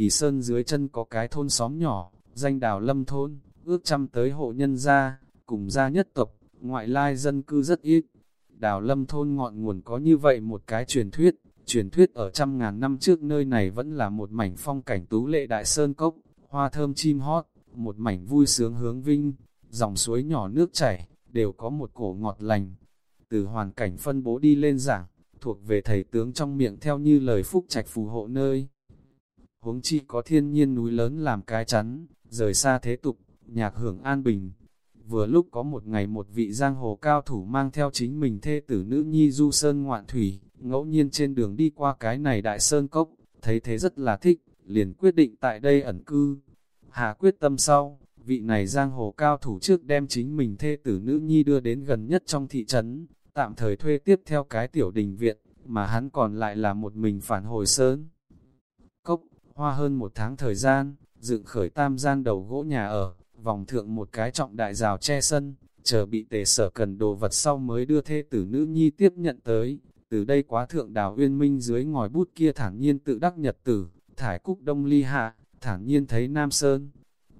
Kỳ Sơn dưới chân có cái thôn xóm nhỏ, danh đào lâm thôn, ước trăm tới hộ nhân gia, cùng gia nhất tộc, ngoại lai dân cư rất ít. Đào lâm thôn ngọn nguồn có như vậy một cái truyền thuyết, truyền thuyết ở trăm ngàn năm trước nơi này vẫn là một mảnh phong cảnh tú lệ đại sơn cốc, hoa thơm chim hót, một mảnh vui sướng hướng vinh, dòng suối nhỏ nước chảy, đều có một cổ ngọt lành. Từ hoàn cảnh phân bố đi lên giảng, thuộc về thầy tướng trong miệng theo như lời phúc trạch phù hộ nơi. Huống chi có thiên nhiên núi lớn làm cái chắn, rời xa thế tục, nhạc hưởng an bình. Vừa lúc có một ngày một vị giang hồ cao thủ mang theo chính mình thê tử nữ nhi du sơn ngoạn thủy, ngẫu nhiên trên đường đi qua cái này đại sơn cốc, thấy thế rất là thích, liền quyết định tại đây ẩn cư. hà quyết tâm sau, vị này giang hồ cao thủ trước đem chính mình thê tử nữ nhi đưa đến gần nhất trong thị trấn, tạm thời thuê tiếp theo cái tiểu đình viện, mà hắn còn lại là một mình phản hồi sơn. Hoa hơn một tháng thời gian, dựng khởi tam gian đầu gỗ nhà ở, vòng thượng một cái trọng đại rào che sân, chờ bị tề sở cần đồ vật sau mới đưa thê tử nữ nhi tiếp nhận tới. Từ đây quá thượng đào uyên minh dưới ngòi bút kia thản nhiên tự đắc nhật tử, thải cúc đông ly hạ, thản nhiên thấy Nam Sơn.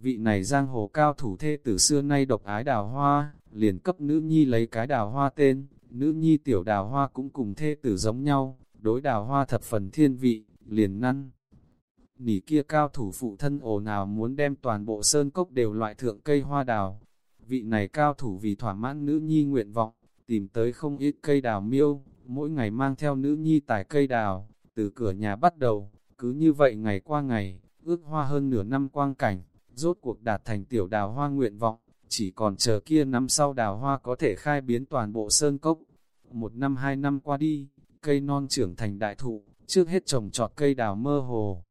Vị này giang hồ cao thủ thê tử xưa nay độc ái đào hoa, liền cấp nữ nhi lấy cái đào hoa tên, nữ nhi tiểu đào hoa cũng cùng thê tử giống nhau, đối đào hoa thập phần thiên vị, liền năn. Nỉ kia cao thủ phụ thân ồ nào muốn đem toàn bộ sơn cốc đều loại thượng cây hoa đào. Vị này cao thủ vì thỏa mãn nữ nhi nguyện vọng, tìm tới không ít cây đào miêu, mỗi ngày mang theo nữ nhi tải cây đào, từ cửa nhà bắt đầu, cứ như vậy ngày qua ngày, ước hoa hơn nửa năm quang cảnh, rốt cuộc đạt thành tiểu đào hoa nguyện vọng, chỉ còn chờ kia năm sau đào hoa có thể khai biến toàn bộ sơn cốc. Một năm hai năm qua đi, cây non trưởng thành đại thụ, trước hết trồng trọt cây đào mơ hồ.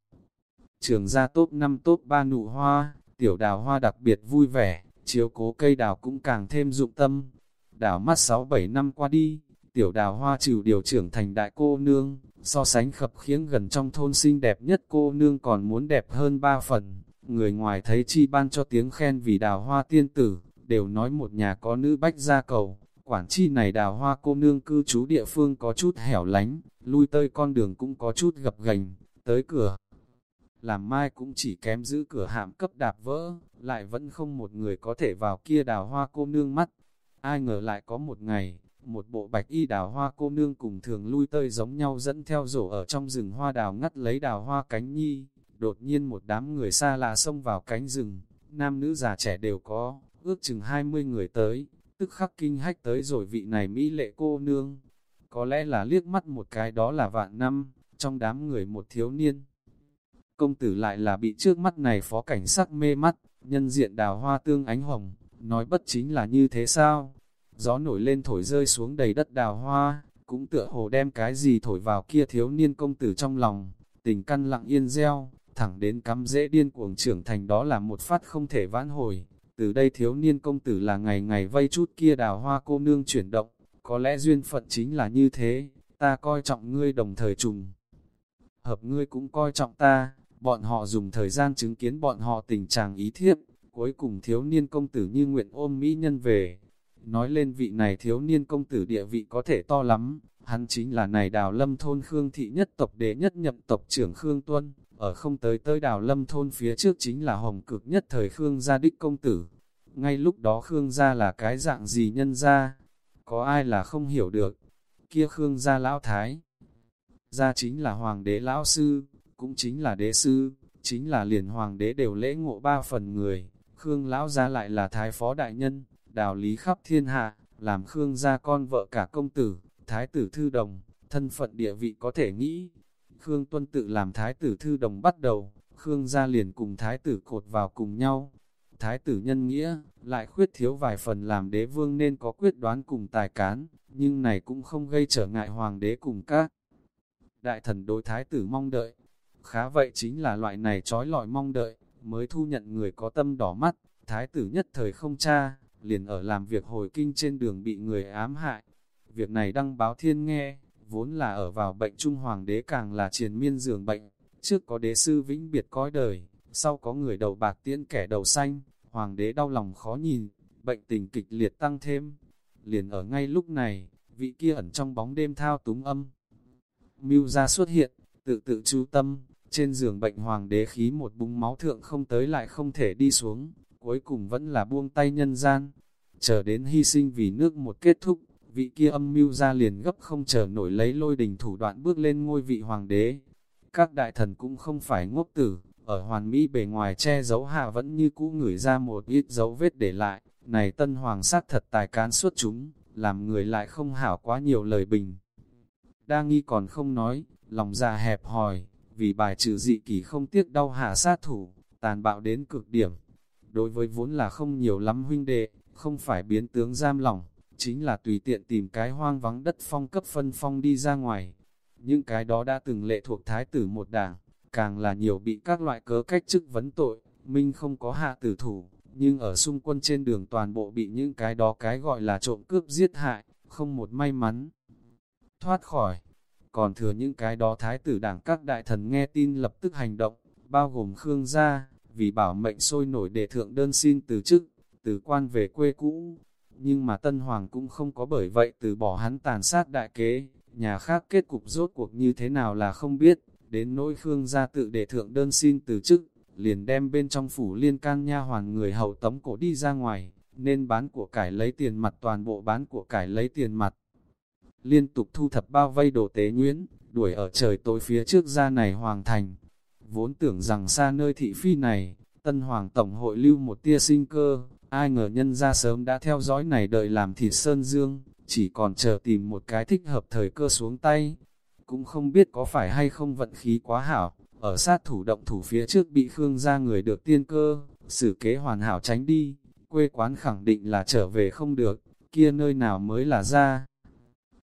Trường ra top 5 top 3 nụ hoa, tiểu đào hoa đặc biệt vui vẻ, chiếu cố cây đào cũng càng thêm dụng tâm. Đào mắt 6-7 năm qua đi, tiểu đào hoa trừ điều trưởng thành đại cô nương, so sánh khập khiếng gần trong thôn xinh đẹp nhất cô nương còn muốn đẹp hơn ba phần. Người ngoài thấy chi ban cho tiếng khen vì đào hoa tiên tử, đều nói một nhà có nữ bách gia cầu, quản chi này đào hoa cô nương cư trú địa phương có chút hẻo lánh, lui tơi con đường cũng có chút gập gành, tới cửa. Làm mai cũng chỉ kém giữ cửa hạm cấp đạp vỡ, lại vẫn không một người có thể vào kia đào hoa cô nương mắt. Ai ngờ lại có một ngày, một bộ bạch y đào hoa cô nương cùng thường lui tơi giống nhau dẫn theo rổ ở trong rừng hoa đào ngắt lấy đào hoa cánh nhi. Đột nhiên một đám người xa lạ xông vào cánh rừng, nam nữ già trẻ đều có, ước chừng 20 người tới, tức khắc kinh hách tới rồi vị này mỹ lệ cô nương. Có lẽ là liếc mắt một cái đó là vạn năm, trong đám người một thiếu niên. Công tử lại là bị trước mắt này phó cảnh sắc mê mắt, nhân diện đào hoa tương ánh hồng, nói bất chính là như thế sao? Gió nổi lên thổi rơi xuống đầy đất đào hoa, cũng tựa hồ đem cái gì thổi vào kia thiếu niên công tử trong lòng, tình căn lặng yên gieo, thẳng đến cắm dễ điên cuồng trưởng thành đó là một phát không thể vãn hồi. Từ đây thiếu niên công tử là ngày ngày vây chút kia đào hoa cô nương chuyển động, có lẽ duyên phận chính là như thế, ta coi trọng ngươi đồng thời trùng. Hợp ngươi cũng coi trọng ta, bọn họ dùng thời gian chứng kiến bọn họ tình trạng ý thiếp, cuối cùng thiếu niên công tử như nguyện ôm mỹ nhân về. Nói lên vị này thiếu niên công tử địa vị có thể to lắm, hắn chính là này đào lâm thôn Khương thị nhất tộc đế nhất nhậm tộc trưởng Khương Tuân, ở không tới tới đào lâm thôn phía trước chính là hồng cực nhất thời Khương gia đích công tử. Ngay lúc đó Khương gia là cái dạng gì nhân gia, có ai là không hiểu được, kia Khương gia lão thái. Gia chính là hoàng đế lão sư, cũng chính là đế sư, chính là liền hoàng đế đều lễ ngộ ba phần người, Khương lão gia lại là thái phó đại nhân, đào lý khắp thiên hạ, làm Khương gia con vợ cả công tử, thái tử thư đồng, thân phận địa vị có thể nghĩ. Khương tuân tự làm thái tử thư đồng bắt đầu, Khương gia liền cùng thái tử cột vào cùng nhau. Thái tử nhân nghĩa, lại khuyết thiếu vài phần làm đế vương nên có quyết đoán cùng tài cán, nhưng này cũng không gây trở ngại hoàng đế cùng các. Đại thần đối thái tử mong đợi, Khá vậy chính là loại này trói lọi mong đợi, mới thu nhận người có tâm đỏ mắt, thái tử nhất thời không cha, liền ở làm việc hồi kinh trên đường bị người ám hại. Việc này đăng báo thiên nghe, vốn là ở vào bệnh trung hoàng đế càng là triền miên giường bệnh, trước có đế sư vĩnh biệt cõi đời, sau có người đầu bạc tiễn kẻ đầu xanh, hoàng đế đau lòng khó nhìn, bệnh tình kịch liệt tăng thêm. Liền ở ngay lúc này, vị kia ẩn trong bóng đêm thao túng âm. Mưu ra xuất hiện, tự tự chú tâm, trên giường bệnh hoàng đế khí một búng máu thượng không tới lại không thể đi xuống, cuối cùng vẫn là buông tay nhân gian. Chờ đến hy sinh vì nước một kết thúc, vị kia âm mưu ra liền gấp không chờ nổi lấy lôi đình thủ đoạn bước lên ngôi vị hoàng đế. Các đại thần cũng không phải ngốc tử, ở hoàn mỹ bề ngoài che giấu hạ vẫn như cũ ngửi ra một ít dấu vết để lại, này tân hoàng sát thật tài cán suốt chúng, làm người lại không hảo quá nhiều lời bình. Đa nghi còn không nói, lòng già hẹp hòi, vì bài trừ dị kỷ không tiếc đau hạ sát thủ, tàn bạo đến cực điểm. Đối với vốn là không nhiều lắm huynh đệ, không phải biến tướng giam lòng, chính là tùy tiện tìm cái hoang vắng đất phong cấp phân phong đi ra ngoài. Những cái đó đã từng lệ thuộc thái tử một đảng, càng là nhiều bị các loại cớ cách chức vấn tội, minh không có hạ tử thủ, nhưng ở xung quân trên đường toàn bộ bị những cái đó cái gọi là trộm cướp giết hại, không một may mắn. Thoát khỏi, còn thừa những cái đó thái tử đảng các đại thần nghe tin lập tức hành động, bao gồm Khương gia, vì bảo mệnh sôi nổi để thượng đơn xin từ chức, từ quan về quê cũ. Nhưng mà Tân Hoàng cũng không có bởi vậy từ bỏ hắn tàn sát đại kế, nhà khác kết cục rốt cuộc như thế nào là không biết, đến nỗi Khương gia tự để thượng đơn xin từ chức, liền đem bên trong phủ liên can nha hoàn người hậu tống cổ đi ra ngoài, nên bán của cải lấy tiền mặt toàn bộ bán của cải lấy tiền mặt. Liên tục thu thập bao vây đồ tế nguyễn, đuổi ở trời tối phía trước ra này hoàng thành. Vốn tưởng rằng xa nơi thị phi này, tân hoàng tổng hội lưu một tia sinh cơ, ai ngờ nhân ra sớm đã theo dõi này đợi làm thịt sơn dương, chỉ còn chờ tìm một cái thích hợp thời cơ xuống tay. Cũng không biết có phải hay không vận khí quá hảo, ở sát thủ động thủ phía trước bị Khương ra người được tiên cơ, xử kế hoàn hảo tránh đi, quê quán khẳng định là trở về không được, kia nơi nào mới là ra.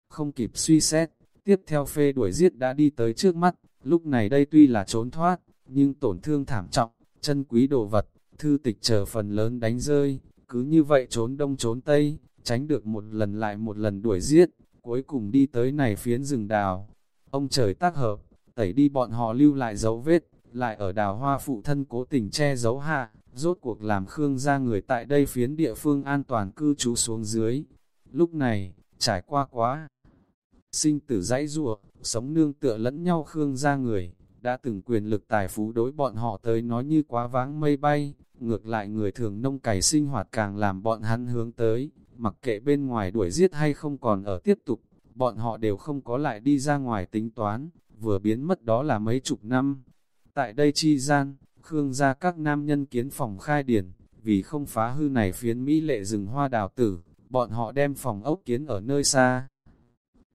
Không kịp suy xét, tiếp theo phê đuổi giết đã đi tới trước mắt, lúc này đây tuy là trốn thoát, nhưng tổn thương thảm trọng, chân quý đồ vật, thư tịch chờ phần lớn đánh rơi, cứ như vậy trốn đông trốn tây, tránh được một lần lại một lần đuổi giết, cuối cùng đi tới này phiến rừng đào. Ông trời tác hợp, tẩy đi bọn họ lưu lại dấu vết, lại ở đào hoa phụ thân cố tình che giấu hạ, rốt cuộc làm Khương ra người tại đây phiến địa phương an toàn cư trú xuống dưới. Lúc này, trải qua quá, sinh tử dãy rùa, sống nương tựa lẫn nhau Khương ra người, đã từng quyền lực tài phú đối bọn họ tới nói như quá váng mây bay, ngược lại người thường nông cày sinh hoạt càng làm bọn hắn hướng tới, mặc kệ bên ngoài đuổi giết hay không còn ở tiếp tục, bọn họ đều không có lại đi ra ngoài tính toán, vừa biến mất đó là mấy chục năm. Tại đây chi gian, Khương gia các nam nhân kiến phòng khai điển, vì không phá hư này phiến Mỹ lệ rừng hoa đào tử, bọn họ đem phòng ốc kiến ở nơi xa.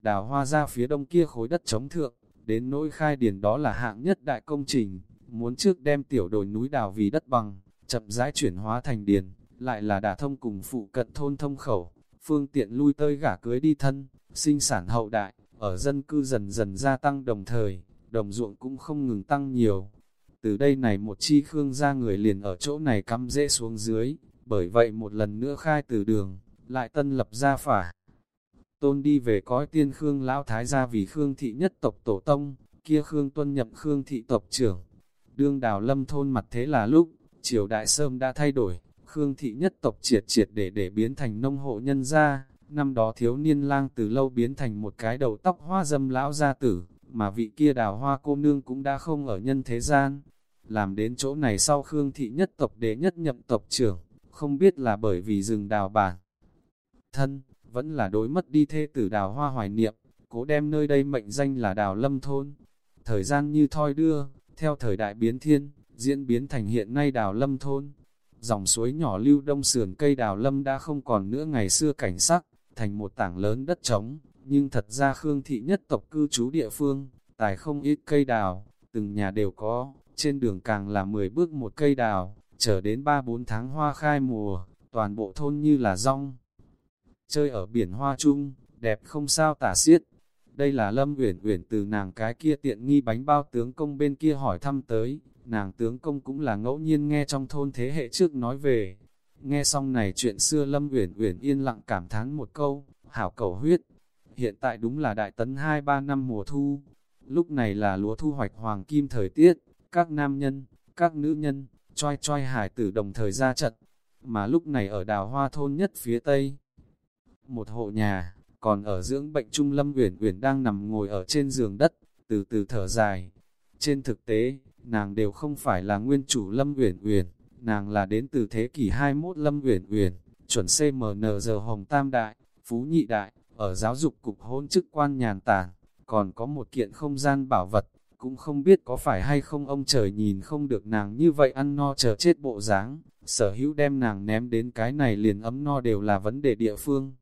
Đào hoa ra phía đông kia khối đất chống thượng, đến nỗi khai điển đó là hạng nhất đại công trình, muốn trước đem tiểu đồi núi đào vì đất bằng, chậm rãi chuyển hóa thành điền, lại là đả thông cùng phụ cận thôn thông khẩu, phương tiện lui tơi gả cưới đi thân, sinh sản hậu đại, ở dân cư dần dần gia tăng đồng thời, đồng ruộng cũng không ngừng tăng nhiều. Từ đây này một chi khương ra người liền ở chỗ này cắm dễ xuống dưới, bởi vậy một lần nữa khai từ đường, lại tân lập ra phả. Tôn đi về cõi tiên khương lão thái gia vì khương thị nhất tộc tổ tông, kia khương tuân nhập khương thị tộc trưởng. Đương đào lâm thôn mặt thế là lúc, triều đại sơm đã thay đổi, khương thị nhất tộc triệt triệt để để biến thành nông hộ nhân gia, Năm đó thiếu niên lang từ lâu biến thành một cái đầu tóc hoa dâm lão gia tử, mà vị kia đào hoa cô nương cũng đã không ở nhân thế gian. Làm đến chỗ này sau Khương thị nhất tộc đế nhất nhậm tộc trưởng, không biết là bởi vì rừng đào bản. Thân, vẫn là đối mất đi thê tử đào hoa hoài niệm, cố đem nơi đây mệnh danh là đào lâm thôn. Thời gian như thoi đưa, theo thời đại biến thiên, diễn biến thành hiện nay đào lâm thôn. Dòng suối nhỏ lưu đông sườn cây đào lâm đã không còn nữa ngày xưa cảnh sắc, thành một tảng lớn đất trống, nhưng thật ra Khương thị nhất tộc cư trú địa phương, tài không ít cây đào, từng nhà đều có, trên đường càng là 10 bước một cây đào, chờ đến 3-4 tháng hoa khai mùa, toàn bộ thôn như là rong. Chơi ở biển hoa chung, đẹp không sao tả xiết. Đây là Lâm Uyển Uyển từ nàng cái kia tiện nghi bánh bao tướng công bên kia hỏi thăm tới, nàng tướng công cũng là ngẫu nhiên nghe trong thôn thế hệ trước nói về, Nghe xong này chuyện xưa Lâm Uyển Uyển yên lặng cảm thán một câu, hảo cầu huyết. Hiện tại đúng là đại tấn 2-3 năm mùa thu. Lúc này là lúa thu hoạch hoàng kim thời tiết, các nam nhân, các nữ nhân, choi choi hải tử đồng thời ra trận. Mà lúc này ở đào hoa thôn nhất phía tây, một hộ nhà, còn ở dưỡng bệnh trung Lâm Uyển Uyển đang nằm ngồi ở trên giường đất, từ từ thở dài. Trên thực tế, nàng đều không phải là nguyên chủ Lâm Uyển Uyển, nàng là đến từ thế kỷ 21 Lâm Uyển Uyển, chuẩn CMN giờ Hồng Tam Đại, Phú Nhị Đại, ở giáo dục cục hôn chức quan nhàn tản, còn có một kiện không gian bảo vật, cũng không biết có phải hay không ông trời nhìn không được nàng như vậy ăn no chờ chết bộ dáng, sở hữu đem nàng ném đến cái này liền ấm no đều là vấn đề địa phương.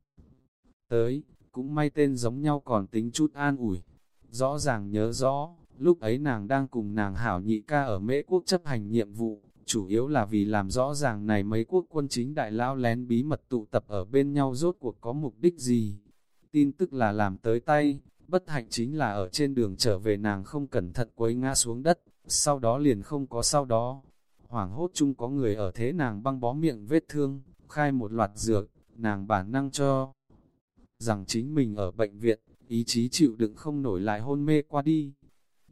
Tới, cũng may tên giống nhau còn tính chút an ủi, rõ ràng nhớ rõ, lúc ấy nàng đang cùng nàng hảo nhị ca ở mễ quốc chấp hành nhiệm vụ, chủ yếu là vì làm rõ ràng này mấy quốc quân chính đại lao lén bí mật tụ tập ở bên nhau rốt cuộc có mục đích gì. Tin tức là làm tới tay, bất hạnh chính là ở trên đường trở về nàng không cẩn thận quấy ngã xuống đất, sau đó liền không có sau đó. Hoảng hốt chung có người ở thế nàng băng bó miệng vết thương, khai một loạt dược, nàng bản năng cho. Rằng chính mình ở bệnh viện, ý chí chịu đựng không nổi lại hôn mê qua đi.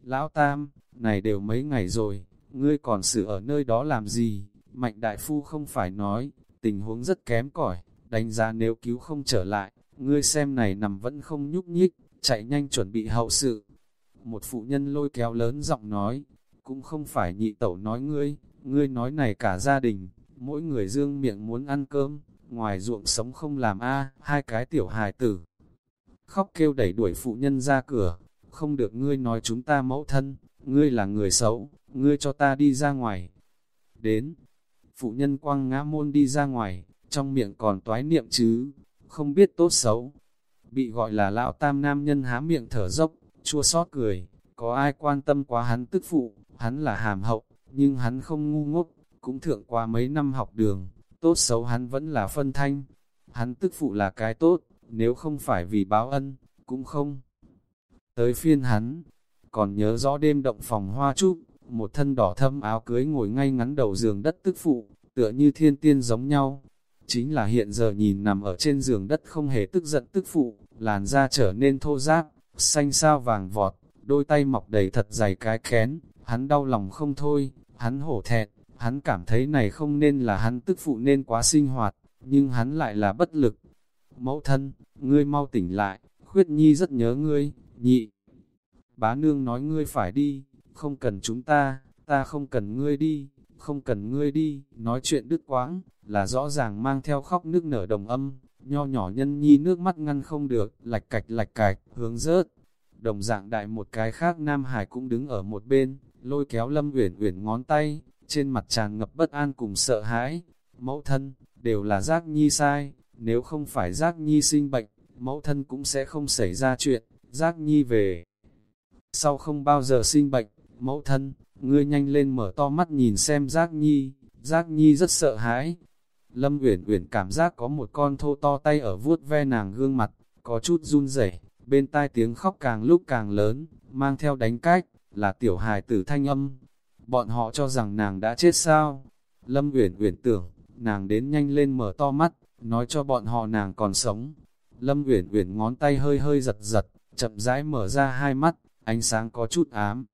Lão Tam, này đều mấy ngày rồi, ngươi còn xử ở nơi đó làm gì? Mạnh đại phu không phải nói, tình huống rất kém cỏi đánh giá nếu cứu không trở lại, ngươi xem này nằm vẫn không nhúc nhích, chạy nhanh chuẩn bị hậu sự. Một phụ nhân lôi kéo lớn giọng nói, cũng không phải nhị tẩu nói ngươi, ngươi nói này cả gia đình, mỗi người dương miệng muốn ăn cơm, ngoài ruộng sống không làm a hai cái tiểu hài tử. Khóc kêu đẩy đuổi phụ nhân ra cửa, không được ngươi nói chúng ta mẫu thân, ngươi là người xấu, ngươi cho ta đi ra ngoài. Đến, phụ nhân quăng ngã môn đi ra ngoài, trong miệng còn toái niệm chứ, không biết tốt xấu. Bị gọi là lão tam nam nhân há miệng thở dốc, chua xót cười, có ai quan tâm quá hắn tức phụ, hắn là hàm hậu, nhưng hắn không ngu ngốc, cũng thượng qua mấy năm học đường, tốt xấu hắn vẫn là phân thanh. Hắn tức phụ là cái tốt, nếu không phải vì báo ân, cũng không. Tới phiên hắn, còn nhớ rõ đêm động phòng hoa trúc, một thân đỏ thâm áo cưới ngồi ngay ngắn đầu giường đất tức phụ, tựa như thiên tiên giống nhau. Chính là hiện giờ nhìn nằm ở trên giường đất không hề tức giận tức phụ, làn da trở nên thô ráp, xanh sao vàng vọt, đôi tay mọc đầy thật dày cái kén, hắn đau lòng không thôi, hắn hổ thẹn, hắn cảm thấy này không nên là hắn tức phụ nên quá sinh hoạt, nhưng hắn lại là bất lực. Mẫu thân, ngươi mau tỉnh lại, khuyết nhi rất nhớ ngươi, nhị. Bá nương nói ngươi phải đi, không cần chúng ta, ta không cần ngươi đi, không cần ngươi đi, nói chuyện đứt quãng, là rõ ràng mang theo khóc nước nở đồng âm, nho nhỏ nhân nhi nước mắt ngăn không được, lạch cạch lạch cạch, hướng rớt. Đồng dạng đại một cái khác Nam Hải cũng đứng ở một bên, lôi kéo Lâm Uyển Uyển ngón tay, trên mặt tràn ngập bất an cùng sợ hãi. Mẫu thân, đều là giác nhi sai, nếu không phải giác nhi sinh bệnh, mẫu thân cũng sẽ không xảy ra chuyện, giác nhi về. Sau không bao giờ sinh bệnh, mẫu thân, ngươi nhanh lên mở to mắt nhìn xem giác nhi, giác nhi rất sợ hãi. Lâm Uyển Uyển cảm giác có một con thô to tay ở vuốt ve nàng gương mặt, có chút run rẩy, bên tai tiếng khóc càng lúc càng lớn, mang theo đánh cách, là tiểu hài tử thanh âm. Bọn họ cho rằng nàng đã chết sao? Lâm Uyển Uyển tưởng, nàng đến nhanh lên mở to mắt, nói cho bọn họ nàng còn sống. Lâm Uyển Uyển ngón tay hơi hơi giật giật, chậm rãi mở ra hai mắt, ánh sáng có chút ám.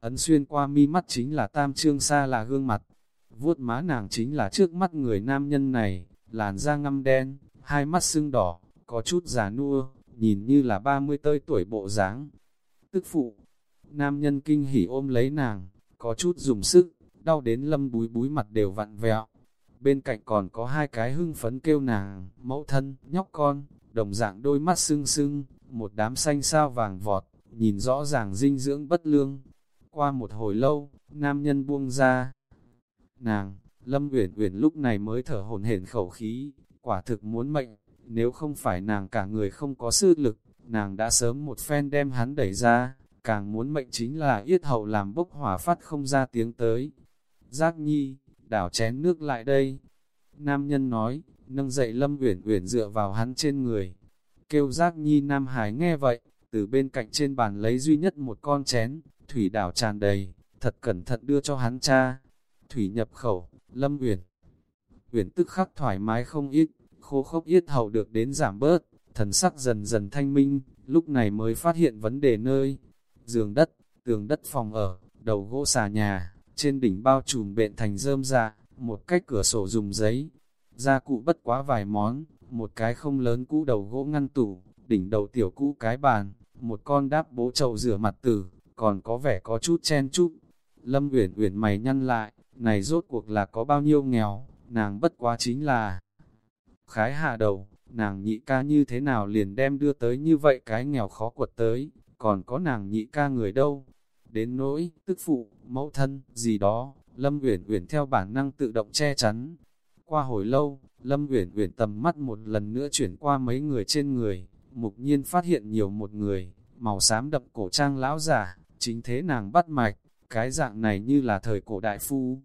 Ấn xuyên qua mi mắt chính là tam trương xa là gương mặt, vuốt má nàng chính là trước mắt người nam nhân này, làn da ngăm đen, hai mắt sưng đỏ, có chút già nua, nhìn như là 30 tơi tuổi bộ dáng. Tức phụ, nam nhân kinh hỉ ôm lấy nàng, có chút dùng sức, đau đến lâm búi búi mặt đều vặn vẹo. Bên cạnh còn có hai cái hưng phấn kêu nàng, mẫu thân, nhóc con, đồng dạng đôi mắt sưng sưng, một đám xanh sao vàng vọt, nhìn rõ ràng dinh dưỡng bất lương. Qua một hồi lâu, nam nhân buông ra. Nàng, Lâm Uyển Uyển lúc này mới thở hổn hển khẩu khí, quả thực muốn mệnh, nếu không phải nàng cả người không có sức lực, nàng đã sớm một phen đem hắn đẩy ra, càng muốn mệnh chính là yết hậu làm bốc hỏa phát không ra tiếng tới. Giác nhi, đảo chén nước lại đây. Nam nhân nói, nâng dậy Lâm Uyển Uyển dựa vào hắn trên người. Kêu Giác nhi Nam Hải nghe vậy, từ bên cạnh trên bàn lấy duy nhất một con chén, thủy đảo tràn đầy, thật cẩn thận đưa cho hắn cha. Thủy nhập khẩu, Lâm Uyển. Uyển tức khắc thoải mái không ít, khô khốc yết hầu được đến giảm bớt, thần sắc dần dần thanh minh, lúc này mới phát hiện vấn đề nơi. Giường đất, tường đất phòng ở, đầu gỗ xà nhà, trên đỉnh bao trùm bện thành rơm ra một cách cửa sổ dùng giấy. Gia cụ bất quá vài món, một cái không lớn cũ đầu gỗ ngăn tủ, đỉnh đầu tiểu cũ cái bàn, một con đáp bố chậu rửa mặt tử, còn có vẻ có chút chen chúc. Lâm Uyển Uyển mày nhăn lại, này rốt cuộc là có bao nhiêu nghèo, nàng bất quá chính là khái hạ đầu, nàng nhị ca như thế nào liền đem đưa tới như vậy cái nghèo khó quật tới, còn có nàng nhị ca người đâu. Đến nỗi, tức phụ, mẫu thân, gì đó, Lâm Uyển Uyển theo bản năng tự động che chắn. Qua hồi lâu, Lâm Uyển Uyển tầm mắt một lần nữa chuyển qua mấy người trên người, mục nhiên phát hiện nhiều một người, màu xám đậm cổ trang lão giả, chính thế nàng bắt mạch, cái dạng này như là thời cổ đại phu.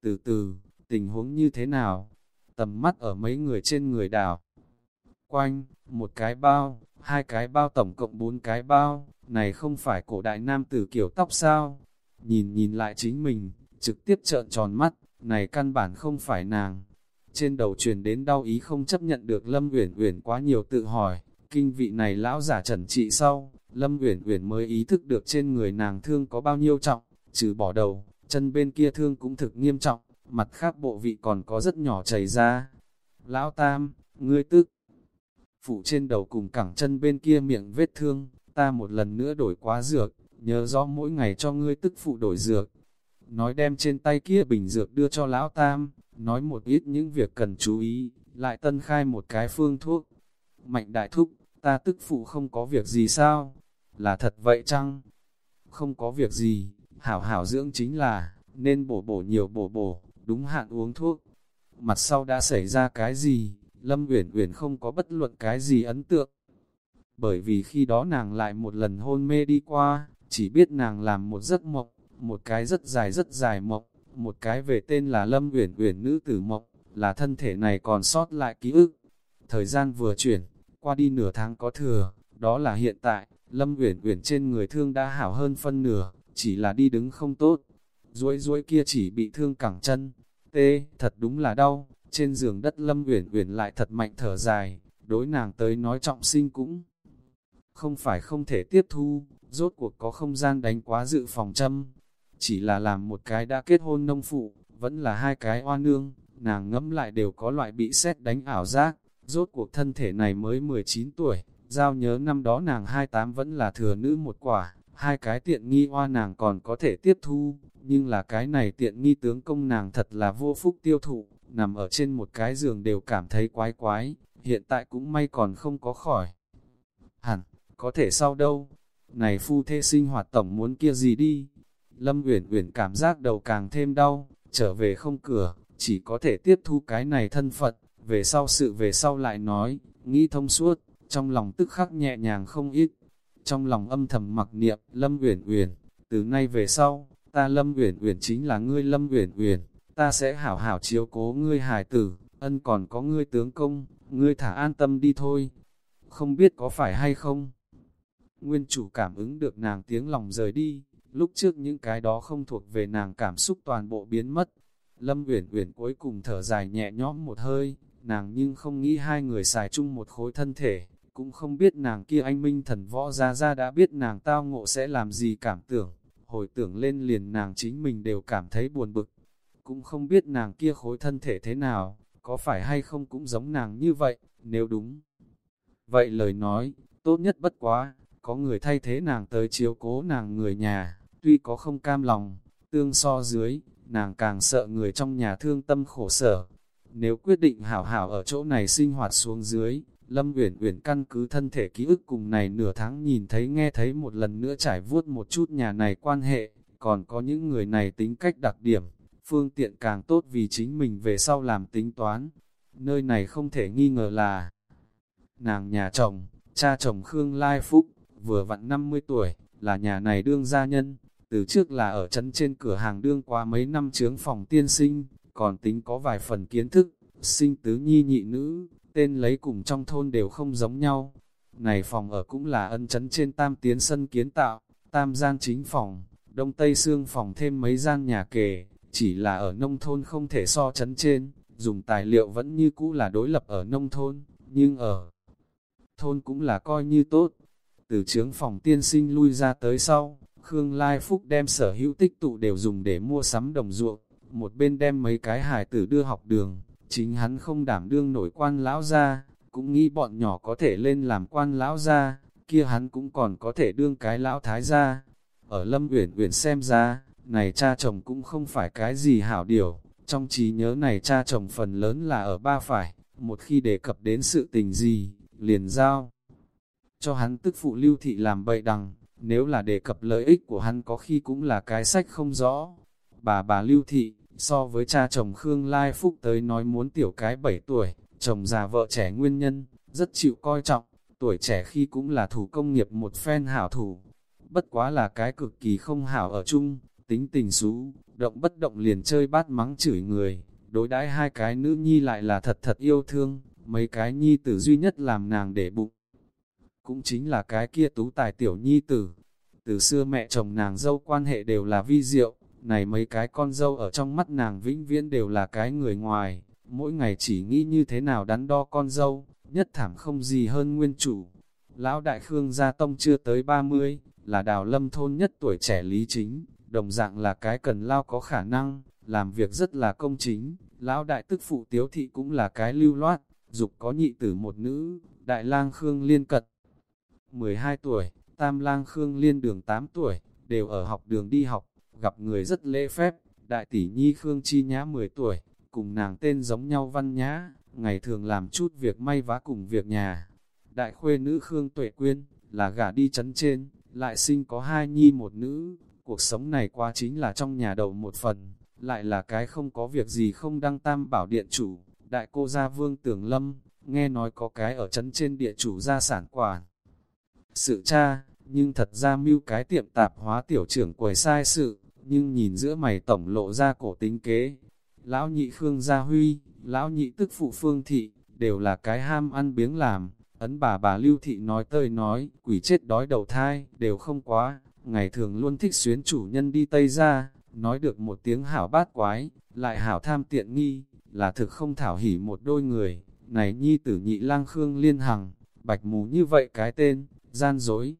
Từ từ, tình huống như thế nào? Tầm mắt ở mấy người trên người đảo. Quanh, một cái bao, hai cái bao tổng cộng bốn cái bao, này không phải cổ đại nam tử kiểu tóc sao? Nhìn nhìn lại chính mình, trực tiếp trợn tròn mắt, này căn bản không phải nàng. Trên đầu truyền đến đau ý không chấp nhận được Lâm Uyển Uyển quá nhiều tự hỏi, kinh vị này lão giả trần trị sau, Lâm Uyển Uyển mới ý thức được trên người nàng thương có bao nhiêu trọng, trừ bỏ đầu, chân bên kia thương cũng thực nghiêm trọng, mặt khác bộ vị còn có rất nhỏ chảy ra. Lão Tam, ngươi tức, phụ trên đầu cùng cẳng chân bên kia miệng vết thương, ta một lần nữa đổi quá dược, nhớ rõ mỗi ngày cho ngươi tức phụ đổi dược. Nói đem trên tay kia bình dược đưa cho Lão Tam, nói một ít những việc cần chú ý, lại tân khai một cái phương thuốc. Mạnh đại thúc, ta tức phụ không có việc gì sao? Là thật vậy chăng? Không có việc gì, hảo hảo dưỡng chính là, nên bổ bổ nhiều bổ bổ, đúng hạn uống thuốc. Mặt sau đã xảy ra cái gì, Lâm Uyển Uyển không có bất luận cái gì ấn tượng. Bởi vì khi đó nàng lại một lần hôn mê đi qua, chỉ biết nàng làm một giấc mộng, một cái rất dài rất dài mộng, một cái về tên là Lâm Uyển Uyển nữ tử mộng, là thân thể này còn sót lại ký ức. Thời gian vừa chuyển, qua đi nửa tháng có thừa, đó là hiện tại, Lâm Uyển Uyển trên người thương đã hảo hơn phân nửa, chỉ là đi đứng không tốt. Duỗi duỗi kia chỉ bị thương cẳng chân. Tê, thật đúng là đau. Trên giường đất Lâm Uyển Uyển lại thật mạnh thở dài, đối nàng tới nói trọng sinh cũng không phải không thể tiếp thu, rốt cuộc có không gian đánh quá dự phòng châm. Chỉ là làm một cái đã kết hôn nông phụ, vẫn là hai cái oa nương, nàng ngẫm lại đều có loại bị xét đánh ảo giác, rốt cuộc thân thể này mới 19 tuổi, giao nhớ năm đó nàng 28 vẫn là thừa nữ một quả, hai cái tiện nghi oa nàng còn có thể tiếp thu, nhưng là cái này tiện nghi tướng công nàng thật là vô phúc tiêu thụ, nằm ở trên một cái giường đều cảm thấy quái quái, hiện tại cũng may còn không có khỏi. Hẳn, có thể sau đâu, này phu thê sinh hoạt tổng muốn kia gì đi. Lâm Uyển Uyển cảm giác đầu càng thêm đau, trở về không cửa, chỉ có thể tiếp thu cái này thân phận, về sau sự về sau lại nói, nghĩ thông suốt, trong lòng tức khắc nhẹ nhàng không ít. Trong lòng âm thầm mặc niệm, Lâm Uyển Uyển, từ nay về sau, ta Lâm Uyển Uyển chính là ngươi Lâm Uyển Uyển, ta sẽ hảo hảo chiếu cố ngươi hài tử, ân còn có ngươi tướng công, ngươi thả an tâm đi thôi. Không biết có phải hay không? Nguyên chủ cảm ứng được nàng tiếng lòng rời đi, lúc trước những cái đó không thuộc về nàng cảm xúc toàn bộ biến mất. Lâm Uyển Uyển cuối cùng thở dài nhẹ nhõm một hơi, nàng nhưng không nghĩ hai người xài chung một khối thân thể, cũng không biết nàng kia anh minh thần võ ra ra đã biết nàng tao ngộ sẽ làm gì cảm tưởng, hồi tưởng lên liền nàng chính mình đều cảm thấy buồn bực, cũng không biết nàng kia khối thân thể thế nào, có phải hay không cũng giống nàng như vậy, nếu đúng. Vậy lời nói, tốt nhất bất quá, có người thay thế nàng tới chiếu cố nàng người nhà, tuy có không cam lòng, tương so dưới, nàng càng sợ người trong nhà thương tâm khổ sở. Nếu quyết định hảo hảo ở chỗ này sinh hoạt xuống dưới, Lâm Uyển Uyển căn cứ thân thể ký ức cùng này nửa tháng nhìn thấy nghe thấy một lần nữa trải vuốt một chút nhà này quan hệ, còn có những người này tính cách đặc điểm, phương tiện càng tốt vì chính mình về sau làm tính toán. Nơi này không thể nghi ngờ là nàng nhà chồng, cha chồng Khương Lai Phúc, vừa vặn 50 tuổi, là nhà này đương gia nhân, từ trước là ở chân trên cửa hàng đương qua mấy năm chướng phòng tiên sinh, còn tính có vài phần kiến thức, sinh tứ nhi nhị nữ, tên lấy cùng trong thôn đều không giống nhau. Này phòng ở cũng là ân chấn trên tam tiến sân kiến tạo, tam gian chính phòng, đông tây xương phòng thêm mấy gian nhà kề, chỉ là ở nông thôn không thể so chấn trên, dùng tài liệu vẫn như cũ là đối lập ở nông thôn, nhưng ở thôn cũng là coi như tốt. Từ trướng phòng tiên sinh lui ra tới sau, Khương Lai Phúc đem sở hữu tích tụ đều dùng để mua sắm đồng ruộng, một bên đem mấy cái hài tử đưa học đường, chính hắn không đảm đương nổi quan lão ra, cũng nghĩ bọn nhỏ có thể lên làm quan lão ra, kia hắn cũng còn có thể đương cái lão thái ra. Ở Lâm Uyển Uyển xem ra, này cha chồng cũng không phải cái gì hảo điều, trong trí nhớ này cha chồng phần lớn là ở ba phải, một khi đề cập đến sự tình gì, liền giao. Cho hắn tức phụ lưu thị làm bậy đằng, nếu là đề cập lợi ích của hắn có khi cũng là cái sách không rõ. Bà bà lưu thị, so với cha chồng Khương Lai Phúc tới nói muốn tiểu cái 7 tuổi, chồng già vợ trẻ nguyên nhân, rất chịu coi trọng, tuổi trẻ khi cũng là thủ công nghiệp một phen hảo thủ. Bất quá là cái cực kỳ không hảo ở chung, tính tình xú, động bất động liền chơi bát mắng chửi người, đối đãi hai cái nữ nhi lại là thật thật yêu thương, mấy cái nhi tử duy nhất làm nàng để bụng. Cũng chính là cái kia tú tài tiểu nhi tử. Từ xưa mẹ chồng nàng dâu quan hệ đều là vi diệu, này mấy cái con dâu ở trong mắt nàng vĩnh viễn đều là cái người ngoài, mỗi ngày chỉ nghĩ như thế nào đắn đo con dâu, nhất thảm không gì hơn nguyên chủ. Lão Đại Khương Gia Tông chưa tới 30, là đào lâm thôn nhất tuổi trẻ lý chính, đồng dạng là cái cần lao có khả năng, làm việc rất là công chính. Lão Đại Tức Phụ Tiếu Thị cũng là cái lưu loát, dục có nhị tử một nữ, Đại lang Khương Liên Cật. 12 tuổi, Tam lang Khương Liên Đường 8 tuổi, đều ở học đường đi học, gặp người rất lễ phép. Đại tỷ nhi Khương Chi Nhã 10 tuổi, cùng nàng tên giống nhau văn nhã, ngày thường làm chút việc may vá cùng việc nhà. Đại khuê nữ Khương Tuệ Quyên, là gả đi chấn trên, lại sinh có hai nhi một nữ, cuộc sống này qua chính là trong nhà đầu một phần, lại là cái không có việc gì không đăng tam bảo điện chủ, đại cô gia vương tưởng lâm, nghe nói có cái ở chấn trên địa chủ gia sản quản. Sự cha, nhưng thật ra mưu cái tiệm tạp hóa tiểu trưởng quầy sai sự, nhưng nhìn giữa mày tổng lộ ra cổ tính kế. Lão nhị Khương Gia Huy, lão nhị tức phụ Phương Thị, đều là cái ham ăn biếng làm, ấn bà bà Lưu Thị nói tơi nói, quỷ chết đói đầu thai, đều không quá, ngày thường luôn thích xuyến chủ nhân đi Tây ra, nói được một tiếng hảo bát quái, lại hảo tham tiện nghi, là thực không thảo hỉ một đôi người, này nhi tử nhị lang Khương Liên Hằng, bạch mù như vậy cái tên, gian dối,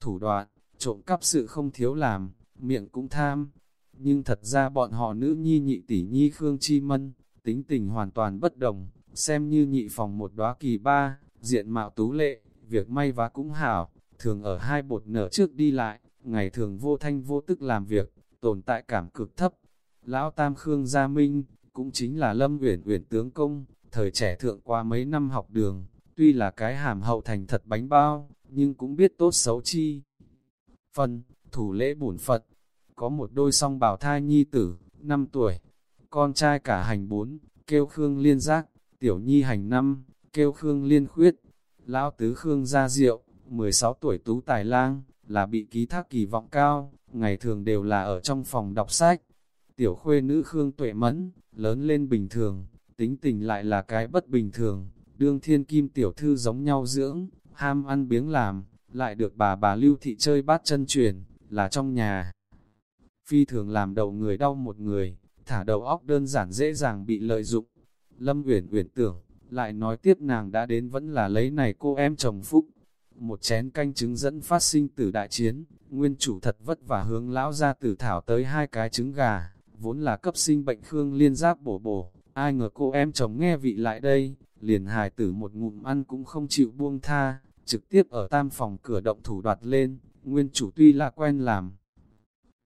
thủ đoạn, trộm cắp sự không thiếu làm, miệng cũng tham. Nhưng thật ra bọn họ nữ nhi nhị tỷ nhi Khương Chi Mân, tính tình hoàn toàn bất đồng, xem như nhị phòng một đóa kỳ ba, diện mạo tú lệ, việc may vá cũng hảo, thường ở hai bột nở trước đi lại, ngày thường vô thanh vô tức làm việc, tồn tại cảm cực thấp. Lão Tam Khương Gia Minh, cũng chính là Lâm Uyển Uyển tướng công, thời trẻ thượng qua mấy năm học đường, tuy là cái hàm hậu thành thật bánh bao, nhưng cũng biết tốt xấu chi. Phần, thủ lễ bổn Phật, có một đôi song bào thai nhi tử, 5 tuổi, con trai cả hành 4, kêu Khương Liên Giác, tiểu nhi hành 5, kêu Khương Liên Khuyết, lão tứ Khương Gia Diệu, 16 tuổi tú tài lang, là bị ký thác kỳ vọng cao, ngày thường đều là ở trong phòng đọc sách. Tiểu khuê nữ Khương Tuệ Mẫn, lớn lên bình thường, tính tình lại là cái bất bình thường, đương thiên kim tiểu thư giống nhau dưỡng, ham ăn biếng làm, lại được bà bà lưu thị chơi bát chân truyền, là trong nhà. Phi thường làm đầu người đau một người, thả đầu óc đơn giản dễ dàng bị lợi dụng. Lâm Uyển Uyển tưởng, lại nói tiếp nàng đã đến vẫn là lấy này cô em chồng phúc. Một chén canh trứng dẫn phát sinh từ đại chiến, nguyên chủ thật vất vả hướng lão ra tử thảo tới hai cái trứng gà, vốn là cấp sinh bệnh khương liên giáp bổ bổ, ai ngờ cô em chồng nghe vị lại đây, liền hài tử một ngụm ăn cũng không chịu buông tha, trực tiếp ở tam phòng cửa động thủ đoạt lên, nguyên chủ tuy là quen làm.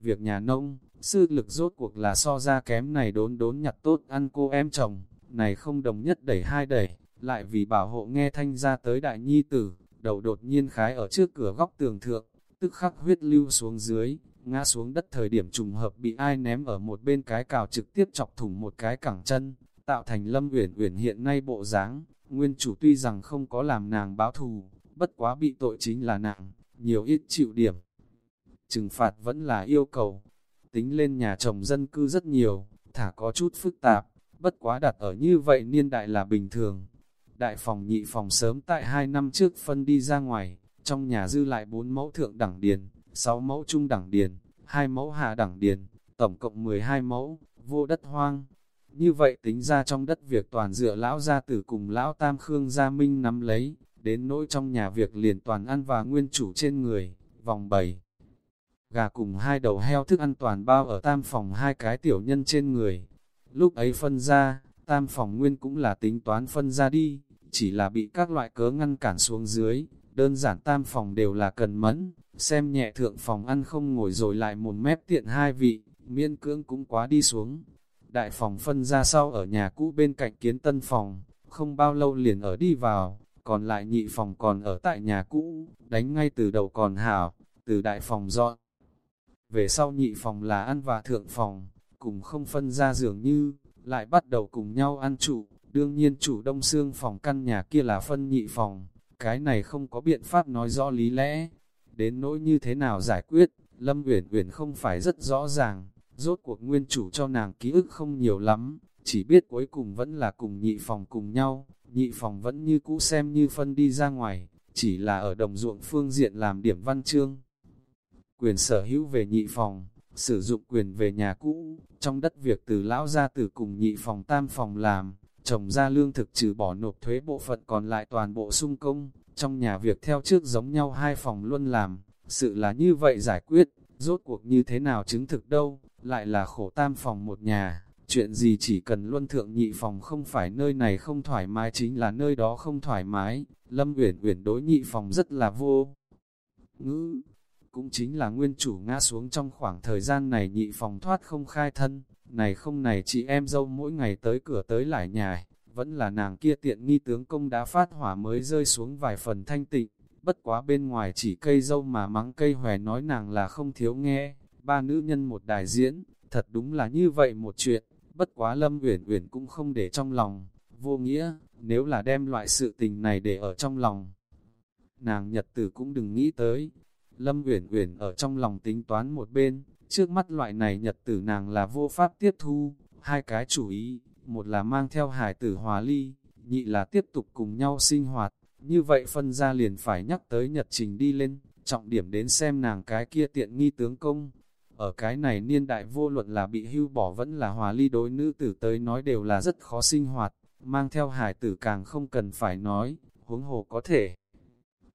Việc nhà nông, sư lực rốt cuộc là so ra kém này đốn đốn nhặt tốt ăn cô em chồng, này không đồng nhất đẩy hai đẩy, lại vì bảo hộ nghe thanh ra tới đại nhi tử, đầu đột nhiên khái ở trước cửa góc tường thượng, tức khắc huyết lưu xuống dưới, ngã xuống đất thời điểm trùng hợp bị ai ném ở một bên cái cào trực tiếp chọc thủng một cái cẳng chân, tạo thành lâm uyển uyển hiện nay bộ dáng nguyên chủ tuy rằng không có làm nàng báo thù, bất quá bị tội chính là nặng, nhiều ít chịu điểm. Trừng phạt vẫn là yêu cầu, tính lên nhà chồng dân cư rất nhiều, thả có chút phức tạp, bất quá đặt ở như vậy niên đại là bình thường. Đại phòng nhị phòng sớm tại hai năm trước phân đi ra ngoài, trong nhà dư lại bốn mẫu thượng đẳng điền, 6 mẫu trung đẳng điền, hai mẫu hạ đẳng điền, tổng cộng 12 mẫu, vô đất hoang. Như vậy tính ra trong đất việc toàn dựa lão gia tử cùng lão tam khương gia minh nắm lấy, đến nỗi trong nhà việc liền toàn ăn và nguyên chủ trên người, vòng 7. Gà cùng hai đầu heo thức ăn toàn bao ở tam phòng hai cái tiểu nhân trên người. Lúc ấy phân ra, tam phòng nguyên cũng là tính toán phân ra đi, chỉ là bị các loại cớ ngăn cản xuống dưới, đơn giản tam phòng đều là cần mẫn, xem nhẹ thượng phòng ăn không ngồi rồi lại một mép tiện hai vị, miên cưỡng cũng quá đi xuống. Đại phòng phân ra sau ở nhà cũ bên cạnh kiến tân phòng, không bao lâu liền ở đi vào, còn lại nhị phòng còn ở tại nhà cũ, đánh ngay từ đầu còn hảo, từ đại phòng dọn. Về sau nhị phòng là ăn và thượng phòng, cùng không phân ra dường như, lại bắt đầu cùng nhau ăn trụ, đương nhiên chủ đông xương phòng căn nhà kia là phân nhị phòng, cái này không có biện pháp nói rõ lý lẽ, đến nỗi như thế nào giải quyết, Lâm Uyển Uyển không phải rất rõ ràng, rốt cuộc nguyên chủ cho nàng ký ức không nhiều lắm, chỉ biết cuối cùng vẫn là cùng nhị phòng cùng nhau, nhị phòng vẫn như cũ xem như phân đi ra ngoài, chỉ là ở đồng ruộng phương diện làm điểm văn chương. Quyền sở hữu về nhị phòng, sử dụng quyền về nhà cũ, trong đất việc từ lão ra từ cùng nhị phòng tam phòng làm, trồng ra lương thực trừ bỏ nộp thuế bộ phận còn lại toàn bộ sung công, trong nhà việc theo trước giống nhau hai phòng luôn làm, sự là như vậy giải quyết, rốt cuộc như thế nào chứng thực đâu, lại là khổ tam phòng một nhà, chuyện gì chỉ cần luân thượng nhị phòng không phải nơi này không thoải mái chính là nơi đó không thoải mái, Lâm Uyển Uyển đối nhị phòng rất là vô ngữ, cũng chính là nguyên chủ ngã xuống trong khoảng thời gian này nhị phòng thoát không khai thân, này không này chị em dâu mỗi ngày tới cửa tới lại nhài, vẫn là nàng kia tiện nghi tướng công đã phát hỏa mới rơi xuống vài phần thanh tịnh, bất quá bên ngoài chỉ cây dâu mà mắng cây hòe nói nàng là không thiếu nghe, ba nữ nhân một đại diễn, thật đúng là như vậy một chuyện, bất quá Lâm Uyển Uyển cũng không để trong lòng, vô nghĩa, nếu là đem loại sự tình này để ở trong lòng. Nàng nhật tử cũng đừng nghĩ tới, Lâm Uyển Uyển ở trong lòng tính toán một bên, trước mắt loại này nhật tử nàng là vô pháp tiếp thu, hai cái chủ ý, một là mang theo hải tử hòa ly, nhị là tiếp tục cùng nhau sinh hoạt, như vậy phân ra liền phải nhắc tới nhật trình đi lên, trọng điểm đến xem nàng cái kia tiện nghi tướng công. Ở cái này niên đại vô luận là bị hưu bỏ vẫn là hòa ly đối nữ tử tới nói đều là rất khó sinh hoạt, mang theo hải tử càng không cần phải nói, huống hồ có thể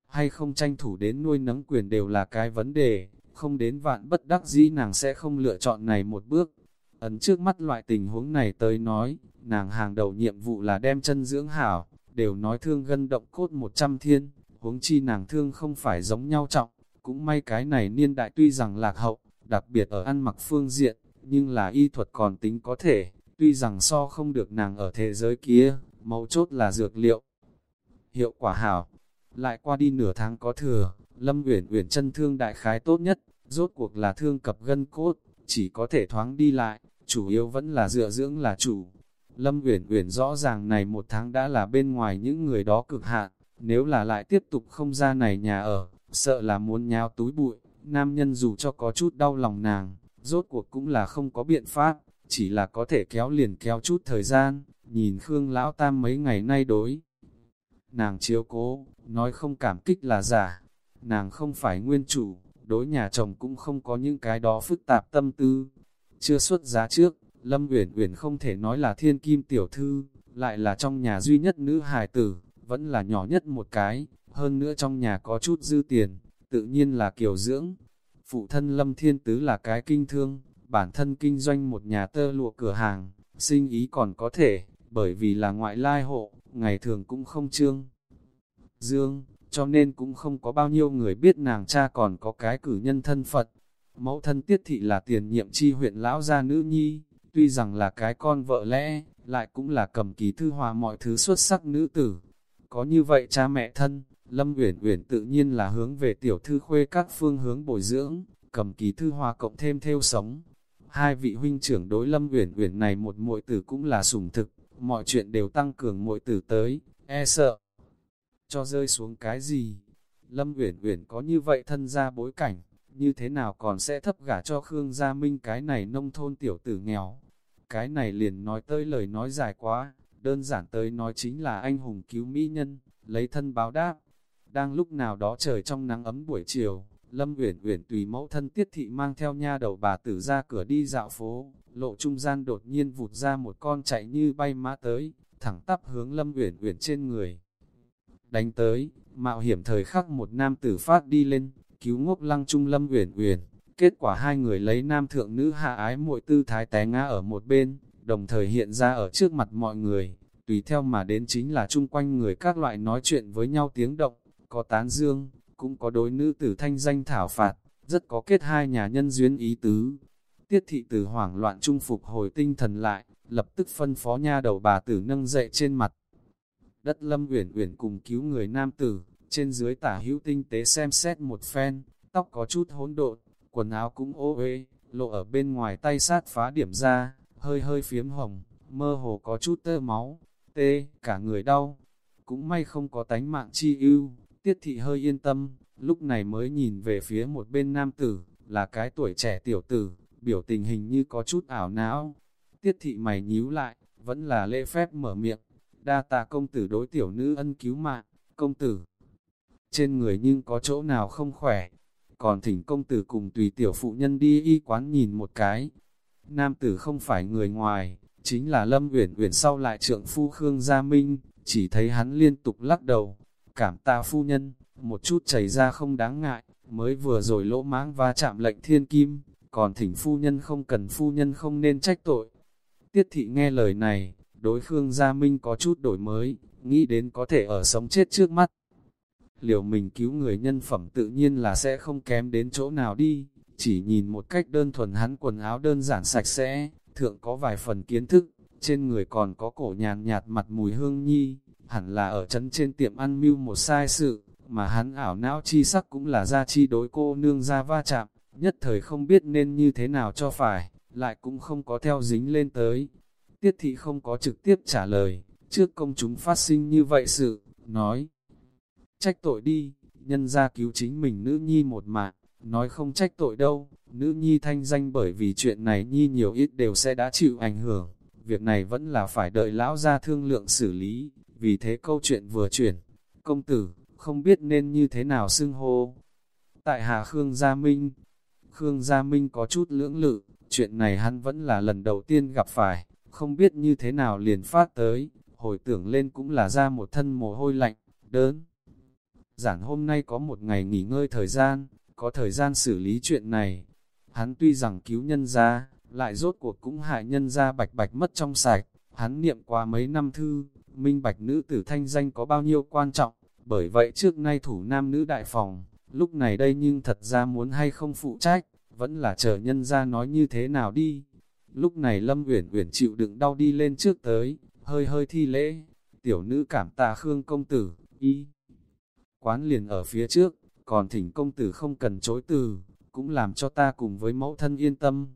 hay không tranh thủ đến nuôi nấng quyền đều là cái vấn đề, không đến vạn bất đắc dĩ nàng sẽ không lựa chọn này một bước. Ấn trước mắt loại tình huống này tới nói, nàng hàng đầu nhiệm vụ là đem chân dưỡng hảo, đều nói thương gân động cốt một trăm thiên, huống chi nàng thương không phải giống nhau trọng, cũng may cái này niên đại tuy rằng lạc hậu, đặc biệt ở ăn mặc phương diện, nhưng là y thuật còn tính có thể, tuy rằng so không được nàng ở thế giới kia, mấu chốt là dược liệu. Hiệu quả hảo, lại qua đi nửa tháng có thừa, Lâm Uyển Uyển chân thương đại khái tốt nhất, rốt cuộc là thương cập gân cốt, chỉ có thể thoáng đi lại, chủ yếu vẫn là dựa dưỡng là chủ. Lâm Uyển Uyển rõ ràng này một tháng đã là bên ngoài những người đó cực hạn, nếu là lại tiếp tục không ra này nhà ở, sợ là muốn nhào túi bụi, nam nhân dù cho có chút đau lòng nàng, rốt cuộc cũng là không có biện pháp, chỉ là có thể kéo liền kéo chút thời gian, nhìn Khương Lão Tam mấy ngày nay đối. Nàng chiếu cố, nói không cảm kích là giả, nàng không phải nguyên chủ, đối nhà chồng cũng không có những cái đó phức tạp tâm tư. Chưa xuất giá trước, Lâm Uyển Uyển không thể nói là thiên kim tiểu thư, lại là trong nhà duy nhất nữ hài tử, vẫn là nhỏ nhất một cái, hơn nữa trong nhà có chút dư tiền, tự nhiên là kiều dưỡng. Phụ thân Lâm Thiên Tứ là cái kinh thương, bản thân kinh doanh một nhà tơ lụa cửa hàng, sinh ý còn có thể, bởi vì là ngoại lai hộ, ngày thường cũng không trương. Dương, cho nên cũng không có bao nhiêu người biết nàng cha còn có cái cử nhân thân Phật. Mẫu thân tiết thị là tiền nhiệm chi huyện lão gia nữ nhi, tuy rằng là cái con vợ lẽ, lại cũng là cầm ký thư hòa mọi thứ xuất sắc nữ tử. Có như vậy cha mẹ thân, Lâm Uyển Uyển tự nhiên là hướng về tiểu thư khuê các phương hướng bồi dưỡng, cầm ký thư hòa cộng thêm theo sống. Hai vị huynh trưởng đối Lâm Uyển Uyển này một muội tử cũng là sủng thực, mọi chuyện đều tăng cường muội tử tới, e sợ cho rơi xuống cái gì. Lâm Uyển Uyển có như vậy thân ra bối cảnh, như thế nào còn sẽ thấp gả cho Khương Gia Minh cái này nông thôn tiểu tử nghèo. Cái này liền nói tới lời nói dài quá, đơn giản tới nói chính là anh hùng cứu mỹ nhân, lấy thân báo đáp. Đang lúc nào đó trời trong nắng ấm buổi chiều, Lâm Uyển Uyển tùy mẫu thân tiết thị mang theo nha đầu bà tử ra cửa đi dạo phố, lộ trung gian đột nhiên vụt ra một con chạy như bay mã tới, thẳng tắp hướng Lâm Uyển Uyển trên người đánh tới, mạo hiểm thời khắc một nam tử phát đi lên, cứu ngốc lăng trung lâm uyển uyển. Kết quả hai người lấy nam thượng nữ hạ ái muội tư thái té ngã ở một bên, đồng thời hiện ra ở trước mặt mọi người, tùy theo mà đến chính là chung quanh người các loại nói chuyện với nhau tiếng động, có tán dương, cũng có đối nữ tử thanh danh thảo phạt, rất có kết hai nhà nhân duyên ý tứ. Tiết thị tử hoảng loạn trung phục hồi tinh thần lại, lập tức phân phó nha đầu bà tử nâng dậy trên mặt. Đất lâm uyển uyển cùng cứu người nam tử, trên dưới tả hữu tinh tế xem xét một phen, tóc có chút hỗn độn, quần áo cũng ô uế, lộ ở bên ngoài tay sát phá điểm ra, hơi hơi phiếm hồng, mơ hồ có chút tơ máu, tê, cả người đau. Cũng may không có tánh mạng chi ưu, tiết thị hơi yên tâm, lúc này mới nhìn về phía một bên nam tử, là cái tuổi trẻ tiểu tử, biểu tình hình như có chút ảo não. Tiết thị mày nhíu lại, vẫn là lễ phép mở miệng, đa tạ công tử đối tiểu nữ ân cứu mạng, công tử. Trên người nhưng có chỗ nào không khỏe, còn thỉnh công tử cùng tùy tiểu phụ nhân đi y quán nhìn một cái. Nam tử không phải người ngoài, chính là Lâm Uyển Uyển sau lại trượng phu Khương Gia Minh, chỉ thấy hắn liên tục lắc đầu, cảm tạ phu nhân, một chút chảy ra không đáng ngại, mới vừa rồi lỗ máng va chạm lệnh thiên kim, còn thỉnh phu nhân không cần phu nhân không nên trách tội. Tiết thị nghe lời này, đối Khương Gia Minh có chút đổi mới, nghĩ đến có thể ở sống chết trước mắt. liệu mình cứu người nhân phẩm tự nhiên là sẽ không kém đến chỗ nào đi, chỉ nhìn một cách đơn thuần hắn quần áo đơn giản sạch sẽ, thượng có vài phần kiến thức, trên người còn có cổ nhàn nhạt mặt mùi hương nhi, hẳn là ở chân trên tiệm ăn mưu một sai sự, mà hắn ảo não chi sắc cũng là ra chi đối cô nương ra va chạm, nhất thời không biết nên như thế nào cho phải, lại cũng không có theo dính lên tới. Tiết thị không có trực tiếp trả lời, trước công chúng phát sinh như vậy sự, nói, trách tội đi, nhân ra cứu chính mình nữ nhi một mạng, nói không trách tội đâu, nữ nhi thanh danh bởi vì chuyện này nhi nhiều ít đều sẽ đã chịu ảnh hưởng, việc này vẫn là phải đợi lão ra thương lượng xử lý, vì thế câu chuyện vừa chuyển, công tử, không biết nên như thế nào xưng hô. Tại Hà Khương Gia Minh, Khương Gia Minh có chút lưỡng lự, chuyện này hắn vẫn là lần đầu tiên gặp phải, không biết như thế nào liền phát tới, hồi tưởng lên cũng là ra một thân mồ hôi lạnh, đớn. Giản hôm nay có một ngày nghỉ ngơi thời gian, có thời gian xử lý chuyện này. Hắn tuy rằng cứu nhân ra, lại rốt cuộc cũng hại nhân ra bạch bạch mất trong sạch. Hắn niệm qua mấy năm thư, minh bạch nữ tử thanh danh có bao nhiêu quan trọng, bởi vậy trước nay thủ nam nữ đại phòng, lúc này đây nhưng thật ra muốn hay không phụ trách, vẫn là chờ nhân ra nói như thế nào đi. Lúc này Lâm Uyển Uyển chịu đựng đau đi lên trước tới, hơi hơi thi lễ, tiểu nữ cảm tạ Khương công tử, y. Quán liền ở phía trước, còn thỉnh công tử không cần chối từ, cũng làm cho ta cùng với mẫu thân yên tâm.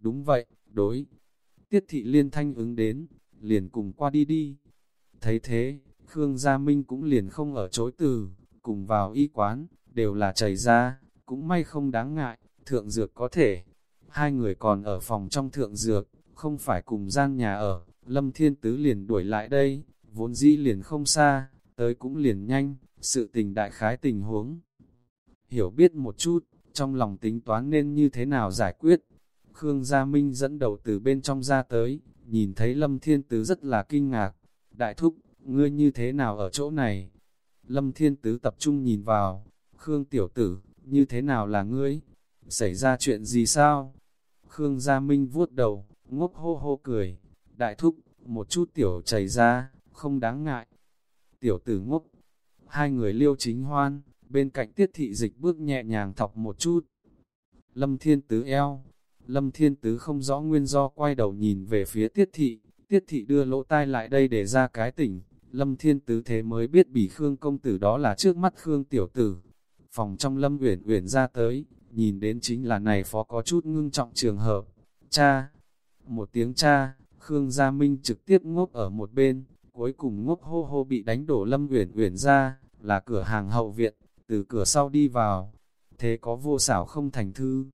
Đúng vậy, đối. Tiết thị liên thanh ứng đến, liền cùng qua đi đi. Thấy thế, Khương Gia Minh cũng liền không ở chối từ, cùng vào y quán, đều là chảy ra, cũng may không đáng ngại, thượng dược có thể. Hai người còn ở phòng trong thượng dược, không phải cùng gian nhà ở, Lâm Thiên Tứ liền đuổi lại đây, vốn dĩ liền không xa, tới cũng liền nhanh, sự tình đại khái tình huống. Hiểu biết một chút, trong lòng tính toán nên như thế nào giải quyết. Khương Gia Minh dẫn đầu từ bên trong ra tới, nhìn thấy Lâm Thiên Tứ rất là kinh ngạc. Đại thúc, ngươi như thế nào ở chỗ này? Lâm Thiên Tứ tập trung nhìn vào, Khương Tiểu Tử, như thế nào là ngươi? Xảy ra chuyện gì sao? Khương Gia Minh vuốt đầu, ngốc hô hô cười. Đại thúc, một chút tiểu chảy ra, không đáng ngại. Tiểu tử ngốc, hai người liêu chính hoan, bên cạnh tiết thị dịch bước nhẹ nhàng thọc một chút. Lâm Thiên Tứ eo, Lâm Thiên Tứ không rõ nguyên do quay đầu nhìn về phía tiết thị, tiết thị đưa lỗ tai lại đây để ra cái tỉnh, Lâm Thiên Tứ thế mới biết bỉ Khương công tử đó là trước mắt Khương tiểu tử. Phòng trong Lâm Uyển Uyển ra tới, nhìn đến chính là này phó có chút ngưng trọng trường hợp. Cha! Một tiếng cha, Khương Gia Minh trực tiếp ngốc ở một bên, cuối cùng ngốc hô hô bị đánh đổ Lâm Uyển Uyển ra, là cửa hàng hậu viện, từ cửa sau đi vào. Thế có vô xảo không thành thư.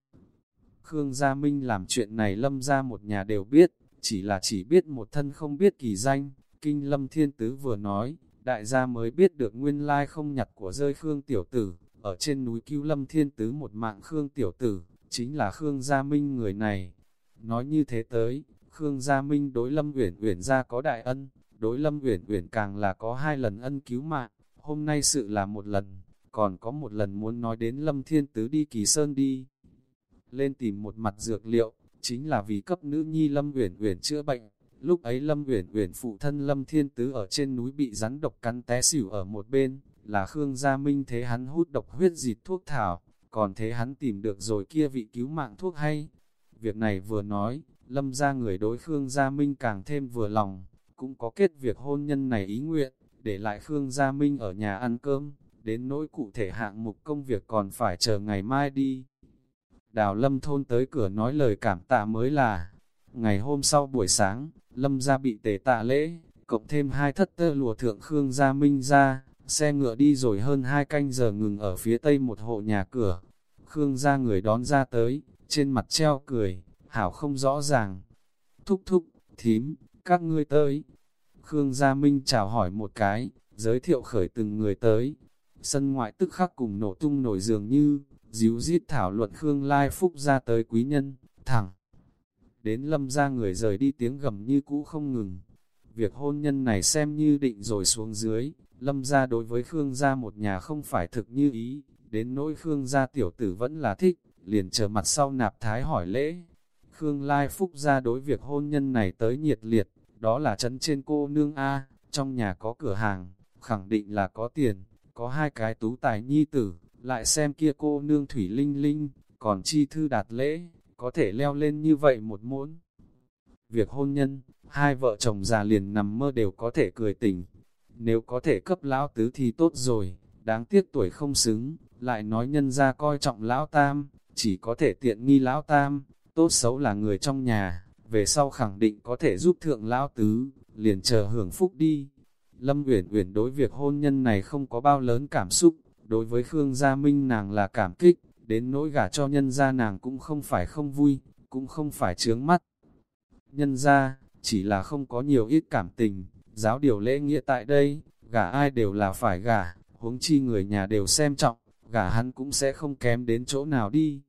Khương Gia Minh làm chuyện này Lâm ra một nhà đều biết, chỉ là chỉ biết một thân không biết kỳ danh. Kinh Lâm Thiên Tứ vừa nói, đại gia mới biết được nguyên lai không nhặt của rơi Khương Tiểu Tử, ở trên núi cứu Lâm Thiên Tứ một mạng Khương Tiểu Tử, chính là Khương Gia Minh người này. Nói như thế tới, Khương Gia Minh đối Lâm Uyển Uyển ra có đại ân, đối Lâm Uyển Uyển càng là có hai lần ân cứu mạng, hôm nay sự là một lần, còn có một lần muốn nói đến Lâm Thiên Tứ đi Kỳ Sơn đi. Lên tìm một mặt dược liệu, chính là vì cấp nữ nhi Lâm Uyển Uyển chữa bệnh. Lúc ấy Lâm Uyển Uyển phụ thân Lâm Thiên Tứ ở trên núi bị rắn độc cắn té xỉu ở một bên, là Khương Gia Minh thế hắn hút độc huyết dịt thuốc thảo, còn thế hắn tìm được rồi kia vị cứu mạng thuốc hay. Việc này vừa nói, lâm ra người đối Khương Gia Minh càng thêm vừa lòng, cũng có kết việc hôn nhân này ý nguyện, để lại Khương Gia Minh ở nhà ăn cơm, đến nỗi cụ thể hạng mục công việc còn phải chờ ngày mai đi. Đào Lâm thôn tới cửa nói lời cảm tạ mới là, ngày hôm sau buổi sáng, Lâm ra bị tề tạ lễ, cộng thêm hai thất tơ lùa thượng Khương Gia Minh ra, xe ngựa đi rồi hơn hai canh giờ ngừng ở phía tây một hộ nhà cửa. Khương Gia người đón ra tới, trên mặt treo cười, hảo không rõ ràng. Thúc thúc, thím, các ngươi tới. Khương Gia Minh chào hỏi một cái, giới thiệu khởi từng người tới. Sân ngoại tức khắc cùng nổ tung nổi dường như, díu dít thảo luận Khương Lai Phúc ra tới quý nhân, thẳng. Đến lâm ra người rời đi tiếng gầm như cũ không ngừng. Việc hôn nhân này xem như định rồi xuống dưới, lâm ra đối với Khương gia một nhà không phải thực như ý, đến nỗi Khương gia tiểu tử vẫn là thích, liền chờ mặt sau nạp thái hỏi lễ. Khương Lai Phúc ra đối việc hôn nhân này tới nhiệt liệt, đó là chấn trên cô nương A, trong nhà có cửa hàng, khẳng định là có tiền, có hai cái tú tài nhi tử, lại xem kia cô nương thủy linh linh, còn chi thư đạt lễ, có thể leo lên như vậy một muốn. Việc hôn nhân, hai vợ chồng già liền nằm mơ đều có thể cười tỉnh. Nếu có thể cấp lão tứ thì tốt rồi, đáng tiếc tuổi không xứng, lại nói nhân ra coi trọng lão tam, chỉ có thể tiện nghi lão tam, tốt xấu là người trong nhà, về sau khẳng định có thể giúp thượng lão tứ, liền chờ hưởng phúc đi. Lâm Uyển Uyển đối việc hôn nhân này không có bao lớn cảm xúc, đối với Khương Gia Minh nàng là cảm kích, đến nỗi gả cho nhân gia nàng cũng không phải không vui, cũng không phải chướng mắt. Nhân gia, chỉ là không có nhiều ít cảm tình, giáo điều lễ nghĩa tại đây, gả ai đều là phải gả, huống chi người nhà đều xem trọng, gả hắn cũng sẽ không kém đến chỗ nào đi.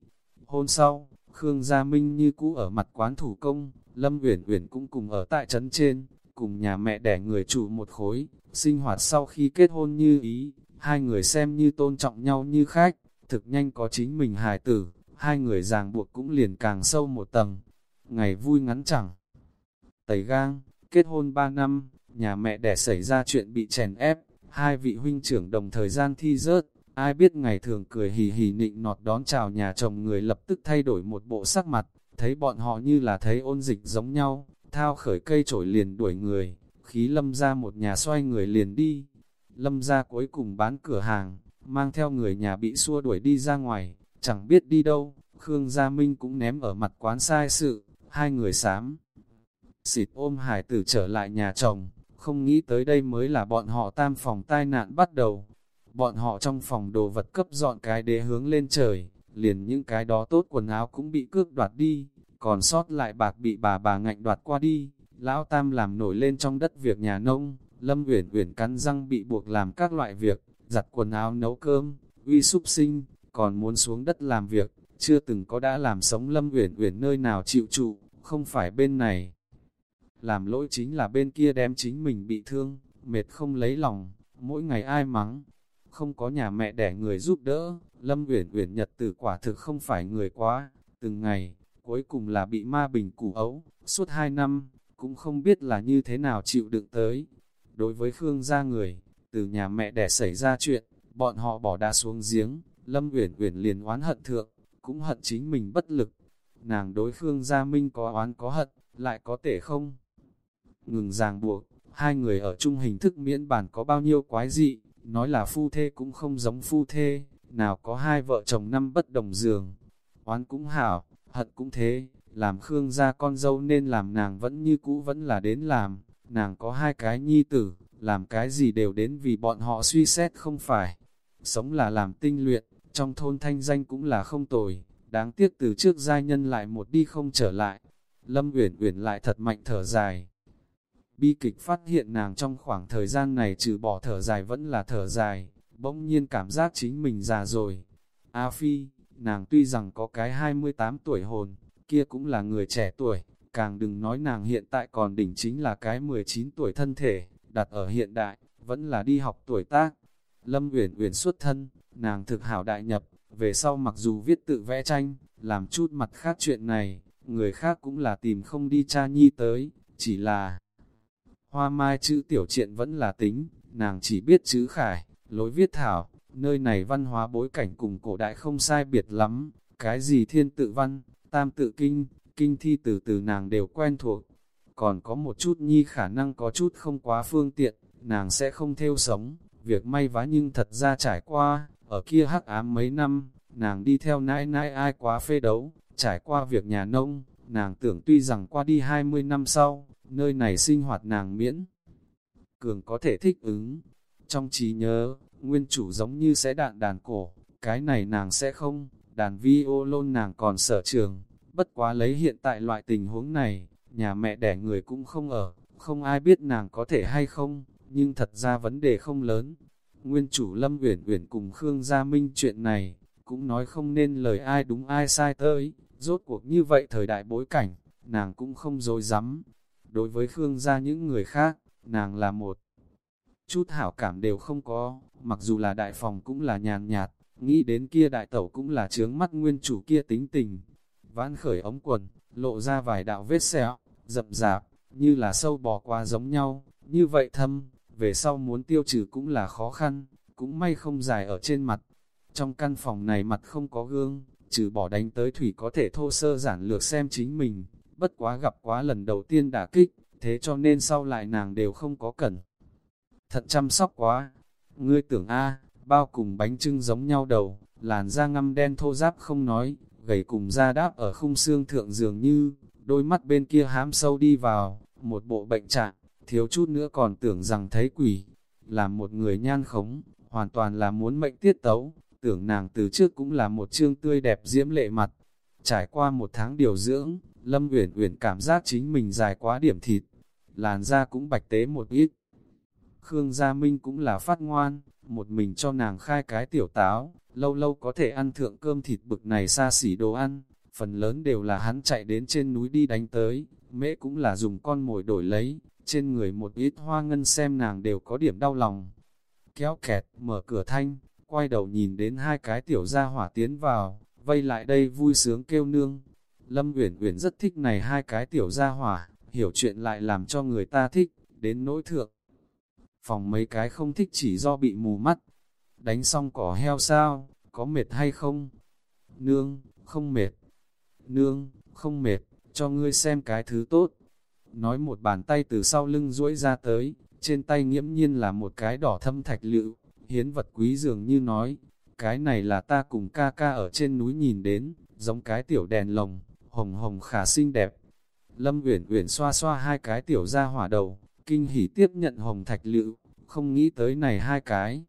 Hôn sau, Khương Gia Minh như cũ ở mặt quán thủ công, Lâm Uyển Uyển cũng cùng ở tại trấn trên, cùng nhà mẹ đẻ người chủ một khối, sinh hoạt sau khi kết hôn như ý, hai người xem như tôn trọng nhau như khách, thực nhanh có chính mình hài tử, hai người ràng buộc cũng liền càng sâu một tầng. Ngày vui ngắn chẳng. Tẩy gang, kết hôn ba năm, nhà mẹ đẻ xảy ra chuyện bị chèn ép, hai vị huynh trưởng đồng thời gian thi rớt, ai biết ngày thường cười hì hì nịnh nọt đón chào nhà chồng người lập tức thay đổi một bộ sắc mặt, thấy bọn họ như là thấy ôn dịch giống nhau, thao khởi cây trổi liền đuổi người, khí lâm ra một nhà xoay người liền đi. Lâm ra cuối cùng bán cửa hàng, mang theo người nhà bị xua đuổi đi ra ngoài, chẳng biết đi đâu, Khương Gia Minh cũng ném ở mặt quán sai sự, hai người sám. Xịt ôm hải tử trở lại nhà chồng, không nghĩ tới đây mới là bọn họ tam phòng tai nạn bắt đầu. Bọn họ trong phòng đồ vật cấp dọn cái đế hướng lên trời, liền những cái đó tốt quần áo cũng bị cướp đoạt đi, còn sót lại bạc bị bà bà ngạnh đoạt qua đi. Lão Tam làm nổi lên trong đất việc nhà nông, Lâm Uyển Uyển cắn răng bị buộc làm các loại việc, giặt quần áo nấu cơm, uy súc sinh, còn muốn xuống đất làm việc, chưa từng có đã làm sống Lâm Uyển Uyển nơi nào chịu trụ, không phải bên này. Làm lỗi chính là bên kia đem chính mình bị thương, mệt không lấy lòng, mỗi ngày ai mắng, không có nhà mẹ đẻ người giúp đỡ, Lâm Uyển Uyển nhật tử quả thực không phải người quá, từng ngày, cuối cùng là bị ma bình củ ấu, suốt hai năm, cũng không biết là như thế nào chịu đựng tới. Đối với Khương gia người, từ nhà mẹ đẻ xảy ra chuyện, bọn họ bỏ đá xuống giếng, Lâm Uyển Uyển liền oán hận thượng, cũng hận chính mình bất lực. Nàng đối Khương Gia Minh có oán có hận, lại có thể không? Ngừng ràng buộc, hai người ở chung hình thức miễn bản có bao nhiêu quái dị, nói là phu thê cũng không giống phu thê, nào có hai vợ chồng năm bất đồng giường. Oán cũng hảo, hận cũng thế, làm Khương gia con dâu nên làm nàng vẫn như cũ vẫn là đến làm, nàng có hai cái nhi tử, làm cái gì đều đến vì bọn họ suy xét không phải. Sống là làm tinh luyện, trong thôn thanh danh cũng là không tồi, đáng tiếc từ trước giai nhân lại một đi không trở lại. Lâm Uyển Uyển lại thật mạnh thở dài. Bi kịch phát hiện nàng trong khoảng thời gian này trừ bỏ thở dài vẫn là thở dài, bỗng nhiên cảm giác chính mình già rồi. A Phi, nàng tuy rằng có cái 28 tuổi hồn, kia cũng là người trẻ tuổi, càng đừng nói nàng hiện tại còn đỉnh chính là cái 19 tuổi thân thể, đặt ở hiện đại, vẫn là đi học tuổi tác. Lâm Uyển Uyển xuất thân, nàng thực hảo đại nhập, về sau mặc dù viết tự vẽ tranh, làm chút mặt khác chuyện này, người khác cũng là tìm không đi cha nhi tới, chỉ là hoa mai chữ tiểu triện vẫn là tính, nàng chỉ biết chữ khải, lối viết thảo, nơi này văn hóa bối cảnh cùng cổ đại không sai biệt lắm, cái gì thiên tự văn, tam tự kinh, kinh thi từ từ nàng đều quen thuộc. Còn có một chút nhi khả năng có chút không quá phương tiện, nàng sẽ không theo sống, việc may vá nhưng thật ra trải qua, ở kia hắc ám mấy năm, nàng đi theo nãi nãi ai quá phê đấu, trải qua việc nhà nông, nàng tưởng tuy rằng qua đi 20 năm sau, nơi này sinh hoạt nàng miễn. Cường có thể thích ứng. Trong trí nhớ, nguyên chủ giống như sẽ đạn đàn cổ, cái này nàng sẽ không, đàn vi ô lôn nàng còn sở trường, bất quá lấy hiện tại loại tình huống này, nhà mẹ đẻ người cũng không ở, không ai biết nàng có thể hay không, nhưng thật ra vấn đề không lớn. Nguyên chủ Lâm Uyển Uyển cùng Khương Gia Minh chuyện này, cũng nói không nên lời ai đúng ai sai tới, rốt cuộc như vậy thời đại bối cảnh, nàng cũng không dối rắm Đối với Khương Gia những người khác, nàng là một chút hảo cảm đều không có, mặc dù là đại phòng cũng là nhàn nhạt, nghĩ đến kia đại tẩu cũng là trướng mắt nguyên chủ kia tính tình. Vãn khởi ống quần, lộ ra vài đạo vết sẹo, rậm rạp, như là sâu bò qua giống nhau, như vậy thâm, về sau muốn tiêu trừ cũng là khó khăn, cũng may không dài ở trên mặt. Trong căn phòng này mặt không có gương, trừ bỏ đánh tới thủy có thể thô sơ giản lược xem chính mình, bất quá gặp quá lần đầu tiên đả kích, thế cho nên sau lại nàng đều không có cần. thật chăm sóc quá, ngươi tưởng A, bao cùng bánh trưng giống nhau đầu, làn da ngăm đen thô giáp không nói, gầy cùng da đáp ở khung xương thượng dường như, đôi mắt bên kia hám sâu đi vào, một bộ bệnh trạng, thiếu chút nữa còn tưởng rằng thấy quỷ, là một người nhan khống, hoàn toàn là muốn mệnh tiết tấu, tưởng nàng từ trước cũng là một trương tươi đẹp diễm lệ mặt. Trải qua một tháng điều dưỡng, Lâm Uyển Uyển cảm giác chính mình dài quá điểm thịt, làn da cũng bạch tế một ít. Khương Gia Minh cũng là phát ngoan, một mình cho nàng khai cái tiểu táo, lâu lâu có thể ăn thượng cơm thịt bực này xa xỉ đồ ăn, phần lớn đều là hắn chạy đến trên núi đi đánh tới, mễ cũng là dùng con mồi đổi lấy, trên người một ít hoa ngân xem nàng đều có điểm đau lòng. Kéo kẹt, mở cửa thanh, quay đầu nhìn đến hai cái tiểu gia hỏa tiến vào, vây lại đây vui sướng kêu nương. Lâm Uyển Uyển rất thích này hai cái tiểu gia hỏa, hiểu chuyện lại làm cho người ta thích, đến nỗi thượng. Phòng mấy cái không thích chỉ do bị mù mắt. Đánh xong cỏ heo sao, có mệt hay không? Nương, không mệt. Nương, không mệt, cho ngươi xem cái thứ tốt. Nói một bàn tay từ sau lưng duỗi ra tới, trên tay nghiễm nhiên là một cái đỏ thâm thạch lựu, hiến vật quý dường như nói, cái này là ta cùng ca ca ở trên núi nhìn đến, giống cái tiểu đèn lồng, hồng hồng khả xinh đẹp. Lâm Uyển Uyển xoa xoa hai cái tiểu ra hỏa đầu, kinh hỉ tiếp nhận hồng thạch lựu, không nghĩ tới này hai cái.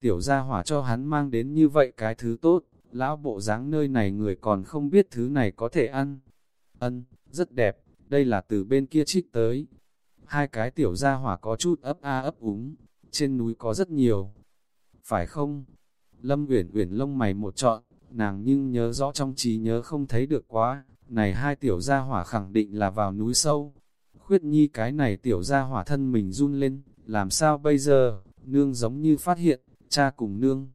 Tiểu gia hỏa cho hắn mang đến như vậy cái thứ tốt, lão bộ dáng nơi này người còn không biết thứ này có thể ăn. Ân, rất đẹp, đây là từ bên kia trích tới. Hai cái tiểu gia hỏa có chút ấp a ấp úng, trên núi có rất nhiều. Phải không? Lâm Uyển Uyển lông mày một trọn, nàng nhưng nhớ rõ trong trí nhớ không thấy được quá, này hai tiểu gia hỏa khẳng định là vào núi sâu. Khuyết nhi cái này tiểu gia hỏa thân mình run lên, làm sao bây giờ, nương giống như phát hiện, cha cùng nương.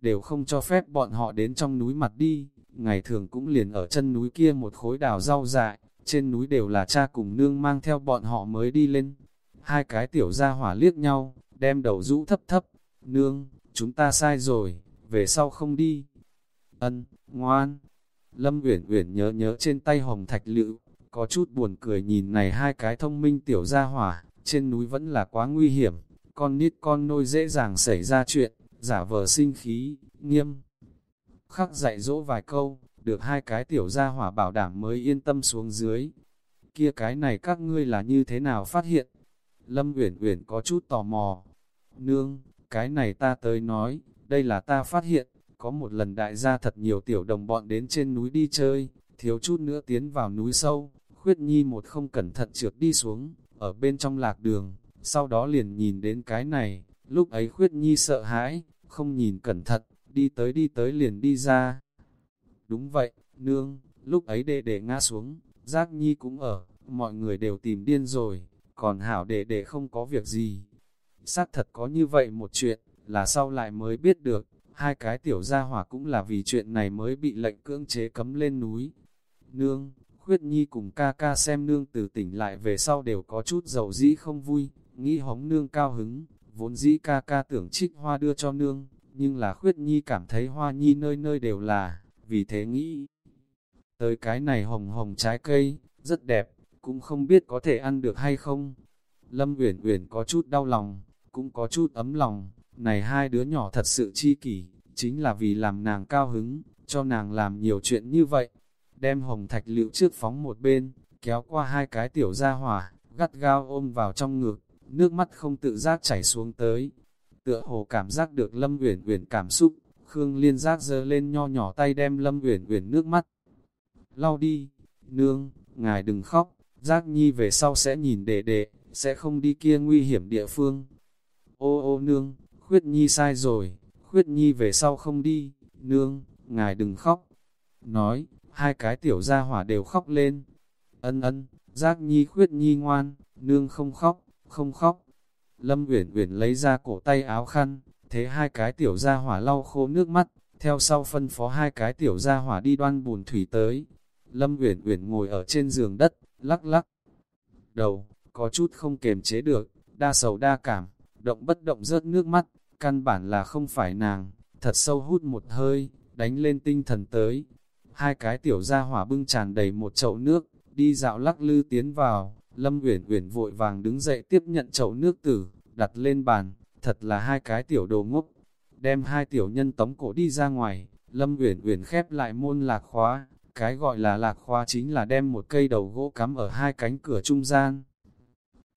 Đều không cho phép bọn họ đến trong núi mặt đi, ngày thường cũng liền ở chân núi kia một khối đào rau dại, trên núi đều là cha cùng nương mang theo bọn họ mới đi lên. Hai cái tiểu gia hỏa liếc nhau, đem đầu rũ thấp thấp, nương, chúng ta sai rồi, về sau không đi. Ân, ngoan. Lâm Uyển Uyển nhớ nhớ trên tay hồng thạch lựu, có chút buồn cười nhìn này hai cái thông minh tiểu gia hỏa, trên núi vẫn là quá nguy hiểm, con nít con nôi dễ dàng xảy ra chuyện, giả vờ sinh khí, nghiêm. Khắc dạy dỗ vài câu, được hai cái tiểu gia hỏa bảo đảm mới yên tâm xuống dưới. Kia cái này các ngươi là như thế nào phát hiện? Lâm Uyển Uyển có chút tò mò. Nương, cái này ta tới nói, đây là ta phát hiện, có một lần đại gia thật nhiều tiểu đồng bọn đến trên núi đi chơi, thiếu chút nữa tiến vào núi sâu, khuyết nhi một không cẩn thận trượt đi xuống, ở bên trong lạc đường, sau đó liền nhìn đến cái này, lúc ấy khuyết nhi sợ hãi, không nhìn cẩn thận, đi tới đi tới liền đi ra. Đúng vậy, nương, lúc ấy đệ đệ ngã xuống, giác nhi cũng ở, mọi người đều tìm điên rồi, còn hảo đệ đệ không có việc gì. Xác thật có như vậy một chuyện, là sau lại mới biết được, hai cái tiểu gia hỏa cũng là vì chuyện này mới bị lệnh cưỡng chế cấm lên núi. Nương, Khuyết Nhi cùng ca ca xem nương từ tỉnh lại về sau đều có chút dầu dĩ không vui, nghĩ hống nương cao hứng, vốn dĩ ca ca tưởng trích hoa đưa cho nương, nhưng là khuyết nhi cảm thấy hoa nhi nơi nơi đều là, vì thế nghĩ. Tới cái này hồng hồng trái cây, rất đẹp, cũng không biết có thể ăn được hay không. Lâm Uyển Uyển có chút đau lòng, cũng có chút ấm lòng, này hai đứa nhỏ thật sự chi kỷ, chính là vì làm nàng cao hứng, cho nàng làm nhiều chuyện như vậy. Đem hồng thạch liệu trước phóng một bên, kéo qua hai cái tiểu gia hỏa, gắt gao ôm vào trong ngực, nước mắt không tự giác chảy xuống tới. Tựa hồ cảm giác được Lâm Uyển Uyển cảm xúc, Khương Liên giác giơ lên nho nhỏ tay đem Lâm Uyển Uyển nước mắt. Lau đi, nương, ngài đừng khóc, Giác Nhi về sau sẽ nhìn đệ đệ, sẽ không đi kia nguy hiểm địa phương. Ô ô nương, Khuyết Nhi sai rồi, Khuyết Nhi về sau không đi, nương, ngài đừng khóc. Nói, hai cái tiểu gia hỏa đều khóc lên. Ân ân, Giác Nhi Khuyết Nhi ngoan, nương không khóc, không khóc. Lâm Uyển Uyển lấy ra cổ tay áo khăn, thế hai cái tiểu gia hỏa lau khô nước mắt, theo sau phân phó hai cái tiểu gia hỏa đi đoan bùn thủy tới. Lâm Uyển Uyển ngồi ở trên giường đất, lắc lắc đầu, có chút không kềm chế được, đa sầu đa cảm, động bất động rớt nước mắt, căn bản là không phải nàng, thật sâu hút một hơi, đánh lên tinh thần tới. Hai cái tiểu gia hỏa bưng tràn đầy một chậu nước, đi dạo lắc lư tiến vào, Lâm Uyển Uyển vội vàng đứng dậy tiếp nhận chậu nước tử, đặt lên bàn, thật là hai cái tiểu đồ ngốc. Đem hai tiểu nhân tống cổ đi ra ngoài, Lâm Uyển Uyển khép lại môn lạc khóa, cái gọi là lạc khóa chính là đem một cây đầu gỗ cắm ở hai cánh cửa trung gian.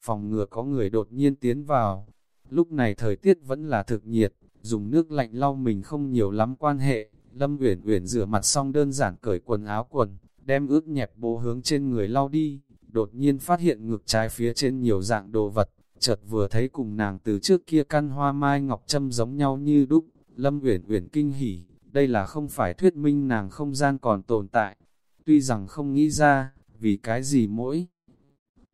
Phòng ngừa có người đột nhiên tiến vào. Lúc này thời tiết vẫn là thực nhiệt, dùng nước lạnh lau mình không nhiều lắm quan hệ. Lâm Uyển Uyển rửa mặt xong đơn giản cởi quần áo quần, đem ướt nhẹp bố hướng trên người lau đi. Đột nhiên phát hiện ngực trái phía trên nhiều dạng đồ vật, chợt vừa thấy cùng nàng từ trước kia căn hoa mai ngọc châm giống nhau như đúc. Lâm Uyển Uyển kinh hỉ, đây là không phải thuyết minh nàng không gian còn tồn tại. Tuy rằng không nghĩ ra, vì cái gì mỗi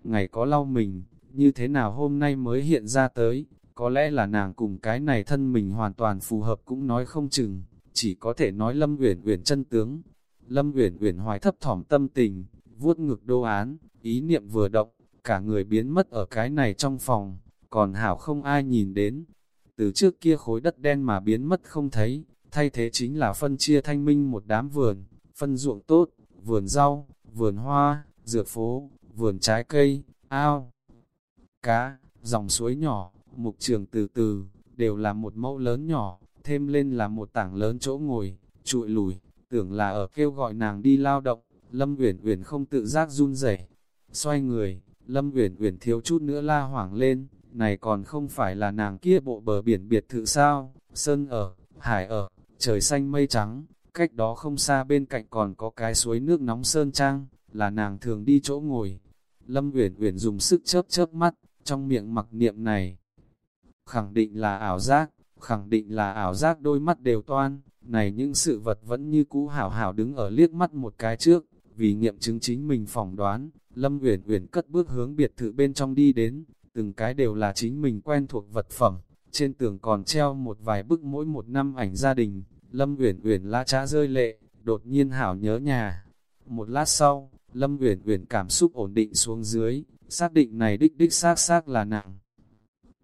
ngày có lau mình, như thế nào hôm nay mới hiện ra tới, có lẽ là nàng cùng cái này thân mình hoàn toàn phù hợp cũng nói không chừng, chỉ có thể nói Lâm Uyển Uyển chân tướng. Lâm Uyển Uyển hoài thấp thỏm tâm tình, vuốt ngực đô án, ý niệm vừa động, cả người biến mất ở cái này trong phòng, còn hảo không ai nhìn đến. Từ trước kia khối đất đen mà biến mất không thấy, thay thế chính là phân chia thanh minh một đám vườn, phân ruộng tốt, vườn rau, vườn hoa, dược phố, vườn trái cây, ao, cá, dòng suối nhỏ, mục trường từ từ, đều là một mẫu lớn nhỏ, thêm lên là một tảng lớn chỗ ngồi, trụi lùi, tưởng là ở kêu gọi nàng đi lao động, Lâm Uyển Uyển không tự giác run rẩy. Xoay người, Lâm Uyển Uyển thiếu chút nữa la hoảng lên, này còn không phải là nàng kia bộ bờ biển biệt thự sao? Sơn ở, hải ở, trời xanh mây trắng, cách đó không xa bên cạnh còn có cái suối nước nóng sơn trang, là nàng thường đi chỗ ngồi. Lâm Uyển Uyển dùng sức chớp chớp mắt, trong miệng mặc niệm này. Khẳng định là ảo giác, khẳng định là ảo giác đôi mắt đều toan, này những sự vật vẫn như cũ hảo hảo đứng ở liếc mắt một cái trước, vì nghiệm chứng chính mình phỏng đoán, Lâm Uyển Uyển cất bước hướng biệt thự bên trong đi đến, từng cái đều là chính mình quen thuộc vật phẩm, trên tường còn treo một vài bức mỗi một năm ảnh gia đình, Lâm Uyển Uyển la trá rơi lệ, đột nhiên hảo nhớ nhà. Một lát sau, Lâm Uyển Uyển cảm xúc ổn định xuống dưới, xác định này đích đích xác xác là nặng.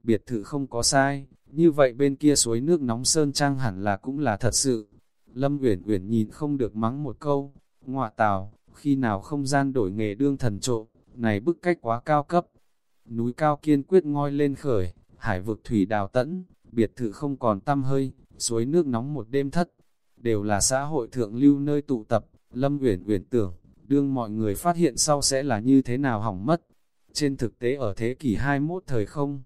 Biệt thự không có sai, như vậy bên kia suối nước nóng sơn trang hẳn là cũng là thật sự. Lâm Uyển Uyển nhìn không được mắng một câu, ngọa tào, khi nào không gian đổi nghề đương thần trộm, này bức cách quá cao cấp. Núi cao kiên quyết ngoi lên khởi, hải vực thủy đào tẫn, biệt thự không còn tâm hơi, suối nước nóng một đêm thất, đều là xã hội thượng lưu nơi tụ tập, Lâm Uyển Uyển tưởng, đương mọi người phát hiện sau sẽ là như thế nào hỏng mất. Trên thực tế ở thế kỷ 21 thời không,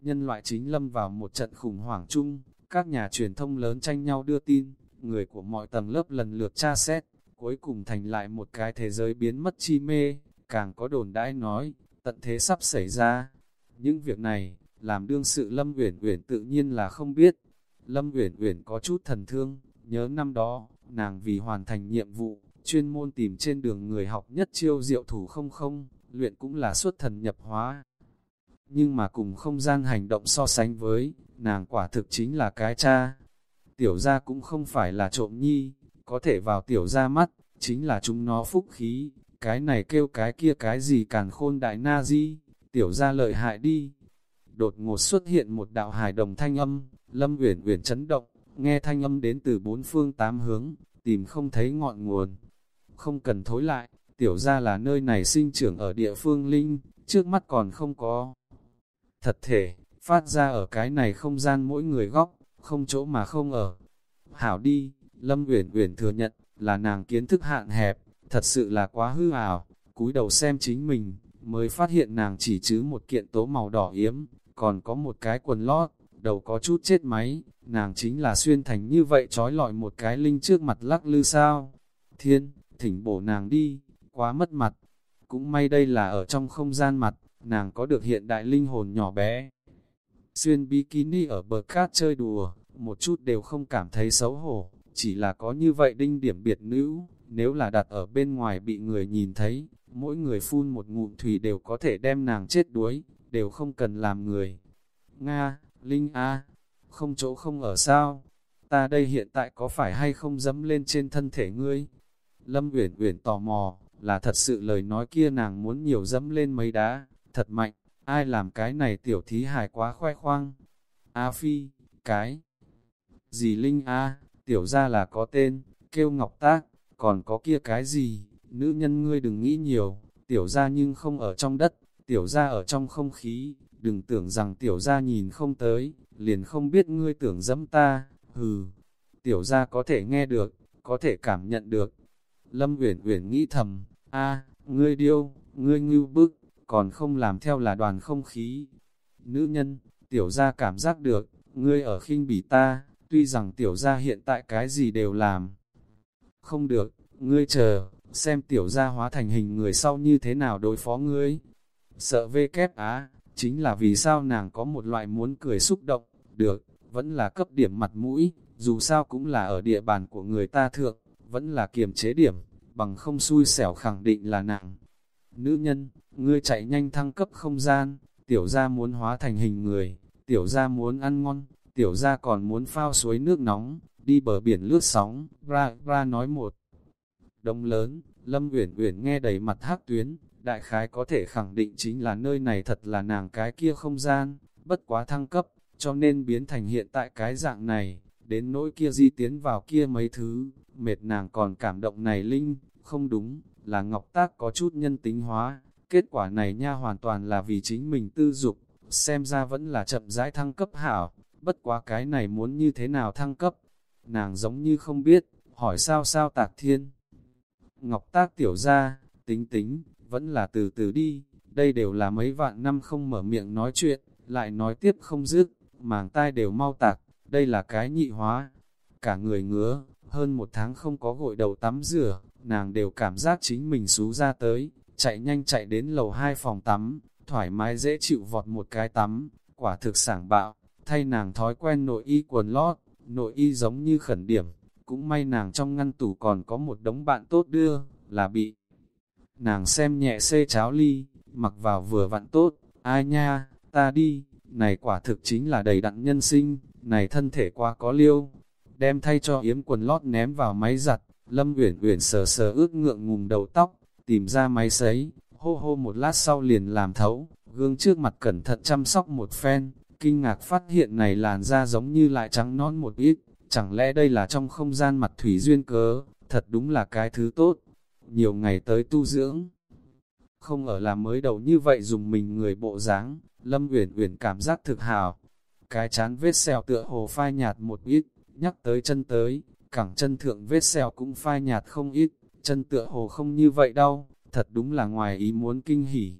nhân loại chính lâm vào một trận khủng hoảng chung, các nhà truyền thông lớn tranh nhau đưa tin, người của mọi tầng lớp lần lượt tra xét, cuối cùng thành lại một cái thế giới biến mất chi mê, càng có đồn đãi nói, tận thế sắp xảy ra. Những việc này, làm đương sự Lâm Uyển Uyển tự nhiên là không biết. Lâm Uyển Uyển có chút thần thương, nhớ năm đó, nàng vì hoàn thành nhiệm vụ, chuyên môn tìm trên đường người học nhất chiêu diệu thủ không không, luyện cũng là xuất thần nhập hóa. Nhưng mà cùng không gian hành động so sánh với, nàng quả thực chính là cái cha. Tiểu gia cũng không phải là trộm nhi, có thể vào tiểu gia mắt, chính là chúng nó phúc khí, cái này kêu cái kia cái gì càn khôn đại na di, tiểu gia lợi hại đi. đột ngột xuất hiện một đạo hài đồng thanh âm, Lâm Uyển Uyển chấn động, nghe thanh âm đến từ bốn phương tám hướng, tìm không thấy ngọn nguồn. Không cần thối lại, tiểu gia là nơi này sinh trưởng ở địa phương linh, trước mắt còn không có. Thật thể, phát ra ở cái này không gian mỗi người góc, không chỗ mà không ở. Hảo đi, Lâm Uyển Uyển thừa nhận, là nàng kiến thức hạn hẹp, thật sự là quá hư ảo, cúi đầu xem chính mình, mới phát hiện nàng chỉ chứ một kiện tố màu đỏ yếm, còn có một cái quần lót, đầu có chút chết máy, nàng chính là xuyên thành như vậy trói lọi một cái linh trước mặt lắc lư sao. Thiên, thỉnh bổ nàng đi, quá mất mặt. Cũng may đây là ở trong không gian mặt, nàng có được hiện đại linh hồn nhỏ bé. Xuyên bikini ở bờ cát chơi đùa, một chút đều không cảm thấy xấu hổ, chỉ là có như vậy đinh điểm biệt nữ, nếu là đặt ở bên ngoài bị người nhìn thấy, mỗi người phun một ngụm thủy đều có thể đem nàng chết đuối, đều không cần làm người. Nga, Linh A, không chỗ không ở sao? Ta đây hiện tại có phải hay không dẫm lên trên thân thể ngươi? Lâm Uyển Uyển tò mò, là thật sự lời nói kia nàng muốn nhiều dẫm lên mấy đá, thật mạnh, ai làm cái này tiểu thí hài quá khoe khoang. A Phi, cái gì Linh A, tiểu ra là có tên, kêu Ngọc Tác, còn có kia cái gì, nữ nhân ngươi đừng nghĩ nhiều, tiểu ra nhưng không ở trong đất, tiểu ra ở trong không khí, đừng tưởng rằng tiểu ra nhìn không tới, liền không biết ngươi tưởng dẫm ta, hừ, tiểu ra có thể nghe được, có thể cảm nhận được. Lâm Uyển Uyển nghĩ thầm, a, ngươi điêu, ngươi ngưu bức, còn không làm theo là đoàn không khí. Nữ nhân, tiểu gia cảm giác được, ngươi ở khinh bỉ ta, tuy rằng tiểu gia hiện tại cái gì đều làm. Không được, ngươi chờ, xem tiểu gia hóa thành hình người sau như thế nào đối phó ngươi. Sợ vê kép á, chính là vì sao nàng có một loại muốn cười xúc động, được, vẫn là cấp điểm mặt mũi, dù sao cũng là ở địa bàn của người ta thượng, vẫn là kiềm chế điểm, bằng không xui xẻo khẳng định là nặng. Nữ nhân, ngươi chạy nhanh thăng cấp không gian, tiểu gia muốn hóa thành hình người, tiểu gia muốn ăn ngon, tiểu gia còn muốn phao suối nước nóng, đi bờ biển lướt sóng, ra, ra nói một. Đông lớn, Lâm Uyển Uyển nghe đầy mặt hắc tuyến, đại khái có thể khẳng định chính là nơi này thật là nàng cái kia không gian, bất quá thăng cấp, cho nên biến thành hiện tại cái dạng này, đến nỗi kia di tiến vào kia mấy thứ, mệt nàng còn cảm động này linh, không đúng, là ngọc tác có chút nhân tính hóa, kết quả này nha hoàn toàn là vì chính mình tư dục, xem ra vẫn là chậm rãi thăng cấp hảo, bất quá cái này muốn như thế nào thăng cấp, nàng giống như không biết, hỏi sao sao tạc thiên. Ngọc tác tiểu ra, tính tính, vẫn là từ từ đi, đây đều là mấy vạn năm không mở miệng nói chuyện, lại nói tiếp không dứt, màng tai đều mau tạc, đây là cái nhị hóa. Cả người ngứa, hơn một tháng không có gội đầu tắm rửa, nàng đều cảm giác chính mình xú ra tới, chạy nhanh chạy đến lầu hai phòng tắm, thoải mái dễ chịu vọt một cái tắm, quả thực sảng bạo, thay nàng thói quen nội y quần lót, nội y giống như khẩn điểm, cũng may nàng trong ngăn tủ còn có một đống bạn tốt đưa, là bị Nàng xem nhẹ xê cháo ly, mặc vào vừa vặn tốt, ai nha, ta đi, này quả thực chính là đầy đặn nhân sinh, này thân thể quá có liêu. Đem thay cho yếm quần lót ném vào máy giặt, Lâm Uyển Uyển sờ sờ ướt ngượng ngùng đầu tóc, tìm ra máy sấy, hô hô một lát sau liền làm thấu, gương trước mặt cẩn thận chăm sóc một phen, kinh ngạc phát hiện này làn da giống như lại trắng non một ít, chẳng lẽ đây là trong không gian mặt thủy duyên cớ, thật đúng là cái thứ tốt nhiều ngày tới tu dưỡng. Không ở là mới đầu như vậy dùng mình người bộ dáng, Lâm Uyển Uyển cảm giác thực hào. Cái chán vết sẹo tựa hồ phai nhạt một ít, nhắc tới chân tới, cẳng chân thượng vết sẹo cũng phai nhạt không ít, chân tựa hồ không như vậy đâu, thật đúng là ngoài ý muốn kinh hỉ.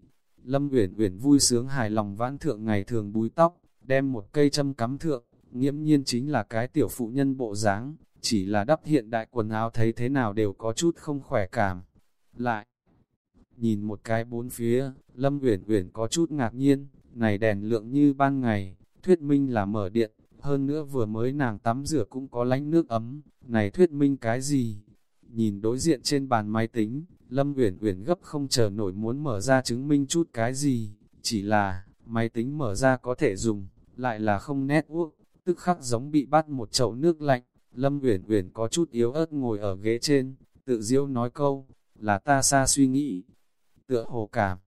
Lâm Uyển Uyển vui sướng hài lòng vãn thượng ngày thường búi tóc, đem một cây châm cắm thượng, nghiễm nhiên chính là cái tiểu phụ nhân bộ dáng, chỉ là đắp hiện đại quần áo thấy thế nào đều có chút không khỏe cảm. Lại, nhìn một cái bốn phía, Lâm Uyển Uyển có chút ngạc nhiên, này đèn lượng như ban ngày, thuyết minh là mở điện, hơn nữa vừa mới nàng tắm rửa cũng có lánh nước ấm, này thuyết minh cái gì? Nhìn đối diện trên bàn máy tính, Lâm Uyển Uyển gấp không chờ nổi muốn mở ra chứng minh chút cái gì, chỉ là, máy tính mở ra có thể dùng, lại là không network, tức khắc giống bị bắt một chậu nước lạnh. Lâm Uyển Uyển có chút yếu ớt ngồi ở ghế trên, tự diêu nói câu, là ta xa suy nghĩ. Tựa hồ cảm.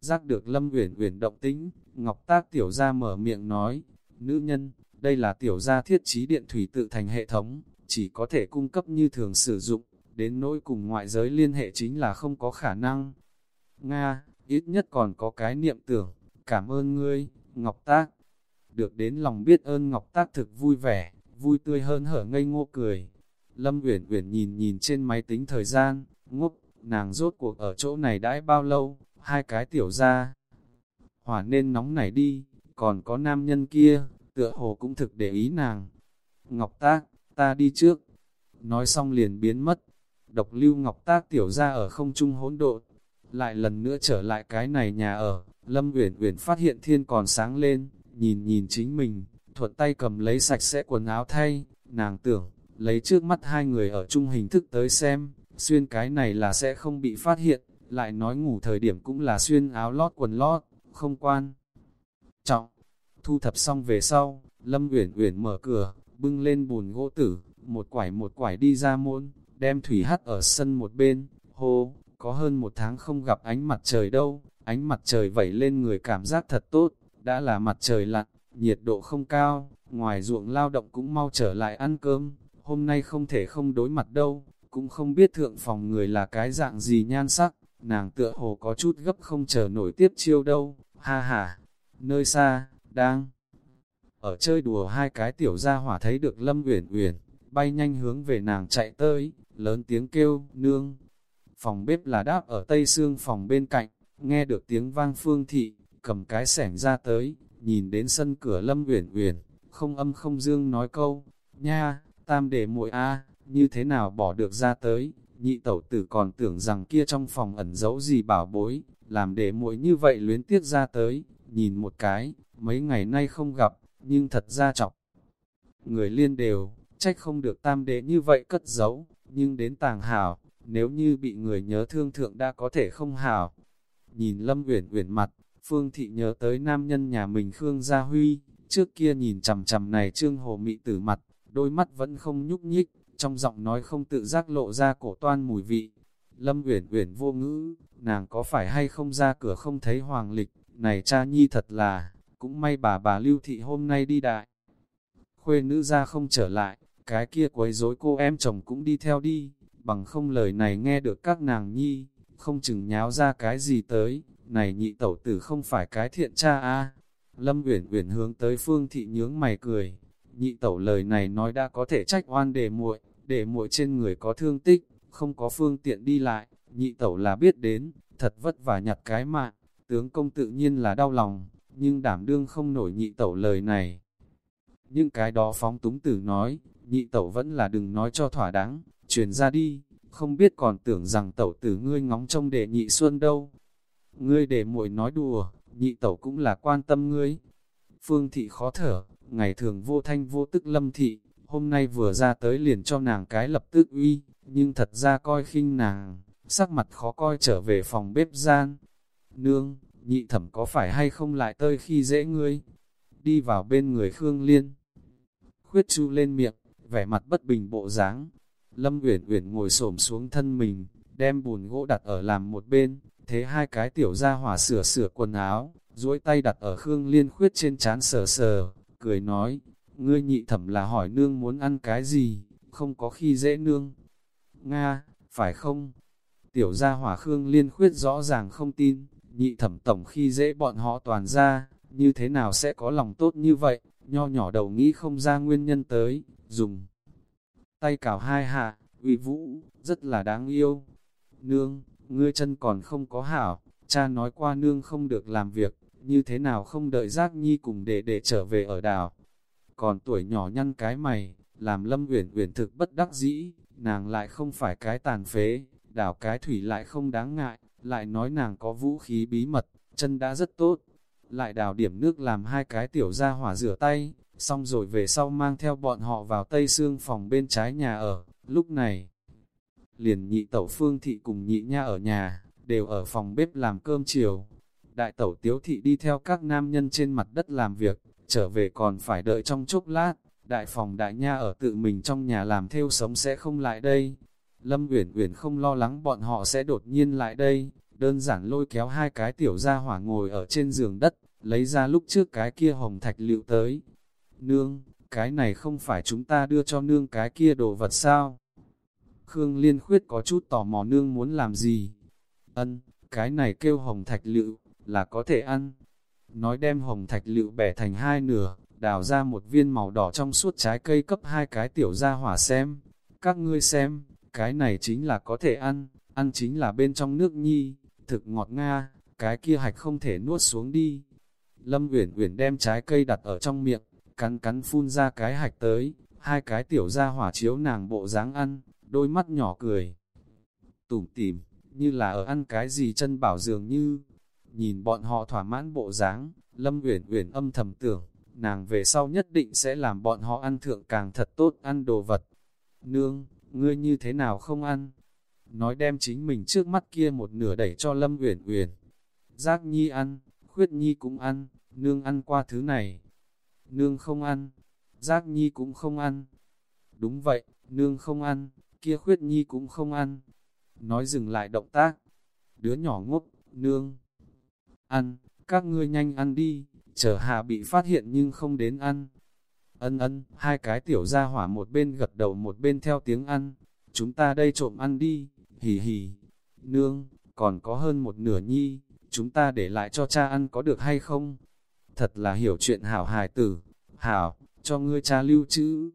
Giác được Lâm Uyển Uyển động tĩnh, Ngọc Tác tiểu gia mở miệng nói, nữ nhân, đây là tiểu gia thiết trí điện thủy tự thành hệ thống, chỉ có thể cung cấp như thường sử dụng, đến nỗi cùng ngoại giới liên hệ chính là không có khả năng. Nga, ít nhất còn có cái niệm tưởng, cảm ơn ngươi, Ngọc Tác. Được đến lòng biết ơn Ngọc Tác thực vui vẻ, vui tươi hơn hở ngây ngô cười. Lâm Uyển Uyển nhìn nhìn trên máy tính thời gian, ngốc, nàng rốt cuộc ở chỗ này đãi bao lâu, hai cái tiểu ra. Hỏa nên nóng nảy đi, còn có nam nhân kia, tựa hồ cũng thực để ý nàng. Ngọc Tác, ta đi trước. Nói xong liền biến mất. Độc lưu Ngọc Tác tiểu ra ở không trung hỗn độn, lại lần nữa trở lại cái này nhà ở. Lâm Uyển Uyển phát hiện thiên còn sáng lên, nhìn nhìn chính mình, thuận tay cầm lấy sạch sẽ quần áo thay, nàng tưởng, lấy trước mắt hai người ở chung hình thức tới xem, xuyên cái này là sẽ không bị phát hiện, lại nói ngủ thời điểm cũng là xuyên áo lót quần lót, không quan. Trọng, thu thập xong về sau, Lâm Uyển Uyển mở cửa, bưng lên bùn gỗ tử, một quải một quải đi ra môn, đem thủy hắt ở sân một bên, hô, có hơn một tháng không gặp ánh mặt trời đâu, ánh mặt trời vẩy lên người cảm giác thật tốt, đã là mặt trời lặn, nhiệt độ không cao, ngoài ruộng lao động cũng mau trở lại ăn cơm, hôm nay không thể không đối mặt đâu, cũng không biết thượng phòng người là cái dạng gì nhan sắc, nàng tựa hồ có chút gấp không chờ nổi tiếp chiêu đâu, ha ha, nơi xa, đang ở chơi đùa hai cái tiểu gia hỏa thấy được Lâm Uyển Uyển, bay nhanh hướng về nàng chạy tới, lớn tiếng kêu, nương. Phòng bếp là đáp ở tây xương phòng bên cạnh, nghe được tiếng vang phương thị, cầm cái sẻng ra tới, nhìn đến sân cửa Lâm Uyển Uyển, không âm không dương nói câu, nha, tam để muội a, như thế nào bỏ được ra tới, nhị tẩu tử còn tưởng rằng kia trong phòng ẩn giấu gì bảo bối, làm để muội như vậy luyến tiếc ra tới, nhìn một cái, mấy ngày nay không gặp, nhưng thật ra chọc Người liên đều, trách không được tam đế như vậy cất giấu, nhưng đến tàng hảo, nếu như bị người nhớ thương thượng đã có thể không hảo. Nhìn Lâm Uyển Uyển mặt, Phương Thị nhớ tới nam nhân nhà mình Khương Gia Huy, trước kia nhìn chằm chằm này trương hồ mị tử mặt, đôi mắt vẫn không nhúc nhích, trong giọng nói không tự giác lộ ra cổ toan mùi vị. Lâm Uyển Uyển vô ngữ, nàng có phải hay không ra cửa không thấy hoàng lịch, này cha nhi thật là, cũng may bà bà Lưu Thị hôm nay đi đại. Khuê nữ ra không trở lại, cái kia quấy rối cô em chồng cũng đi theo đi, bằng không lời này nghe được các nàng nhi, không chừng nháo ra cái gì tới, này nhị tẩu tử không phải cái thiện cha a Lâm Uyển Uyển hướng tới Phương Thị nhướng mày cười, nhị tẩu lời này nói đã có thể trách oan để muội, để muội trên người có thương tích, không có phương tiện đi lại, nhị tẩu là biết đến, thật vất vả nhặt cái mạng, tướng công tự nhiên là đau lòng, nhưng đảm đương không nổi nhị tẩu lời này. Nhưng cái đó phóng túng tử nói, nhị tẩu vẫn là đừng nói cho thỏa đáng, truyền ra đi, không biết còn tưởng rằng tẩu tử ngươi ngóng trông để nhị xuân đâu. Ngươi để muội nói đùa, nhị tẩu cũng là quan tâm ngươi. Phương thị khó thở, ngày thường vô thanh vô tức lâm thị, hôm nay vừa ra tới liền cho nàng cái lập tức uy, nhưng thật ra coi khinh nàng, sắc mặt khó coi trở về phòng bếp gian. Nương, nhị thẩm có phải hay không lại tơi khi dễ ngươi? Đi vào bên người Khương Liên. Khuyết chu lên miệng, vẻ mặt bất bình bộ dáng. Lâm Uyển Uyển ngồi xổm xuống thân mình, đem bùn gỗ đặt ở làm một bên, thế hai cái tiểu ra hỏa sửa sửa quần áo, duỗi tay đặt ở Khương Liên khuyết trên chán sờ sờ, cười nói, ngươi nhị thẩm là hỏi nương muốn ăn cái gì, không có khi dễ nương. Nga, phải không? Tiểu gia hỏa Khương Liên khuyết rõ ràng không tin, nhị thẩm tổng khi dễ bọn họ toàn ra, như thế nào sẽ có lòng tốt như vậy, nho nhỏ đầu nghĩ không ra nguyên nhân tới, dùng tay cào hai hạ, uy vũ, rất là đáng yêu. Nương, ngươi chân còn không có hảo, cha nói qua nương không được làm việc, như thế nào không đợi giác nhi cùng để để trở về ở đảo. Còn tuổi nhỏ nhăn cái mày, làm lâm uyển uyển thực bất đắc dĩ, nàng lại không phải cái tàn phế, đảo cái thủy lại không đáng ngại, lại nói nàng có vũ khí bí mật, chân đã rất tốt. Lại đào điểm nước làm hai cái tiểu ra hỏa rửa tay, xong rồi về sau mang theo bọn họ vào tây xương phòng bên trái nhà ở, lúc này. Liền nhị tẩu phương thị cùng nhị nha ở nhà, đều ở phòng bếp làm cơm chiều. Đại tẩu tiếu thị đi theo các nam nhân trên mặt đất làm việc, trở về còn phải đợi trong chốc lát. Đại phòng đại nha ở tự mình trong nhà làm theo sống sẽ không lại đây, Lâm Uyển Uyển không lo lắng bọn họ sẽ đột nhiên lại đây, đơn giản lôi kéo hai cái tiểu gia hỏa ngồi ở trên giường đất, lấy ra lúc trước cái kia hồng thạch liệu tới. Nương, cái này không phải chúng ta đưa cho nương cái kia đồ vật sao? Khương Liên Khuyết có chút tò mò nương muốn làm gì? Ân, cái này kêu hồng thạch lựu, là có thể ăn. Nói đem hồng thạch lựu bẻ thành hai nửa, đào ra một viên màu đỏ trong suốt trái cây cấp hai cái tiểu ra hỏa xem. Các ngươi xem, cái này chính là có thể ăn, ăn chính là bên trong nước nhi, thực ngọt nga, cái kia hạch không thể nuốt xuống đi. Lâm Uyển Uyển đem trái cây đặt ở trong miệng, cắn cắn phun ra cái hạch tới, hai cái tiểu ra hỏa chiếu nàng bộ dáng ăn, đôi mắt nhỏ cười. Tủm tỉm, như là ở ăn cái gì chân bảo dường như. Nhìn bọn họ thỏa mãn bộ dáng, Lâm Uyển Uyển âm thầm tưởng, nàng về sau nhất định sẽ làm bọn họ ăn thượng càng thật tốt ăn đồ vật. Nương, ngươi như thế nào không ăn? Nói đem chính mình trước mắt kia một nửa đẩy cho Lâm Uyển Uyển. Giác Nhi ăn, Khuyết Nhi cũng ăn, nương ăn qua thứ này. Nương không ăn, Giác Nhi cũng không ăn. Đúng vậy, nương không ăn, kia Khuyết Nhi cũng không ăn. Nói dừng lại động tác. Đứa nhỏ ngốc, nương. Ăn, các ngươi nhanh ăn đi, chờ hạ bị phát hiện nhưng không đến ăn. Ân ân, hai cái tiểu gia hỏa một bên gật đầu một bên theo tiếng ăn. Chúng ta đây trộm ăn đi, hì hì. Nương, còn có hơn một nửa nhi, chúng ta để lại cho cha ăn có được hay không? Thật là hiểu chuyện hảo hài tử. Hảo, cho ngươi cha lưu trữ.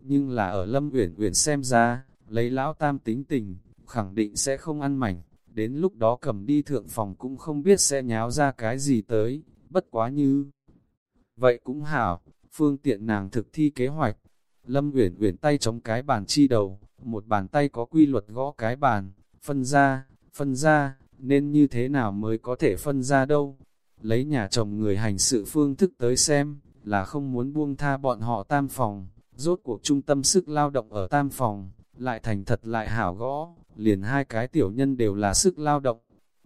Nhưng là ở Lâm Uyển Uyển xem ra, lấy lão tam tính tình, khẳng định sẽ không ăn mảnh, đến lúc đó cầm đi thượng phòng cũng không biết sẽ nháo ra cái gì tới, bất quá như. Vậy cũng hảo, phương tiện nàng thực thi kế hoạch. Lâm Uyển Uyển tay chống cái bàn chi đầu, một bàn tay có quy luật gõ cái bàn, phân ra, phân ra, nên như thế nào mới có thể phân ra đâu. Lấy nhà chồng người hành sự phương thức tới xem, là không muốn buông tha bọn họ tam phòng, rốt cuộc trung tâm sức lao động ở tam phòng, lại thành thật lại hảo gõ, liền hai cái tiểu nhân đều là sức lao động.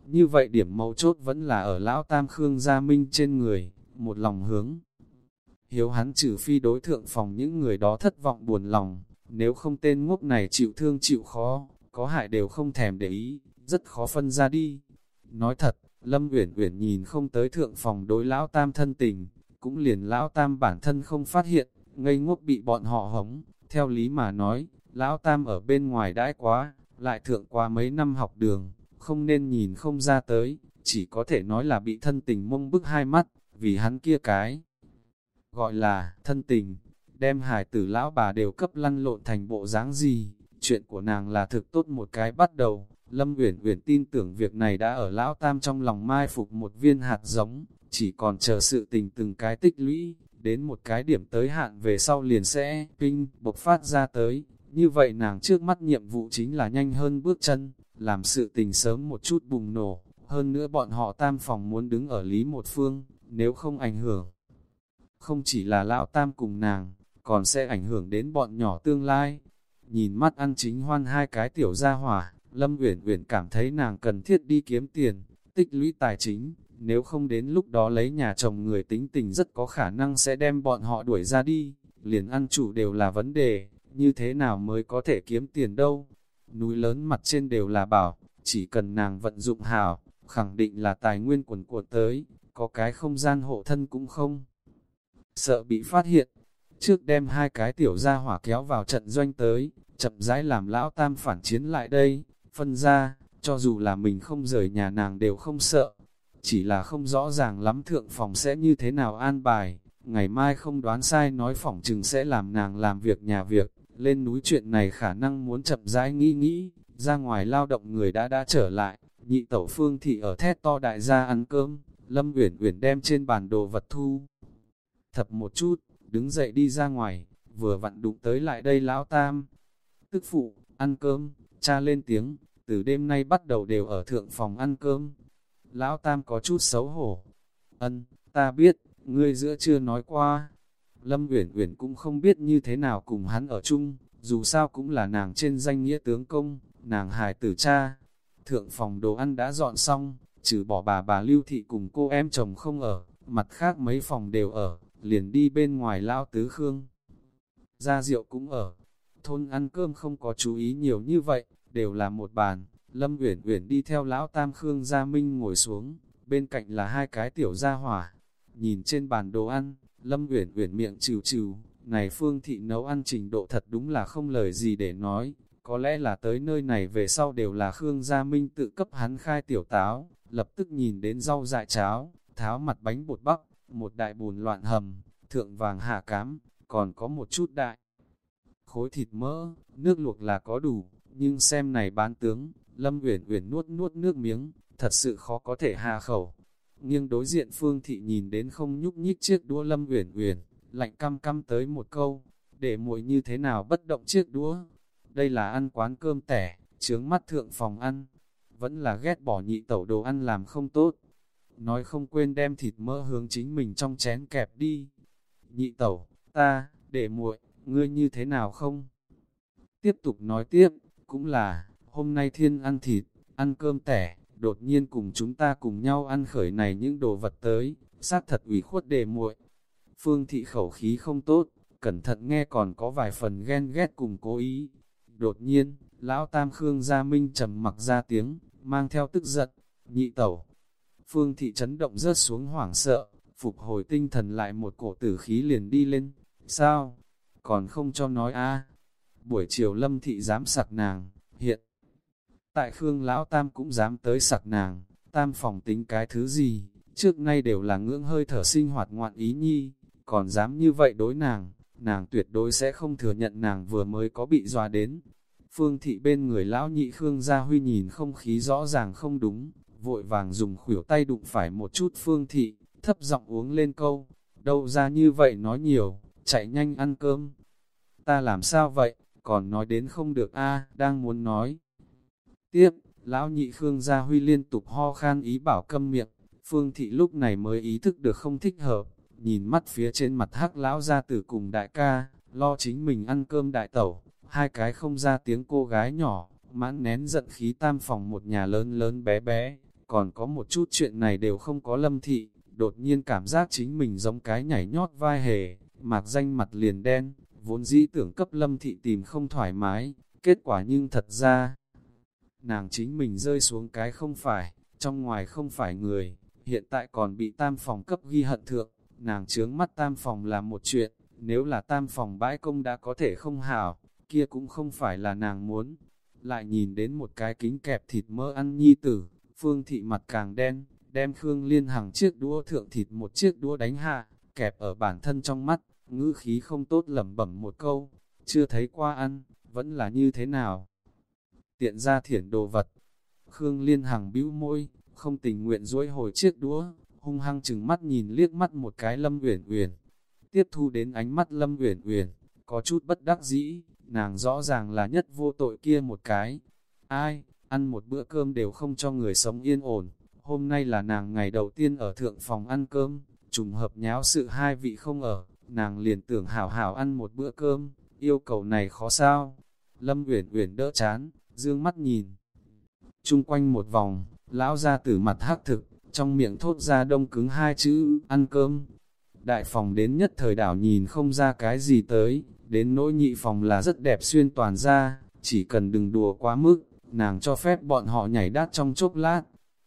Như vậy điểm mấu chốt vẫn là ở lão tam khương gia minh trên người, một lòng hướng. Hiếu hắn trừ phi đối thượng phòng những người đó thất vọng buồn lòng, nếu không tên ngốc này chịu thương chịu khó, có hại đều không thèm để ý, rất khó phân ra đi. Nói thật, Lâm Uyển Uyển nhìn không tới thượng phòng đối lão tam thân tình, cũng liền lão tam bản thân không phát hiện, ngây ngốc bị bọn họ hống, theo lý mà nói, lão tam ở bên ngoài đãi quá, lại thượng qua mấy năm học đường, không nên nhìn không ra tới, chỉ có thể nói là bị thân tình mông bức hai mắt, vì hắn kia cái. Gọi là, thân tình, đem hài tử lão bà đều cấp lăn lộn thành bộ dáng gì, chuyện của nàng là thực tốt một cái bắt đầu, Lâm Uyển Uyển tin tưởng việc này đã ở lão tam trong lòng mai phục một viên hạt giống, chỉ còn chờ sự tình từng cái tích lũy, đến một cái điểm tới hạn về sau liền sẽ ping bộc phát ra tới, như vậy nàng trước mắt nhiệm vụ chính là nhanh hơn bước chân, làm sự tình sớm một chút bùng nổ, hơn nữa bọn họ tam phòng muốn đứng ở lý một phương, nếu không ảnh hưởng. Không chỉ là lão tam cùng nàng, còn sẽ ảnh hưởng đến bọn nhỏ tương lai. Nhìn mắt ăn chính hoan hai cái tiểu gia hỏa, Lâm Uyển Uyển cảm thấy nàng cần thiết đi kiếm tiền, tích lũy tài chính, nếu không đến lúc đó lấy nhà chồng người tính tình rất có khả năng sẽ đem bọn họ đuổi ra đi, liền ăn chủ đều là vấn đề như thế nào mới có thể kiếm tiền đâu. Núi lớn mặt trên đều là bảo, chỉ cần nàng vận dụng hảo, khẳng định là tài nguyên quần cuộn tới, có cái không gian hộ thân cũng không. Sợ bị phát hiện, trước đem hai cái tiểu gia hỏa kéo vào trận doanh tới, chậm rãi làm lão tam phản chiến lại đây, phân ra, cho dù là mình không rời nhà nàng đều không sợ, chỉ là không rõ ràng lắm thượng phòng sẽ như thế nào an bài, ngày mai không đoán sai nói phỏng chừng sẽ làm nàng làm việc nhà việc, lên núi chuyện này khả năng muốn chậm rãi nghĩ nghĩ, ra ngoài lao động người đã đã trở lại, nhị tẩu phương thị ở thét to đại gia ăn cơm, Lâm Uyển Uyển đem trên bàn đồ vật thu. Thập một chút, đứng dậy đi ra ngoài, vừa vặn đụng tới lại đây lão tam. Tức phụ, ăn cơm, cha lên tiếng, từ đêm nay bắt đầu đều ở thượng phòng ăn cơm. Lão tam có chút xấu hổ. Ân, ta biết, ngươi giữa chưa nói qua, Lâm Uyển Uyển cũng không biết như thế nào cùng hắn ở chung, dù sao cũng là nàng trên danh nghĩa tướng công, nàng hài tử cha. Thượng phòng đồ ăn đã dọn xong, trừ bỏ bà bà Lưu Thị cùng cô em chồng không ở, mặt khác mấy phòng đều ở, liền đi bên ngoài lao tứ khương. Gia rượu cũng ở, thôn ăn cơm không có chú ý nhiều như vậy, đều là một bàn, Lâm Uyển Uyển đi theo lão Tam Khương Gia Minh ngồi xuống, bên cạnh là hai cái tiểu gia hỏa. Nhìn trên bàn đồ ăn, Lâm Uyển Uyển miệng trừ trừ, này Phương thị nấu ăn trình độ thật đúng là không lời gì để nói, có lẽ là tới nơi này về sau đều là Khương Gia Minh tự cấp hắn khai tiểu táo, lập tức nhìn đến rau dại cháo, tháo mặt bánh bột bắp, một đại bùn loạn hầm, thượng vàng hạ cám, còn có một chút đại. Khối thịt mỡ, nước luộc là có đủ, nhưng xem này bán tướng, Lâm Uyển Uyển nuốt nuốt nước miếng, thật sự khó có thể hạ khẩu. Nhưng đối diện Phương Thị nhìn đến không nhúc nhích chiếc đũa Lâm Uyển Uyển, lạnh căm căm tới một câu, để muội như thế nào bất động chiếc đũa. Đây là ăn quán cơm tẻ, chướng mắt thượng phòng ăn, vẫn là ghét bỏ nhị tẩu đồ ăn làm không tốt. Nói không quên đem thịt mỡ hướng chính mình trong chén kẹp đi. Nhị tẩu, ta, để muội, ngươi như thế nào không? Tiếp tục nói tiếp, cũng là, hôm nay thiên ăn thịt, ăn cơm tẻ, đột nhiên cùng chúng ta cùng nhau ăn khởi này những đồ vật tới, xác thật ủy khuất để muội. Phương thị khẩu khí không tốt, cẩn thận nghe còn có vài phần ghen ghét cùng cố ý. Đột nhiên, lão tam Khương Gia Minh trầm mặc ra tiếng, mang theo tức giận, nhị tẩu. Phương thị chấn động rớt xuống hoảng sợ, phục hồi tinh thần lại một cổ tử khí liền đi lên. Sao? Còn không cho nói a Buổi chiều lâm thị dám sặc nàng, hiện. Tại Khương Lão Tam cũng dám tới sặc nàng, Tam phòng tính cái thứ gì, trước nay đều là ngưỡng hơi thở sinh hoạt ngoạn ý nhi, còn dám như vậy đối nàng, nàng tuyệt đối sẽ không thừa nhận nàng vừa mới có bị dọa đến. Phương thị bên người lão nhị Khương Gia Huy nhìn không khí rõ ràng không đúng, vội vàng dùng khuỷu tay đụng phải một chút Phương thị, thấp giọng uống lên câu, đâu ra như vậy nói nhiều, chạy nhanh ăn cơm. Ta làm sao vậy, còn nói đến không được a đang muốn nói. Tiếp, lão nhị Khương Gia Huy liên tục ho khan ý bảo câm miệng, Phương thị lúc này mới ý thức được không thích hợp, nhìn mắt phía trên mặt hắc lão gia tử cùng đại ca, lo chính mình ăn cơm đại tẩu, hai cái không ra tiếng cô gái nhỏ, mãn nén giận khí tam phòng một nhà lớn lớn bé bé, còn có một chút chuyện này đều không có lâm thị, đột nhiên cảm giác chính mình giống cái nhảy nhót vai hề, mạc danh mặt liền đen, vốn dĩ tưởng cấp lâm thị tìm không thoải mái, kết quả nhưng thật ra, nàng chính mình rơi xuống cái không phải, trong ngoài không phải người, hiện tại còn bị tam phòng cấp ghi hận thượng, nàng chướng mắt tam phòng là một chuyện, nếu là tam phòng bãi công đã có thể không hảo, kia cũng không phải là nàng muốn. Lại nhìn đến một cái kính kẹp thịt mỡ ăn nhi tử, phương thị mặt càng đen, đem Khương Liên Hằng chiếc đũa thượng thịt một chiếc đũa đánh hạ, kẹp ở bản thân trong mắt, ngữ khí không tốt lẩm bẩm một câu, chưa thấy qua ăn, vẫn là như thế nào. Tiện ra thiển đồ vật, Khương Liên Hằng bĩu môi, không tình nguyện duỗi hồi chiếc đũa, hung hăng chừng mắt nhìn liếc mắt một cái Lâm Uyển Uyển. Tiếp thu đến ánh mắt Lâm Uyển Uyển, có chút bất đắc dĩ, nàng rõ ràng là nhất vô tội kia một cái. Ai, ăn một bữa cơm đều không cho người sống yên ổn. Hôm nay là nàng ngày đầu tiên ở thượng phòng ăn cơm, trùng hợp nháo sự hai vị không ở, nàng liền tưởng hảo hảo ăn một bữa cơm, yêu cầu này khó sao. Lâm Uyển Uyển đỡ chán, dương mắt nhìn. Trung quanh một vòng, lão ra tử mặt hắc thực, trong miệng thốt ra đông cứng hai chữ, ăn cơm. Đại phòng đến nhất thời đảo nhìn không ra cái gì tới, đến nỗi nhị phòng là rất đẹp xuyên toàn ra, chỉ cần đừng đùa quá mức, nàng cho phép bọn họ nhảy đát trong chốc lát.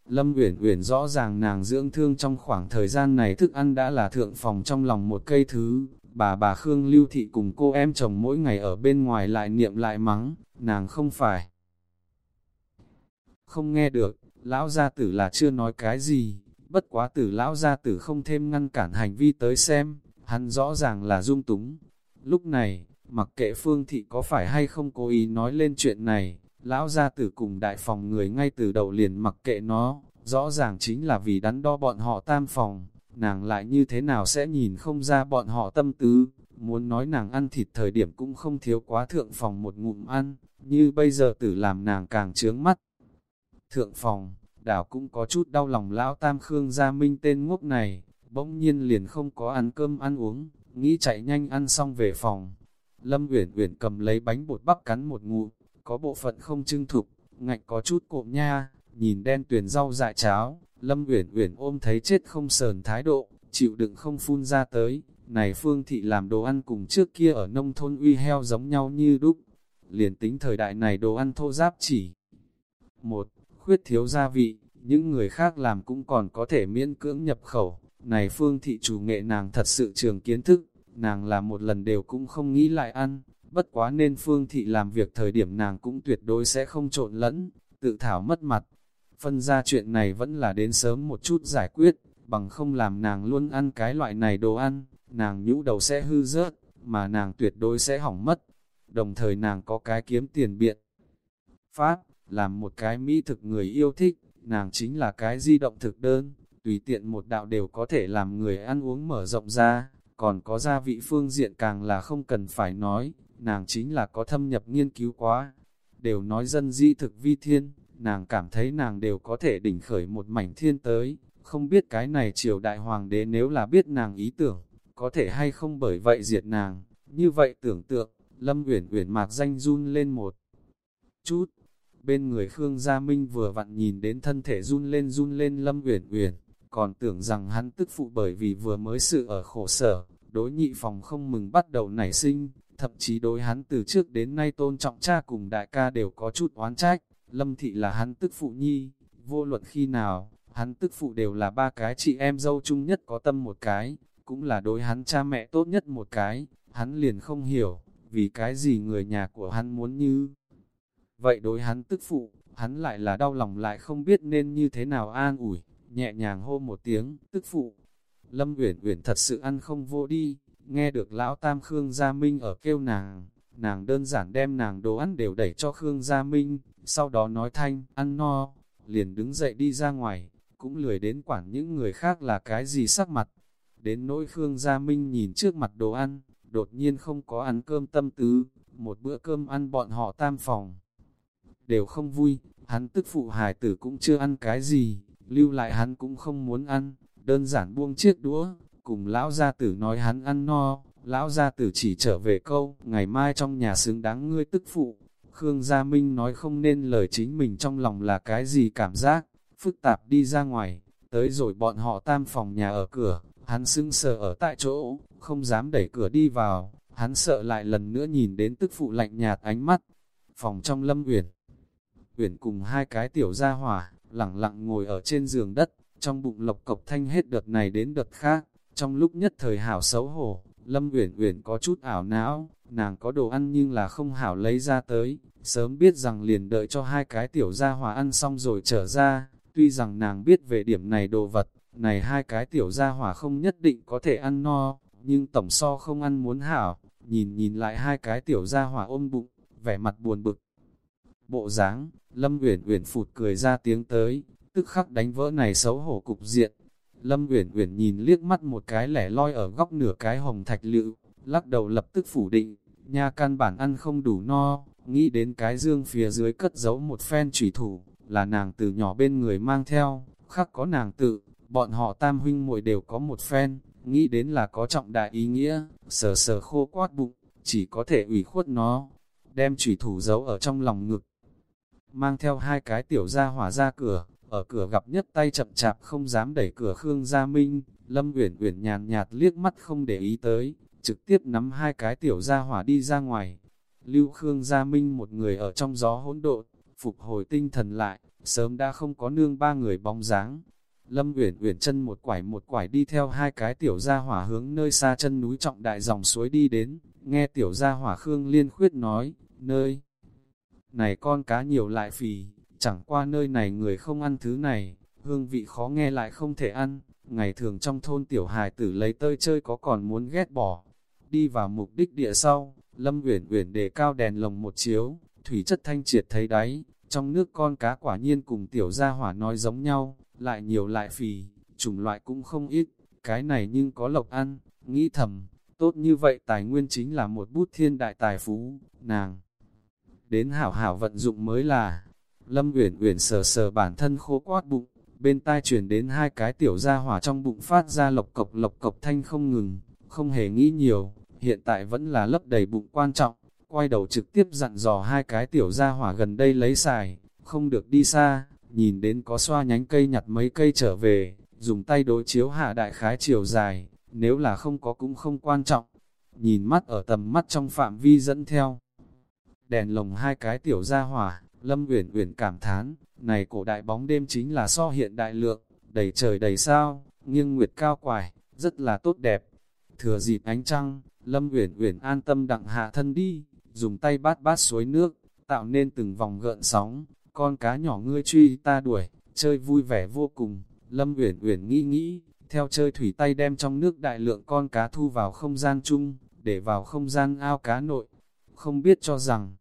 Lâm Uyển Uyển rõ ràng nàng dưỡng thương trong khoảng thời gian này thức ăn đã là thượng phòng trong lòng một cây thứ, bà bà Khương Lưu Thị cùng cô em chồng mỗi ngày ở bên ngoài lại niệm lại mắng, nàng không phải. Không nghe được, lão gia tử là chưa nói cái gì, bất quá tử lão gia tử không thêm ngăn cản hành vi tới xem, hắn rõ ràng là dung túng. Lúc này, mặc kệ phương thị có phải hay không cố ý nói lên chuyện này, lão gia tử cùng đại phòng người ngay từ đầu liền mặc kệ nó, rõ ràng chính là vì đắn đo bọn họ tam phòng, nàng lại như thế nào sẽ nhìn không ra bọn họ tâm tứ, muốn nói nàng ăn thịt thời điểm cũng không thiếu quá thượng phòng một ngụm ăn, như bây giờ tử làm nàng càng trướng mắt. Thượng phòng, đảo cũng có chút đau lòng lão tam khương gia minh tên ngốc này, bỗng nhiên liền không có ăn cơm ăn uống, nghĩ chạy nhanh ăn xong về phòng. Lâm Uyển Uyển cầm lấy bánh bột bắp cắn một ngụm, có bộ phận không trưng thục, ngạnh có chút cộm nha, nhìn đen tuyển rau dại cháo, Lâm Uyển Uyển ôm thấy chết không sờn thái độ, chịu đựng không phun ra tới, này Phương thị làm đồ ăn cùng trước kia ở nông thôn uy heo giống nhau như đúc. Liền tính thời đại này đồ ăn thô giáp chỉ Một, khuyết thiếu gia vị, những người khác làm cũng còn có thể miễn cưỡng nhập khẩu. Này phương thị chủ nghệ nàng thật sự trường kiến thức, nàng là một lần đều cũng không nghĩ lại ăn, bất quá nên phương thị làm việc thời điểm nàng cũng tuyệt đối sẽ không trộn lẫn, tự thảo mất mặt. Phân ra chuyện này vẫn là đến sớm một chút giải quyết, bằng không làm nàng luôn ăn cái loại này đồ ăn, nàng nhũ đầu sẽ hư rớt, mà nàng tuyệt đối sẽ hỏng mất. Đồng thời nàng có cái kiếm tiền biện. Pháp, làm một cái mỹ thực người yêu thích, nàng chính là cái di động thực đơn, tùy tiện một đạo đều có thể làm người ăn uống mở rộng ra, còn có gia vị phương diện càng là không cần phải nói, nàng chính là có thâm nhập nghiên cứu quá. Đều nói dân dĩ thực vi thiên, nàng cảm thấy nàng đều có thể đỉnh khởi một mảnh thiên tới, không biết cái này triều đại hoàng đế nếu là biết nàng ý tưởng, có thể hay không bởi vậy diệt nàng, như vậy tưởng tượng, Lâm Uyển Uyển mạc danh run lên một chút. Bên người Khương Gia Minh vừa vặn nhìn đến thân thể run lên run lên Lâm Uyển Uyển, còn tưởng rằng hắn tức phụ bởi vì vừa mới sự ở khổ sở, đối nhị phòng không mừng bắt đầu nảy sinh, thậm chí đối hắn từ trước đến nay tôn trọng cha cùng đại ca đều có chút oán trách, Lâm Thị là hắn tức phụ nhi, vô luận khi nào, hắn tức phụ đều là ba cái chị em dâu chung nhất có tâm một cái, cũng là đối hắn cha mẹ tốt nhất một cái, hắn liền không hiểu, vì cái gì người nhà của hắn muốn như. Vậy đối hắn tức phụ, hắn lại là đau lòng lại không biết nên như thế nào an ủi, nhẹ nhàng hô một tiếng, tức phụ. Lâm Uyển Uyển thật sự ăn không vô đi, nghe được lão Tam Khương Gia Minh ở kêu nàng, nàng đơn giản đem nàng đồ ăn đều đẩy cho Khương Gia Minh, sau đó nói thanh, ăn no, liền đứng dậy đi ra ngoài, cũng lười đến quản những người khác là cái gì sắc mặt. Đến nỗi Khương Gia Minh nhìn trước mặt đồ ăn, đột nhiên không có ăn cơm tâm tứ, một bữa cơm ăn bọn họ tam phòng. Đều không vui, hắn tức phụ hài tử cũng chưa ăn cái gì, lưu lại hắn cũng không muốn ăn, đơn giản buông chiếc đũa, cùng lão gia tử nói hắn ăn no, lão gia tử chỉ trở về câu, ngày mai trong nhà xứng đáng ngươi tức phụ. Khương Gia Minh nói không nên lời chính mình trong lòng là cái gì cảm giác, phức tạp đi ra ngoài, tới rồi bọn họ tam phòng nhà ở cửa, hắn sưng sờ ở tại chỗ, không dám đẩy cửa đi vào, hắn sợ lại lần nữa nhìn đến tức phụ lạnh nhạt ánh mắt. Phòng trong lâm uyển uyển cùng hai cái tiểu gia hỏa, lẳng lặng ngồi ở trên giường đất, trong bụng lộc cộc thanh hết đợt này đến đợt khác, trong lúc nhất thời hảo xấu hổ, Lâm Uyển Uyển có chút ảo não, nàng có đồ ăn nhưng là không hảo lấy ra tới, sớm biết rằng liền đợi cho hai cái tiểu gia hòa ăn xong rồi trở ra, tuy rằng nàng biết về điểm này đồ vật, này hai cái tiểu gia hỏa không nhất định có thể ăn no, nhưng tổng so không ăn muốn hảo, nhìn nhìn lại hai cái tiểu gia hỏa ôm bụng, vẻ mặt buồn bực. Bộ dáng, Lâm Uyển Uyển phụt cười ra tiếng tới, tức khắc đánh vỡ này xấu hổ cục diện. Lâm Uyển Uyển nhìn liếc mắt một cái lẻ loi ở góc nửa cái hồng thạch lựu, lắc đầu lập tức phủ định, nha căn bản ăn không đủ no, nghĩ đến cái dương phía dưới cất giấu một phen chủy thủ, là nàng từ nhỏ bên người mang theo, khắc có nàng tự, bọn họ tam huynh muội đều có một phen, nghĩ đến là có trọng đại ý nghĩa, sờ sờ khô quát bụng, chỉ có thể ủy khuất nó, đem chủy thủ giấu ở trong lòng ngực. Mang theo hai cái tiểu gia hỏa ra cửa, ở cửa gặp nhất tay chậm chạp không dám đẩy cửa Khương Gia Minh, Lâm Uyển Uyển nhàn nhạt liếc mắt không để ý tới, trực tiếp nắm hai cái tiểu gia hỏa đi ra ngoài. Lưu Khương Gia Minh một người ở trong gió hỗn độn, phục hồi tinh thần lại, sớm đã không có nương ba người bóng dáng. Lâm Uyển Uyển chân một quải một quải đi theo hai cái tiểu gia hỏa hướng nơi xa chân núi trọng đại dòng suối đi đến, nghe tiểu gia hỏa Khương Liên khuyết nói, nơi này con cá nhiều lại phì, chẳng qua nơi này người không ăn thứ này, hương vị khó nghe lại không thể ăn, ngày thường trong thôn tiểu hài tử lấy tơi chơi có còn muốn ghét bỏ. Đi vào mục đích địa sau, Lâm Uyển Uyển đề cao đèn lồng một chiếu, thủy chất thanh triệt thấy đáy, trong nước con cá quả nhiên cùng tiểu gia hỏa nói giống nhau, lại nhiều lại phì, chủng loại cũng không ít, cái này nhưng có lộc ăn, nghĩ thầm, tốt như vậy tài nguyên chính là một bút thiên đại tài phú, nàng. Đến hảo hảo vận dụng mới là, Lâm Uyển Uyển sờ sờ bản thân khô quát bụng, bên tai truyền đến hai cái tiểu gia hỏa trong bụng phát ra lộc cộc lộc cộc thanh không ngừng, không hề nghĩ nhiều, hiện tại vẫn là lấp đầy bụng quan trọng, quay đầu trực tiếp dặn dò hai cái tiểu gia hỏa gần đây lấy xài, không được đi xa, nhìn đến có xoa nhánh cây nhặt mấy cây trở về, dùng tay đối chiếu hạ đại khái chiều dài, nếu là không có cũng không quan trọng, nhìn mắt ở tầm mắt trong phạm vi dẫn theo. Đèn lồng hai cái tiểu gia hỏa, Lâm Uyển Uyển cảm thán, này cổ đại bóng đêm chính là so hiện đại lượng, đầy trời đầy sao, nghiêng nguyệt cao quải, rất là tốt đẹp. Thừa dịp ánh trăng, Lâm Uyển Uyển an tâm đặng hạ thân đi, dùng tay bát bát suối nước, tạo nên từng vòng gợn sóng, con cá nhỏ ngươi truy ta đuổi, chơi vui vẻ vô cùng. Lâm Uyển Uyển nghĩ nghĩ, theo chơi thủy tay đem trong nước đại lượng con cá thu vào không gian chung, để vào không gian ao cá nội. Không biết cho rằng,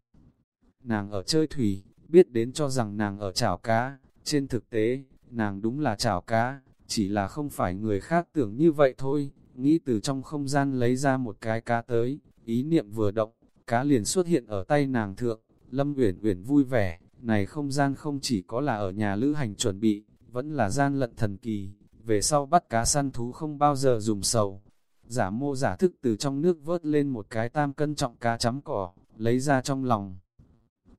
nàng ở chơi thủy, biết đến cho rằng nàng ở chảo cá, trên thực tế, nàng đúng là chảo cá, chỉ là không phải người khác tưởng như vậy thôi, nghĩ từ trong không gian lấy ra một cái cá tới, ý niệm vừa động, cá liền xuất hiện ở tay nàng thượng, Lâm Uyển Uyển vui vẻ, này không gian không chỉ có là ở nhà lữ hành chuẩn bị, vẫn là gian lận thần kỳ, về sau bắt cá săn thú không bao giờ dùng sầu. Giả mô giả thức từ trong nước vớt lên một cái tam cân trọng cá chấm cỏ, lấy ra trong lòng.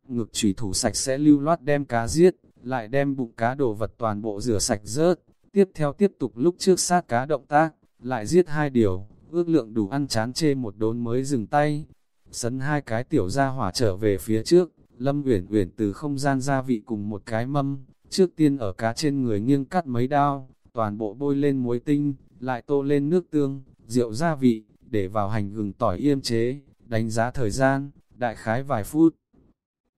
Ngực trùy thủ sạch sẽ lưu loát đem cá giết, lại đem bụng cá đồ vật toàn bộ rửa sạch rớt. Tiếp theo tiếp tục lúc trước sát cá động tác, lại giết hai điều, ước lượng đủ ăn chán chê một đốn mới dừng tay. Sấn hai cái tiểu ra hỏa trở về phía trước, Lâm Uyển Uyển từ không gian gia vị cùng một cái mâm, trước tiên ở cá trên người nghiêng cắt mấy đao, toàn bộ bôi lên muối tinh, lại tô lên nước tương, rượu gia vị, để vào hành gừng tỏi yêm chế, đánh giá thời gian, đại khái vài phút.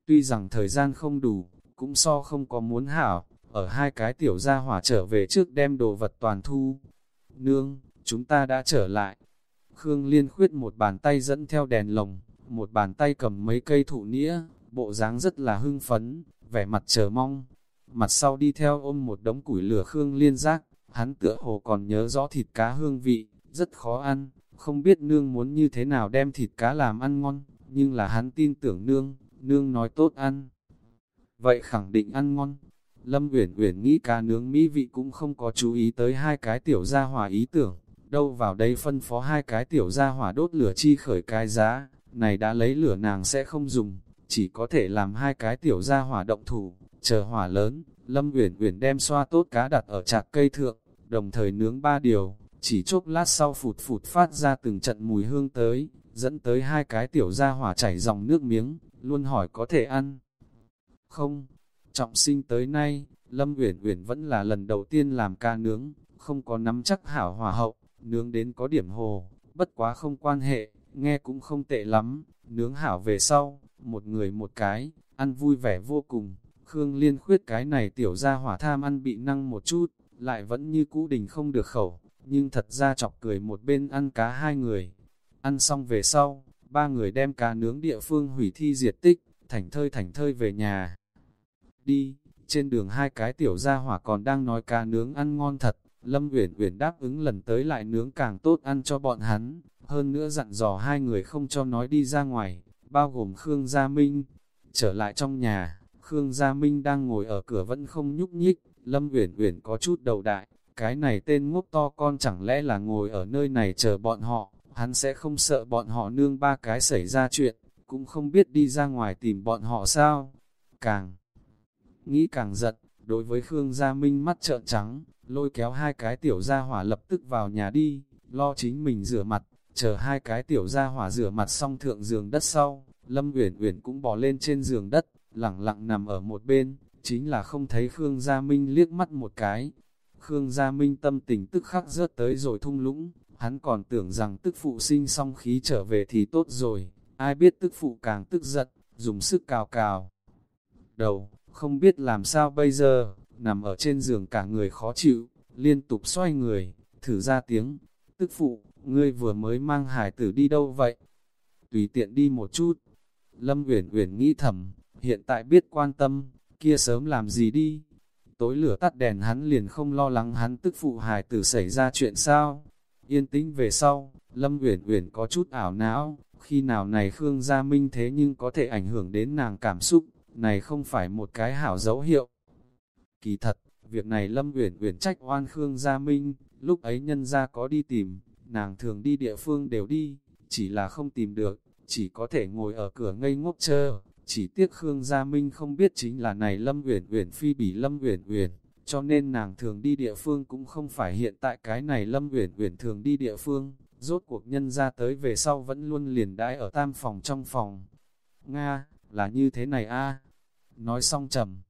Tuy rằng thời gian không đủ, cũng so không có muốn hảo, ở hai cái tiểu gia hỏa trở về trước đem đồ vật toàn thu. Nương, chúng ta đã trở lại. Khương Liên khuyết một bàn tay dẫn theo đèn lồng, một bàn tay cầm mấy cây thụ nĩa, bộ dáng rất là hưng phấn, vẻ mặt chờ mong. Mặt sau đi theo ôm một đống củi lửa Khương Liên giác, hắn tựa hồ còn nhớ rõ thịt cá hương vị, rất khó ăn, không biết nương muốn như thế nào đem thịt cá làm ăn ngon, nhưng là hắn tin tưởng nương, nương nói tốt ăn. Vậy khẳng định ăn ngon. Lâm Uyển Uyển nghĩ cá nướng mỹ vị cũng không có chú ý tới hai cái tiểu gia hỏa ý tưởng, đâu vào đây phân phó hai cái tiểu gia hỏa đốt lửa chi khởi cái giá, này đã lấy lửa nàng sẽ không dùng, chỉ có thể làm hai cái tiểu gia hỏa động thủ, chờ hỏa lớn, Lâm Uyển Uyển đem xoa tốt cá đặt ở chạc cây thượng, đồng thời nướng ba điều, chỉ chốc lát sau phụt phụt phát ra từng trận mùi hương tới, dẫn tới hai cái tiểu gia hỏa chảy dòng nước miếng, luôn hỏi có thể ăn. Không, trọng sinh tới nay, Lâm Uyển Uyển vẫn là lần đầu tiên làm ca nướng, không có nắm chắc hảo hòa hậu, nướng đến có điểm hồ, bất quá không quan hệ, nghe cũng không tệ lắm, nướng hảo về sau, một người một cái, ăn vui vẻ vô cùng. Khương Liên khuyết cái này tiểu ra hỏa tham ăn bị năng một chút, lại vẫn như cũ đình không được khẩu, nhưng thật ra chọc cười một bên ăn cá hai người. Ăn xong về sau, ba người đem cá nướng địa phương hủy thi diệt tích, thành thơi thành thơi về nhà. Đi, trên đường hai cái tiểu gia hỏa còn đang nói cá nướng ăn ngon thật, Lâm Uyển Uyển đáp ứng lần tới lại nướng càng tốt ăn cho bọn hắn, hơn nữa dặn dò hai người không cho nói đi ra ngoài, bao gồm Khương Gia Minh. Trở lại trong nhà, Khương Gia Minh đang ngồi ở cửa vẫn không nhúc nhích, Lâm Uyển Uyển có chút đầu đại, cái này tên ngốc to con chẳng lẽ là ngồi ở nơi này chờ bọn họ, hắn sẽ không sợ bọn họ nương ba cái xảy ra chuyện, cũng không biết đi ra ngoài tìm bọn họ sao. Càng nghĩ càng giận, đối với Khương Gia Minh mắt trợn trắng, lôi kéo hai cái tiểu gia hỏa lập tức vào nhà đi, lo chính mình rửa mặt, chờ hai cái tiểu gia hỏa rửa mặt xong thượng giường đất sau, Lâm Uyển Uyển cũng bò lên trên giường đất, lặng lặng nằm ở một bên, chính là không thấy Khương Gia Minh liếc mắt một cái. Khương Gia Minh tâm tình tức khắc rớt tới rồi thung lũng, hắn còn tưởng rằng tức phụ sinh xong khí trở về thì tốt rồi, ai biết tức phụ càng tức giận, dùng sức cào cào. Đầu, không biết làm sao bây giờ, nằm ở trên giường cả người khó chịu, liên tục xoay người, thử ra tiếng, tức phụ, ngươi vừa mới mang hải tử đi đâu vậy? Tùy tiện đi một chút. Lâm Uyển Uyển nghĩ thầm, hiện tại biết quan tâm, kia sớm làm gì đi? Tối lửa tắt đèn hắn liền không lo lắng hắn tức phụ hài tử xảy ra chuyện sao? Yên tĩnh về sau, Lâm Uyển Uyển có chút ảo não, khi nào này Khương Gia Minh thế nhưng có thể ảnh hưởng đến nàng cảm xúc, này không phải một cái hảo dấu hiệu. Kỳ thật, việc này Lâm Uyển Uyển trách oan Khương Gia Minh, lúc ấy nhân gia có đi tìm, nàng thường đi địa phương đều đi, chỉ là không tìm được, chỉ có thể ngồi ở cửa ngây ngốc chờ. Chỉ tiếc Khương Gia Minh không biết chính là này Lâm Uyển Uyển phi bỉ Lâm Uyển Uyển, cho nên nàng thường đi địa phương cũng không phải hiện tại cái này Lâm Uyển Uyển thường đi địa phương, rốt cuộc nhân ra tới về sau vẫn luôn liền đãi ở tam phòng trong phòng. Nga, là như thế này a. Nói xong trầm.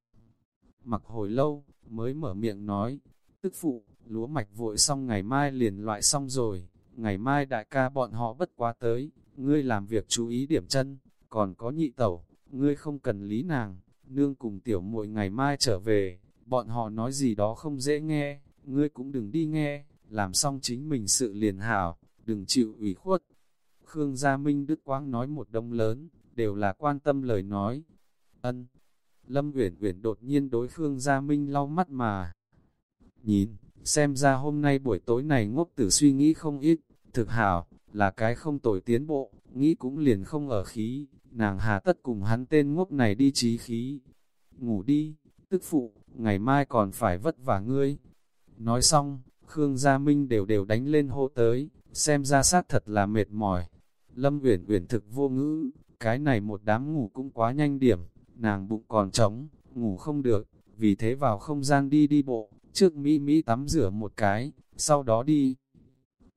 Mặc hồi lâu, mới mở miệng nói, tức phụ, lúa mạch vội xong ngày mai liền loại xong rồi, ngày mai đại ca bọn họ bất quá tới, ngươi làm việc chú ý điểm chân, còn có nhị tẩu, ngươi không cần lý nàng, nương cùng tiểu muội ngày mai trở về, bọn họ nói gì đó không dễ nghe, ngươi cũng đừng đi nghe, làm xong chính mình sự liền hảo, đừng chịu ủy khuất. Khương Gia Minh Đức Quang nói một đông lớn, đều là quan tâm lời nói. Ân. Lâm Uyển Uyển đột nhiên đối Khương Gia Minh lau mắt mà. Nhìn, xem ra hôm nay buổi tối này ngốc tử suy nghĩ không ít, thực hảo, là cái không tồi tiến bộ, nghĩ cũng liền không ở khí, nàng hà tất cùng hắn tên ngốc này đi trí khí. Ngủ đi, tức phụ, ngày mai còn phải vất vả ngươi. Nói xong, Khương Gia Minh đều đều đánh lên hô tới, xem ra sát thật là mệt mỏi. Lâm Uyển Uyển thực vô ngữ, cái này một đám ngủ cũng quá nhanh điểm, nàng bụng còn trống, ngủ không được, vì thế vào không gian đi đi bộ, trước Mỹ Mỹ tắm rửa một cái, sau đó đi.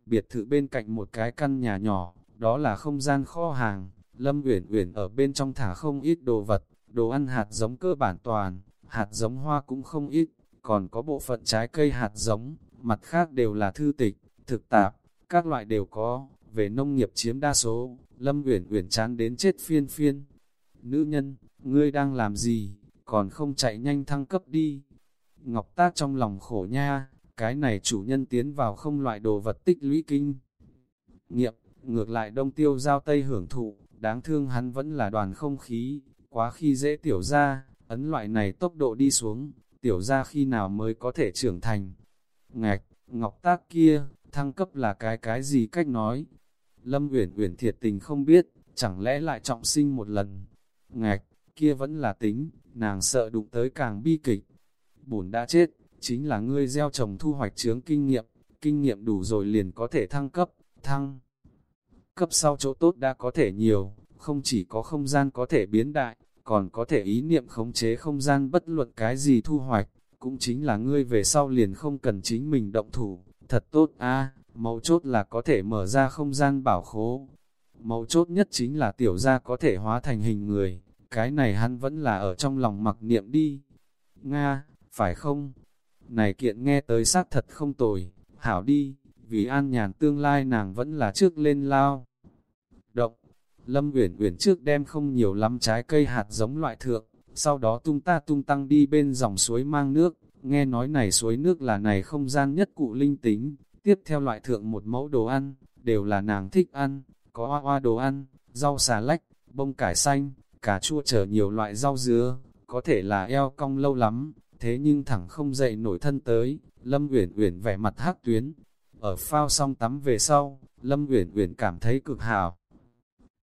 Biệt thự bên cạnh một cái căn nhà nhỏ, đó là không gian kho hàng, Lâm Uyển Uyển ở bên trong thả không ít đồ vật, đồ ăn hạt giống cơ bản toàn, hạt giống hoa cũng không ít, còn có bộ phận trái cây hạt giống, mặt khác đều là thư tịch, thực tạp, các loại đều có, về nông nghiệp chiếm đa số, Lâm Uyển Uyển chán đến chết phiên phiên. Nữ nhân, ngươi đang làm gì, còn không chạy nhanh thăng cấp đi. Ngọc Tác trong lòng khổ nha, cái này chủ nhân tiến vào không loại đồ vật tích lũy kinh. nghiệp ngược lại đông tiêu giao tây hưởng thụ, đáng thương hắn vẫn là đoàn không khí, quá khi dễ tiểu ra, ấn loại này tốc độ đi xuống, tiểu ra khi nào mới có thể trưởng thành. Ngạch, ngọc tác kia, thăng cấp là cái cái gì cách nói? Lâm Uyển Uyển thiệt tình không biết, chẳng lẽ lại trọng sinh một lần? Ngạch, kia vẫn là tính, nàng sợ đụng tới càng bi kịch. Bổn đã chết, chính là ngươi gieo trồng thu hoạch chướng kinh nghiệm, kinh nghiệm đủ rồi liền có thể thăng cấp, thăng. Cấp sau chỗ tốt đã có thể nhiều, không chỉ có không gian có thể biến đại, còn có thể ý niệm khống chế không gian bất luận cái gì thu hoạch, cũng chính là ngươi về sau liền không cần chính mình động thủ, thật tốt a mấu chốt là có thể mở ra không gian bảo khố. Mấu chốt nhất chính là tiểu gia có thể hóa thành hình người, cái này hắn vẫn là ở trong lòng mặc niệm đi. Nga, phải không? Này kiện nghe tới xác thật không tồi, hảo đi, vì an nhàn tương lai nàng vẫn là trước lên lao. Lâm Uyển Uyển trước đem không nhiều lắm trái cây hạt giống loại thượng, sau đó tung ta tung tăng đi bên dòng suối mang nước, nghe nói này suối nước là này không gian nhất cụ linh tính, tiếp theo loại thượng một mẫu đồ ăn, đều là nàng thích ăn, có hoa hoa đồ ăn, rau xà lách, bông cải xanh, cà chua chở nhiều loại rau dứa, có thể là eo cong lâu lắm, thế nhưng thẳng không dậy nổi thân tới, Lâm Uyển Uyển vẻ mặt hắc tuyến. Ở phao xong tắm về sau, Lâm Uyển Uyển cảm thấy cực hào.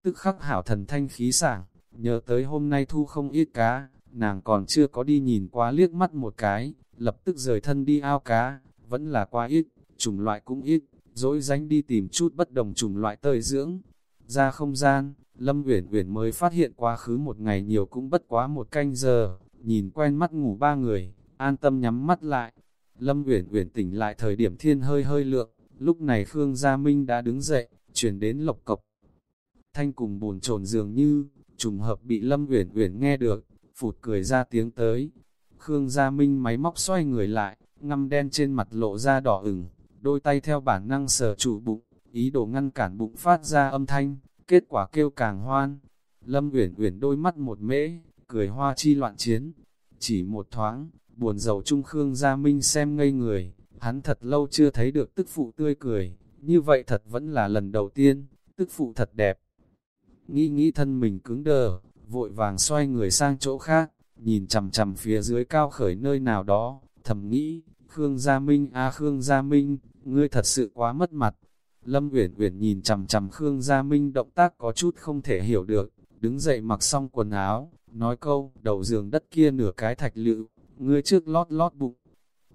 Tức khắc hảo thần thanh khí sảng, nhớ tới hôm nay thu không ít cá, nàng còn chưa có đi nhìn qua liếc mắt một cái, lập tức rời thân đi ao cá, vẫn là quá ít, chủng loại cũng ít, dỗi dánh đi tìm chút bất đồng chủng loại tơi dưỡng. Ra không gian, Lâm Uyển Uyển mới phát hiện quá khứ một ngày nhiều cũng bất quá một canh giờ, nhìn quen mắt ngủ ba người, an tâm nhắm mắt lại. Lâm Uyển Uyển tỉnh lại thời điểm thiên hơi hơi lượng, lúc này Khương Gia Minh đã đứng dậy, chuyển đến lộc cộc. Thanh cùng buồn chồn dường như, trùng hợp bị Lâm Uyển Uyển nghe được, phụt cười ra tiếng tới. Khương Gia Minh máy móc xoay người lại, ngăm đen trên mặt lộ ra đỏ ửng, đôi tay theo bản năng sờ chủ bụng, ý đồ ngăn cản bụng phát ra âm thanh, kết quả kêu càng hoan. Lâm Uyển Uyển đôi mắt một mễ, cười hoa chi loạn chiến. Chỉ một thoáng, buồn giàu trung Khương Gia Minh xem ngây người, hắn thật lâu chưa thấy được tức phụ tươi cười, như vậy thật vẫn là lần đầu tiên, tức phụ thật đẹp. Nghĩ nghĩ thân mình cứng đờ, vội vàng xoay người sang chỗ khác, nhìn chằm chằm phía dưới cao khởi nơi nào đó, thầm nghĩ, Khương Gia Minh a Khương Gia Minh, ngươi thật sự quá mất mặt. Lâm Uyển Uyển nhìn chằm chằm Khương Gia Minh động tác có chút không thể hiểu được, đứng dậy mặc xong quần áo, nói câu, đầu giường đất kia nửa cái thạch lựu, ngươi trước lót lót bụng.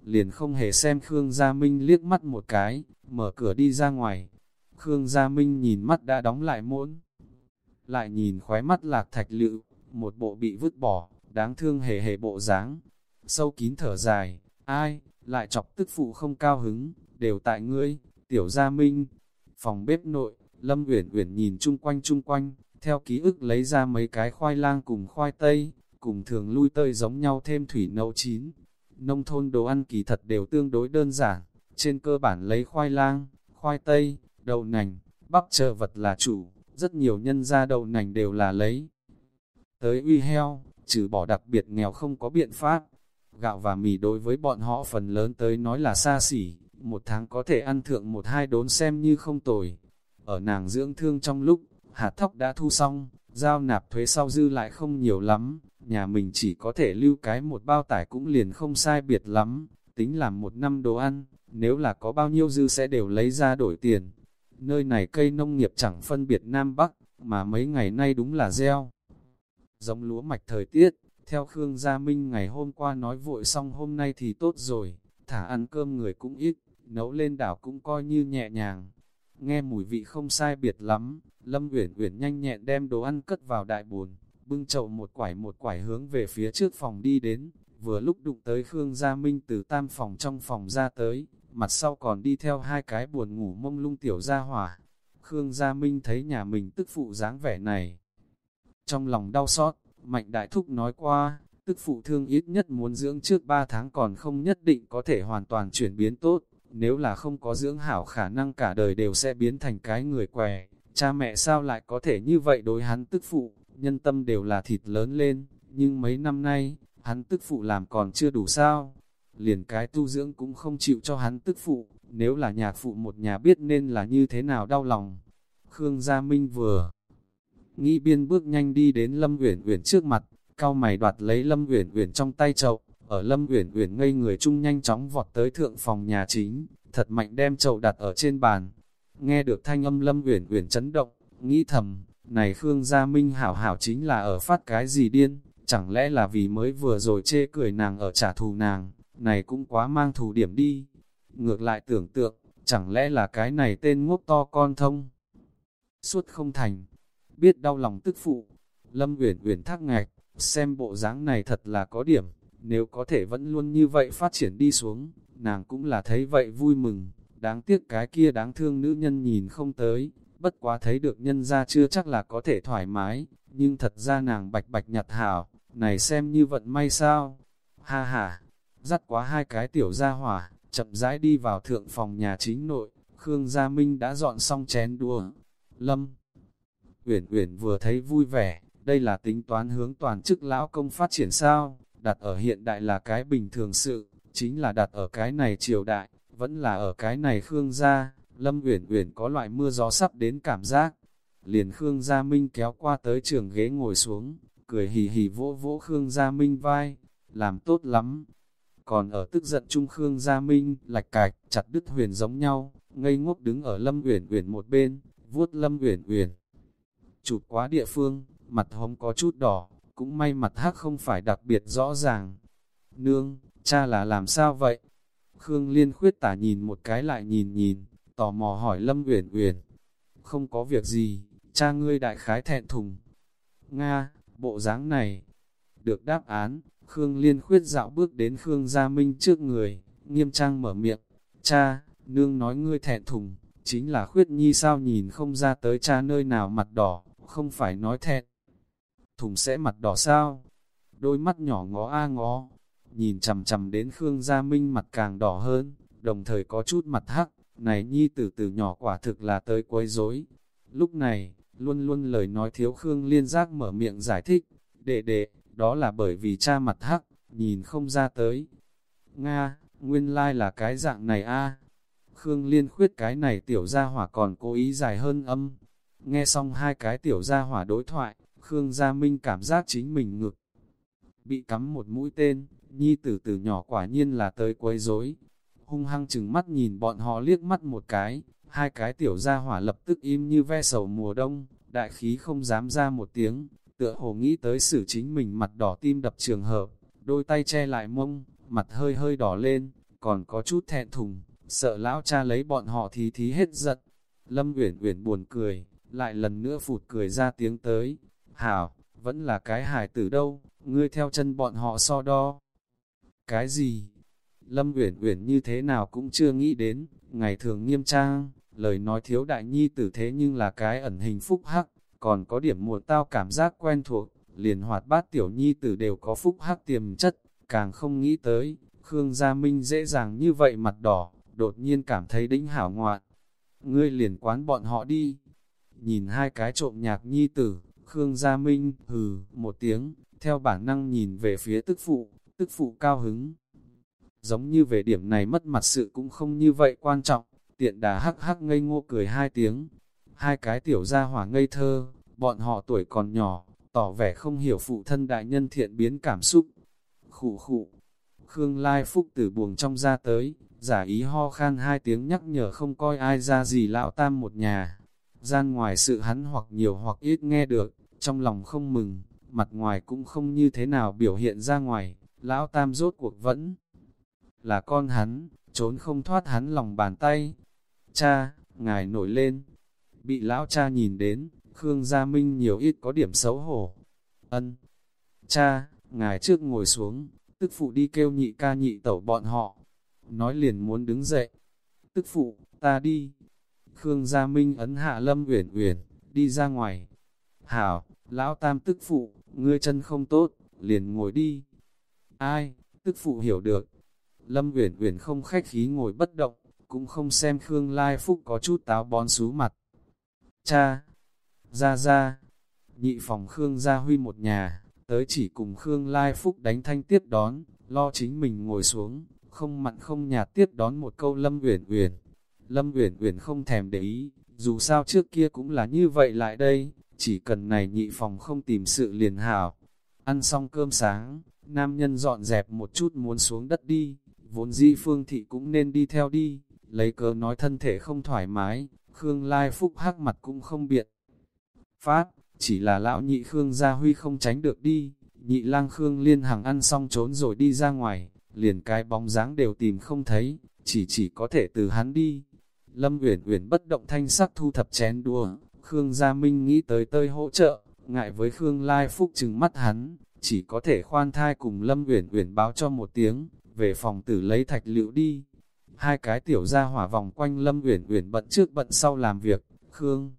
Liền không hề xem Khương Gia Minh liếc mắt một cái, mở cửa đi ra ngoài. Khương Gia Minh nhìn mắt đã đóng lại muỗng. Lại nhìn khóe mắt lạc thạch lựu, một bộ bị vứt bỏ, đáng thương hề hề bộ dáng. Sâu kín thở dài, ai, lại chọc tức phụ không cao hứng, đều tại ngươi, tiểu gia minh. Phòng bếp nội, Lâm Uyển Uyển nhìn chung quanh chung quanh, theo ký ức lấy ra mấy cái khoai lang cùng khoai tây, cùng thường lui tơi giống nhau thêm thủy nấu chín. Nông thôn đồ ăn kỳ thật đều tương đối đơn giản, trên cơ bản lấy khoai lang, khoai tây, đậu nành, bắp chờ vật là chủ, rất nhiều nhân gia đậu nành đều là lấy. Tới uy heo, trừ bỏ đặc biệt nghèo không có biện pháp. Gạo và mì đối với bọn họ phần lớn tới nói là xa xỉ, một tháng có thể ăn thượng một hai đốn xem như không tồi. Ở nàng dưỡng thương trong lúc, hạt thóc đã thu xong, giao nạp thuế sau dư lại không nhiều lắm, nhà mình chỉ có thể lưu cái một bao tải cũng liền không sai biệt lắm, tính làm một năm đồ ăn, nếu là có bao nhiêu dư sẽ đều lấy ra đổi tiền. Nơi này cây nông nghiệp chẳng phân biệt Nam Bắc, mà mấy ngày nay đúng là gieo. Giống lúa mạch thời tiết, theo Khương Gia Minh ngày hôm qua nói vội xong hôm nay thì tốt rồi, thả ăn cơm người cũng ít, nấu lên đảo cũng coi như nhẹ nhàng. Nghe mùi vị không sai biệt lắm, Lâm Uyển Uyển nhanh nhẹn đem đồ ăn cất vào đại bồn, bưng chậu một quải một quải hướng về phía trước phòng đi đến, vừa lúc đụng tới Khương Gia Minh từ tam phòng trong phòng ra tới, mặt sau còn đi theo hai cái buồn ngủ mông lung tiểu gia hỏa. Khương Gia Minh thấy nhà mình tức phụ dáng vẻ này. Trong lòng đau xót, Mạnh Đại Thúc nói qua, tức phụ thương ít nhất muốn dưỡng trước 3 tháng còn không nhất định có thể hoàn toàn chuyển biến tốt, nếu là không có dưỡng hảo khả năng cả đời đều sẽ biến thành cái người què, cha mẹ sao lại có thể như vậy đối hắn tức phụ, nhân tâm đều là thịt lớn lên, nhưng mấy năm nay, hắn tức phụ làm còn chưa đủ sao, liền cái tu dưỡng cũng không chịu cho hắn tức phụ, nếu là nhạc phụ một nhà biết nên là như thế nào đau lòng. Khương Gia Minh vừa nghĩ biên bước nhanh đi đến Lâm Uyển Uyển trước mặt, cao mày đoạt lấy Lâm Uyển Uyển trong tay chậu, ở Lâm Uyển Uyển ngây người chung nhanh chóng vọt tới thượng phòng nhà chính, thật mạnh đem chậu đặt ở trên bàn. Nghe được thanh âm Lâm Uyển Uyển chấn động, nghĩ thầm, này Khương Gia Minh hảo hảo chính là ở phát cái gì điên, chẳng lẽ là vì mới vừa rồi chê cười nàng ở trả thù nàng, này cũng quá mang thù điểm đi. Ngược lại tưởng tượng, chẳng lẽ là cái này tên ngốc to con thông. Suốt không thành, biết đau lòng tức phụ, Lâm Uyển Uyển thắc ngạch, xem bộ dáng này thật là có điểm, nếu có thể vẫn luôn như vậy phát triển đi xuống, nàng cũng là thấy vậy vui mừng, đáng tiếc cái kia đáng thương nữ nhân nhìn không tới, bất quá thấy được nhân ra chưa chắc là có thể thoải mái, nhưng thật ra nàng bạch bạch nhặt hảo, này xem như vận may sao, ha ha, dắt quá hai cái tiểu gia hỏa, chậm rãi đi vào thượng phòng nhà chính nội, Khương Gia Minh đã dọn xong chén đua, lâm. Uyển Uyển vừa thấy vui vẻ, đây là tính toán hướng toàn chức lão công phát triển sao, đặt ở hiện đại là cái bình thường sự, chính là đặt ở cái này triều đại, vẫn là ở cái này Khương gia, Lâm Uyển Uyển có loại mưa gió sắp đến cảm giác. Liền Khương Gia Minh kéo qua tới trường ghế ngồi xuống, cười hì hì vỗ vỗ Khương Gia Minh vai, làm tốt lắm. Còn ở tức giận trung Khương Gia Minh, lạch cạch, chặt đứt huyền giống nhau, ngây ngốc đứng ở Lâm Uyển Uyển một bên, vuốt Lâm Uyển Uyển. Chụp quá địa phương, mặt hồng có chút đỏ, cũng may mặt hắc không phải đặc biệt rõ ràng. Nương, cha là làm sao vậy? Khương Liên khuyết tả nhìn một cái lại nhìn nhìn, tò mò hỏi Lâm Uyển Uyển. Không có việc gì, cha ngươi đại khái thẹn thùng. Nga, bộ dáng này. Được đáp án, Khương Liên khuyết dạo bước đến Khương Gia Minh trước người, nghiêm trang mở miệng. Cha, nương nói ngươi thẹn thùng, chính là khuyết nhi sao nhìn không ra tới cha nơi nào mặt đỏ, không phải nói thẹn thùng sẽ mặt đỏ sao? Đôi mắt nhỏ ngó a ngó, nhìn chầm chầm đến Khương Gia Minh mặt càng đỏ hơn, đồng thời có chút mặt hắc, này nhi từ từ nhỏ quả thực là tới quấy rối. Lúc này, luôn luôn lời nói thiếu Khương liên giác mở miệng giải thích, đệ đệ, đó là bởi vì cha mặt hắc, nhìn không ra tới. Nga, nguyên lai là cái dạng này a Khương liên khuyết cái này tiểu gia hỏa còn cố ý dài hơn âm. Nghe xong hai cái tiểu gia hỏa đối thoại, Khương Gia Minh cảm giác chính mình ngực. Bị cắm một mũi tên, nhi tử từ nhỏ quả nhiên là tới quấy rối. Hung hăng chừng mắt nhìn bọn họ liếc mắt một cái, hai cái tiểu gia hỏa lập tức im như ve sầu mùa đông, đại khí không dám ra một tiếng, tựa hồ nghĩ tới xử chính mình mặt đỏ tim đập trường hợp, đôi tay che lại mông, mặt hơi hơi đỏ lên, còn có chút thẹn thùng, sợ lão cha lấy bọn họ thì thí hết giận. Lâm Uyển Uyển buồn cười, lại lần nữa phụt cười ra tiếng tới, Hảo, vẫn là cái hài tử đâu, ngươi theo chân bọn họ so đo. Cái gì? Lâm Uyển Uyển như thế nào cũng chưa nghĩ đến, ngày thường nghiêm trang, lời nói thiếu đại nhi tử thế nhưng là cái ẩn hình phúc hắc, còn có điểm muộn tao cảm giác quen thuộc, liền hoạt bát tiểu nhi tử đều có phúc hắc tiềm chất, càng không nghĩ tới, Khương Gia Minh dễ dàng như vậy mặt đỏ, đột nhiên cảm thấy đĩnh hảo ngoạn. Ngươi liền quán bọn họ đi. Nhìn hai cái trộm nhạc nhi tử, Khương Gia Minh, hừ, một tiếng, theo bản năng nhìn về phía tức phụ, tức phụ cao hứng. Giống như về điểm này mất mặt sự cũng không như vậy quan trọng, tiện đà hắc hắc ngây ngô cười hai tiếng. Hai cái tiểu gia hỏa ngây thơ, bọn họ tuổi còn nhỏ, tỏ vẻ không hiểu phụ thân đại nhân thiện biến cảm xúc. khụ khụ, Khương Lai Phúc từ buồng trong ra tới, giả ý ho khan hai tiếng nhắc nhở không coi ai ra gì lão tam một nhà. Gian ngoài sự hắn hoặc nhiều hoặc ít nghe được, trong lòng không mừng, mặt ngoài cũng không như thế nào biểu hiện ra ngoài, lão tam rốt cuộc vẫn là con hắn, trốn không thoát hắn lòng bàn tay. Cha, ngài nổi lên, bị lão cha nhìn đến, Khương Gia Minh nhiều ít có điểm xấu hổ. Ân, cha, ngài trước ngồi xuống, tức phụ đi kêu nhị ca nhị tẩu bọn họ. Nói liền muốn đứng dậy. Tức phụ, ta đi. Khương Gia Minh ấn hạ Lâm Uyển Uyển, đi ra ngoài. Hảo, lão tam tức phụ, ngươi chân không tốt, liền ngồi đi. Ai, tức phụ hiểu được. Lâm Uyển Uyển không khách khí ngồi bất động, cũng không xem Khương Lai Phúc có chút táo bón sú mặt. Cha, ra ra, nhị phòng Khương Gia Huy một nhà, tới chỉ cùng Khương Lai Phúc đánh thanh tiếp đón, lo chính mình ngồi xuống, không mặn không nhạt tiếp đón một câu Lâm Uyển Uyển. Lâm Uyển Uyển không thèm để ý, dù sao trước kia cũng là như vậy lại đây, chỉ cần này nhị phòng không tìm sự liền hảo. Ăn xong cơm sáng, nam nhân dọn dẹp một chút muốn xuống đất đi, vốn dĩ phương thị cũng nên đi theo đi, lấy cớ nói thân thể không thoải mái, Khương Lai Phúc hắc mặt cũng không biện. pháp, chỉ là lão nhị Khương Gia Huy không tránh được đi, nhị lang Khương Liên Hằng ăn xong trốn rồi đi ra ngoài, liền cái bóng dáng đều tìm không thấy, chỉ chỉ có thể từ hắn đi. Lâm Uyển Uyển bất động thanh sắc thu thập chén đua, Khương Gia Minh nghĩ tới tơi hỗ trợ, ngại với Khương Lai Phúc chừng mắt hắn, chỉ có thể khoan thai cùng Lâm Uyển Uyển báo cho một tiếng, về phòng tử lấy thạch liệu đi. Hai cái tiểu gia hỏa vòng quanh Lâm Uyển Uyển bận trước bận sau làm việc, Khương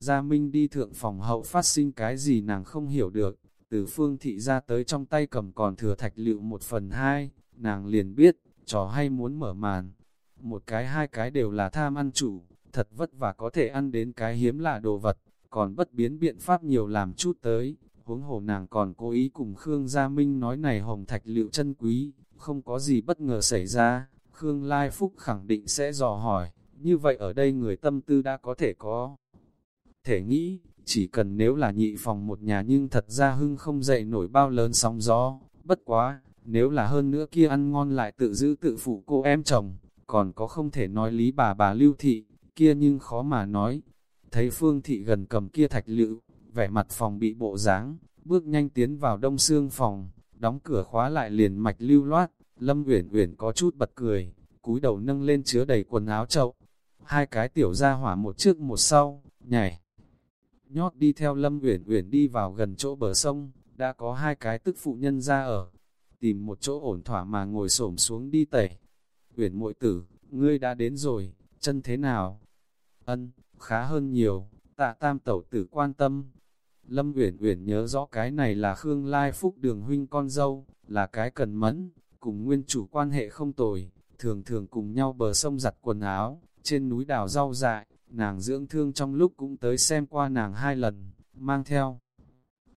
Gia Minh đi thượng phòng hậu phát sinh cái gì nàng không hiểu được, từ phương thị ra tới trong tay cầm còn thừa thạch lựu một phần hai, nàng liền biết, trò hay muốn mở màn. Một cái hai cái đều là tham ăn chủ, thật vất vả có thể ăn đến cái hiếm lạ đồ vật, còn bất biến biện pháp nhiều làm chút tới. Huống hồ nàng còn cố ý cùng Khương Gia Minh nói này hồng thạch lựu chân quý, không có gì bất ngờ xảy ra, Khương Lai Phúc khẳng định sẽ dò hỏi, như vậy ở đây người tâm tư đã có thể có thể nghĩ, chỉ cần nếu là nhị phòng một nhà nhưng thật ra hưng không dậy nổi bao lớn sóng gió, bất quá, nếu là hơn nữa kia ăn ngon lại tự giữ tự phụ cô em chồng, còn có không thể nói lý bà bà lưu thị, kia nhưng khó mà nói. Thấy phương thị gần cầm kia thạch lựu, vẻ mặt phòng bị bộ dáng bước nhanh tiến vào đông xương phòng, đóng cửa khóa lại liền mạch lưu loát, Lâm Uyển Uyển có chút bật cười, cúi đầu nâng lên chứa đầy quần áo chậu. Hai cái tiểu ra hỏa một trước một sau, nhảy nhót đi theo Lâm Uyển Uyển đi vào gần chỗ bờ sông, đã có hai cái tức phụ nhân ra ở, tìm một chỗ ổn thỏa mà ngồi xổm xuống đi tẩy. Uyển muội tử, ngươi đã đến rồi, chân thế nào? Ân, khá hơn nhiều, tạ tam tẩu tử quan tâm. Lâm Uyển Uyển nhớ rõ cái này là Khương Lai Phúc đường huynh con dâu, là cái cần mẫn, cùng nguyên chủ quan hệ không tồi, thường thường cùng nhau bờ sông giặt quần áo, trên núi đào rau dại, nàng dưỡng thương trong lúc cũng tới xem qua nàng hai lần, mang theo.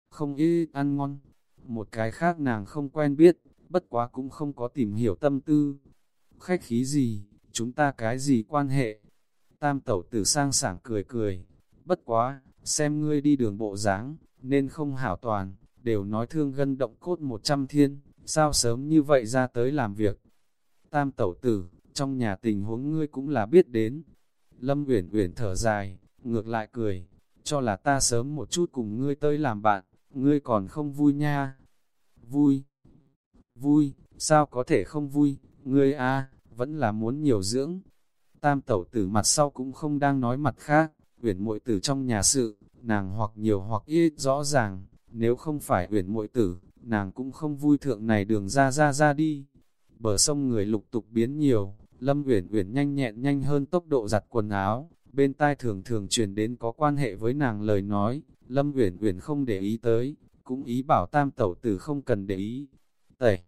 Không ít ăn ngon, một cái khác nàng không quen biết, bất quá cũng không có tìm hiểu tâm tư. Khách khí gì, chúng ta cái gì quan hệ? Tam tẩu tử sang sảng cười cười, bất quá, xem ngươi đi đường bộ dáng nên không hảo toàn, đều nói thương gân động cốt một trăm thiên, sao sớm như vậy ra tới làm việc. Tam tẩu tử, trong nhà tình huống ngươi cũng là biết đến, Lâm Uyển Uyển thở dài, ngược lại cười, cho là ta sớm một chút cùng ngươi tới làm bạn, ngươi còn không vui nha. Vui, vui, sao có thể không vui, ngươi a vẫn là muốn nhiều dưỡng. Tam tẩu tử mặt sau cũng không đang nói mặt khác, Uyển muội tử trong nhà sự, nàng hoặc nhiều hoặc ít rõ ràng, nếu không phải Uyển muội tử, nàng cũng không vui thượng này đường ra ra ra đi. Bờ sông người lục tục biến nhiều, Lâm Uyển Uyển nhanh nhẹn nhanh hơn tốc độ giặt quần áo, bên tai thường thường truyền đến có quan hệ với nàng lời nói, Lâm Uyển Uyển không để ý tới, cũng ý bảo tam tẩu tử không cần để ý. Tẩy.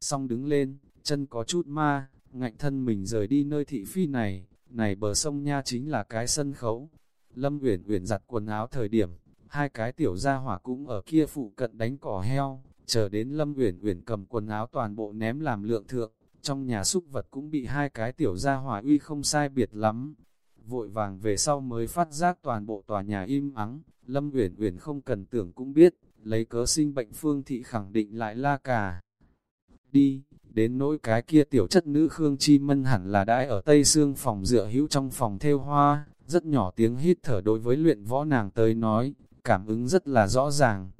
Xong đứng lên, chân có chút ma, ngạnh thân mình rời đi nơi thị phi này, này bờ sông nha chính là cái sân khấu. Lâm Uyển Uyển giặt quần áo thời điểm, hai cái tiểu gia hỏa cũng ở kia phụ cận đánh cỏ heo, chờ đến Lâm Uyển Uyển cầm quần áo toàn bộ ném làm lượng thượng, trong nhà súc vật cũng bị hai cái tiểu gia hỏa uy không sai biệt lắm. Vội vàng về sau mới phát giác toàn bộ tòa nhà im ắng, Lâm Uyển Uyển không cần tưởng cũng biết, lấy cớ sinh bệnh phương thị khẳng định lại la cà. Đi, đến nỗi cái kia tiểu chất nữ Khương Chi Mân hẳn là đãi ở Tây Sương phòng dựa hữu trong phòng theo hoa, rất nhỏ tiếng hít thở đối với luyện võ nàng tới nói, cảm ứng rất là rõ ràng.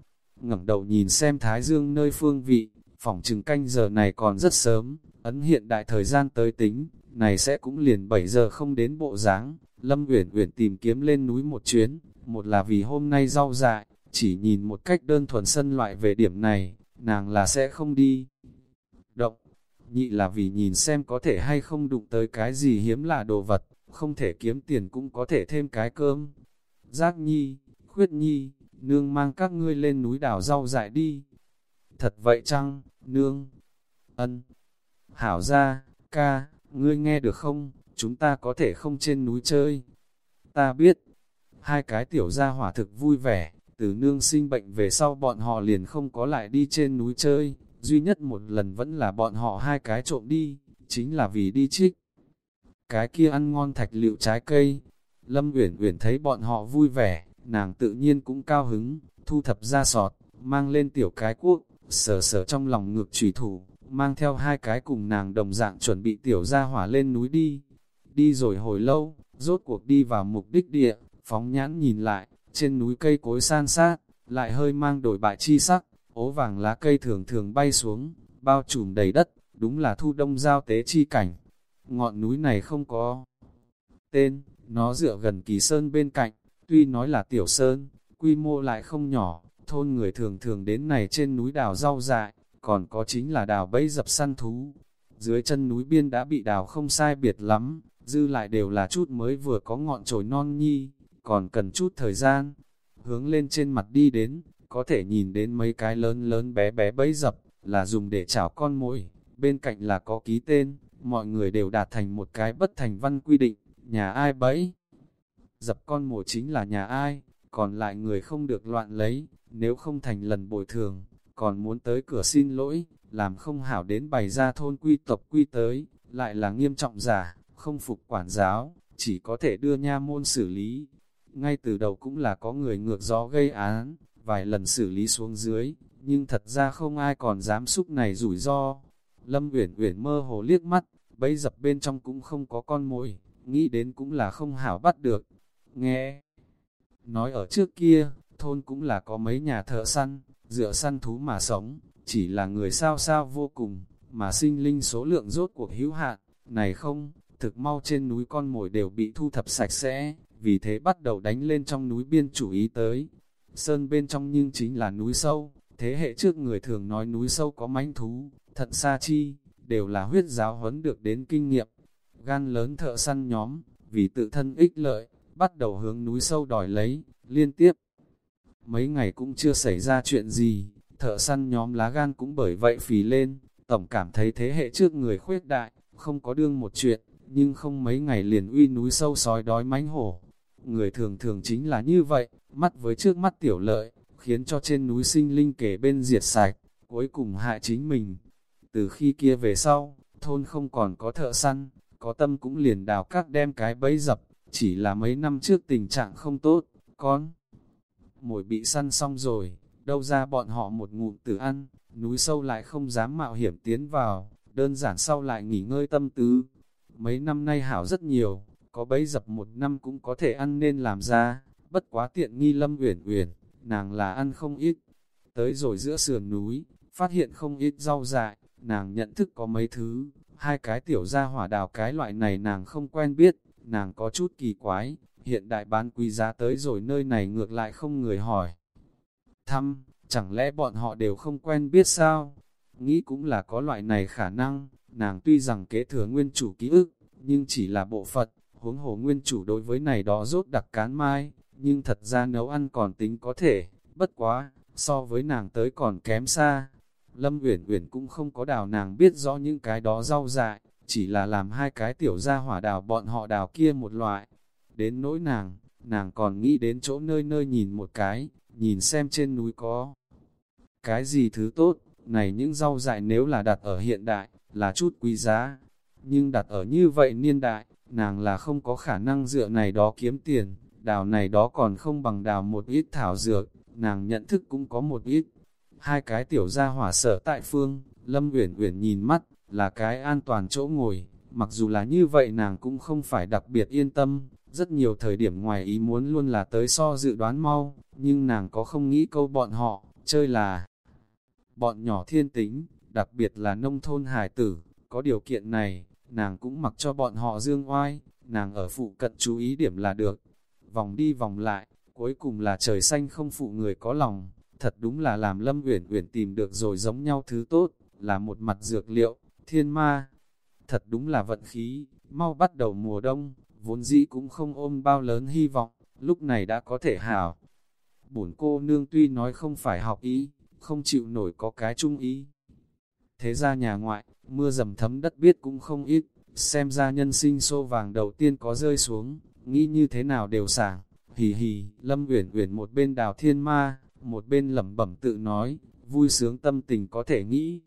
ngẩng đầu nhìn xem Thái Dương nơi phương vị, phòng trừng canh giờ này còn rất sớm, ấn hiện đại thời gian tới tính, này sẽ cũng liền 7 giờ không đến bộ dáng Lâm Uyển Uyển tìm kiếm lên núi một chuyến, một là vì hôm nay rau dại, chỉ nhìn một cách đơn thuần sân loại về điểm này, nàng là sẽ không đi. Động, nhị là vì nhìn xem có thể hay không đụng tới cái gì hiếm là đồ vật, không thể kiếm tiền cũng có thể thêm cái cơm. Giác nhi, khuyết nhi, nương mang các ngươi lên núi đảo rau dại đi. Thật vậy chăng, nương? Ân. Hảo ra, ca, ngươi nghe được không? Chúng ta có thể không trên núi chơi. Ta biết. Hai cái tiểu gia hỏa thực vui vẻ, từ nương sinh bệnh về sau bọn họ liền không có lại đi trên núi chơi, duy nhất một lần vẫn là bọn họ hai cái trộm đi, chính là vì đi trích. Cái kia ăn ngon thạch liệu trái cây, Lâm Uyển Uyển thấy bọn họ vui vẻ, nàng tự nhiên cũng cao hứng, thu thập ra sọt, mang lên tiểu cái cuốc, sờ sờ trong lòng ngược trùy thủ, mang theo hai cái cùng nàng đồng dạng chuẩn bị tiểu ra hỏa lên núi đi. Đi rồi hồi lâu, rốt cuộc đi vào mục đích địa, phóng nhãn nhìn lại, trên núi cây cối san sát, lại hơi mang đổi bại chi sắc, ố vàng lá cây thường thường bay xuống, bao trùm đầy đất, đúng là thu đông giao tế chi cảnh. Ngọn núi này không có tên, nó dựa gần kỳ sơn bên cạnh, tuy nói là tiểu sơn, quy mô lại không nhỏ, thôn người thường thường đến này trên núi đào rau dại, còn có chính là đào bẫy dập săn thú. Dưới chân núi biên đã bị đào không sai biệt lắm, dư lại đều là chút mới vừa có ngọn trồi non nhi, còn cần chút thời gian. Hướng lên trên mặt đi đến, có thể nhìn đến mấy cái lớn lớn bé bé bẫy dập, là dùng để chảo con mồi, bên cạnh là có ký tên, mọi người đều đạt thành một cái bất thành văn quy định, nhà ai bẫy. Dập con mồi chính là nhà ai, còn lại người không được loạn lấy, nếu không thành lần bồi thường, còn muốn tới cửa xin lỗi, làm không hảo đến bày ra thôn quy tộc quy tới, lại là nghiêm trọng giả, không phục quản giáo, chỉ có thể đưa nha môn xử lý. Ngay từ đầu cũng là có người ngược gió gây án, vài lần xử lý xuống dưới, nhưng thật ra không ai còn dám xúc này rủi ro. Lâm Uyển Uyển mơ hồ liếc mắt, bấy dập bên trong cũng không có con mồi, nghĩ đến cũng là không hảo bắt được. Nghe, nói ở trước kia, thôn cũng là có mấy nhà thợ săn, dựa săn thú mà sống, chỉ là người sao sao vô cùng, mà sinh linh số lượng rốt cuộc hữu hạn, này không, thực mau trên núi con mồi đều bị thu thập sạch sẽ, vì thế bắt đầu đánh lên trong núi biên chủ ý tới. Sơn bên trong nhưng chính là núi sâu, thế hệ trước người thường nói núi sâu có mánh thú, thận sa chi, đều là huyết giáo huấn được đến kinh nghiệm. Gan lớn thợ săn nhóm, vì tự thân ích lợi, bắt đầu hướng núi sâu đòi lấy, liên tiếp. Mấy ngày cũng chưa xảy ra chuyện gì, thợ săn nhóm lá gan cũng bởi vậy phì lên, tổng cảm thấy thế hệ trước người khuyết đại, không có đương một chuyện, nhưng không mấy ngày liền uy núi sâu sói đói mánh hổ. Người thường thường chính là như vậy, mắt với trước mắt tiểu lợi, khiến cho trên núi sinh linh kể bên diệt sạch, cuối cùng hại chính mình. Từ khi kia về sau, thôn không còn có thợ săn, có tâm cũng liền đào các đem cái bẫy dập, chỉ là mấy năm trước tình trạng không tốt, con. Mồi bị săn xong rồi, đâu ra bọn họ một ngụm tử ăn, núi sâu lại không dám mạo hiểm tiến vào, đơn giản sau lại nghỉ ngơi tâm tứ. Mấy năm nay hảo rất nhiều, có bấy dập một năm cũng có thể ăn nên làm ra, bất quá tiện nghi lâm uyển uyển, nàng là ăn không ít. Tới rồi giữa sườn núi, phát hiện không ít rau dại, nàng nhận thức có mấy thứ, hai cái tiểu gia hỏa đào cái loại này nàng không quen biết, nàng có chút kỳ quái, hiện đại bán quý giá tới rồi nơi này ngược lại không người hỏi. Thăm, chẳng lẽ bọn họ đều không quen biết sao? Nghĩ cũng là có loại này khả năng, nàng tuy rằng kế thừa nguyên chủ ký ức, nhưng chỉ là bộ phận, huống hồ nguyên chủ đối với này đó rốt đặc cán mai, nhưng thật ra nấu ăn còn tính có thể, bất quá, so với nàng tới còn kém xa. Lâm Uyển Uyển cũng không có đào nàng biết rõ những cái đó rau dại, chỉ là làm hai cái tiểu gia hỏa đào bọn họ đào kia một loại. Đến nỗi nàng, nàng còn nghĩ đến chỗ nơi nơi nhìn một cái, nhìn xem trên núi có cái gì thứ tốt, này những rau dại nếu là đặt ở hiện đại, là chút quý giá, nhưng đặt ở như vậy niên đại, nàng là không có khả năng dựa này đó kiếm tiền, đào này đó còn không bằng đào một ít thảo dược, nàng nhận thức cũng có một ít. Hai cái tiểu gia hỏa sở tại phương, Lâm Uyển Uyển nhìn mắt, là cái an toàn chỗ ngồi, mặc dù là như vậy nàng cũng không phải đặc biệt yên tâm, rất nhiều thời điểm ngoài ý muốn luôn là tới so dự đoán mau, nhưng nàng có không nghĩ câu bọn họ, chơi là bọn nhỏ thiên tính, đặc biệt là nông thôn hải tử, có điều kiện này, nàng cũng mặc cho bọn họ dương oai, nàng ở phụ cận chú ý điểm là được. Vòng đi vòng lại, cuối cùng là trời xanh không phụ người có lòng, thật đúng là làm Lâm Uyển Uyển tìm được rồi giống nhau thứ tốt, là một mặt dược liệu, thiên ma. Thật đúng là vận khí, mau bắt đầu mùa đông, vốn dĩ cũng không ôm bao lớn hy vọng, lúc này đã có thể hảo. Bổn cô nương tuy nói không phải học ý, không chịu nổi có cái trung ý. Thế ra nhà ngoại, mưa dầm thấm đất biết cũng không ít, xem ra nhân sinh xô vàng đầu tiên có rơi xuống, nghĩ như thế nào đều sảng. Hì hì, Lâm Uyển Uyển một bên đào thiên ma, một bên lẩm bẩm tự nói, vui sướng tâm tình có thể nghĩ.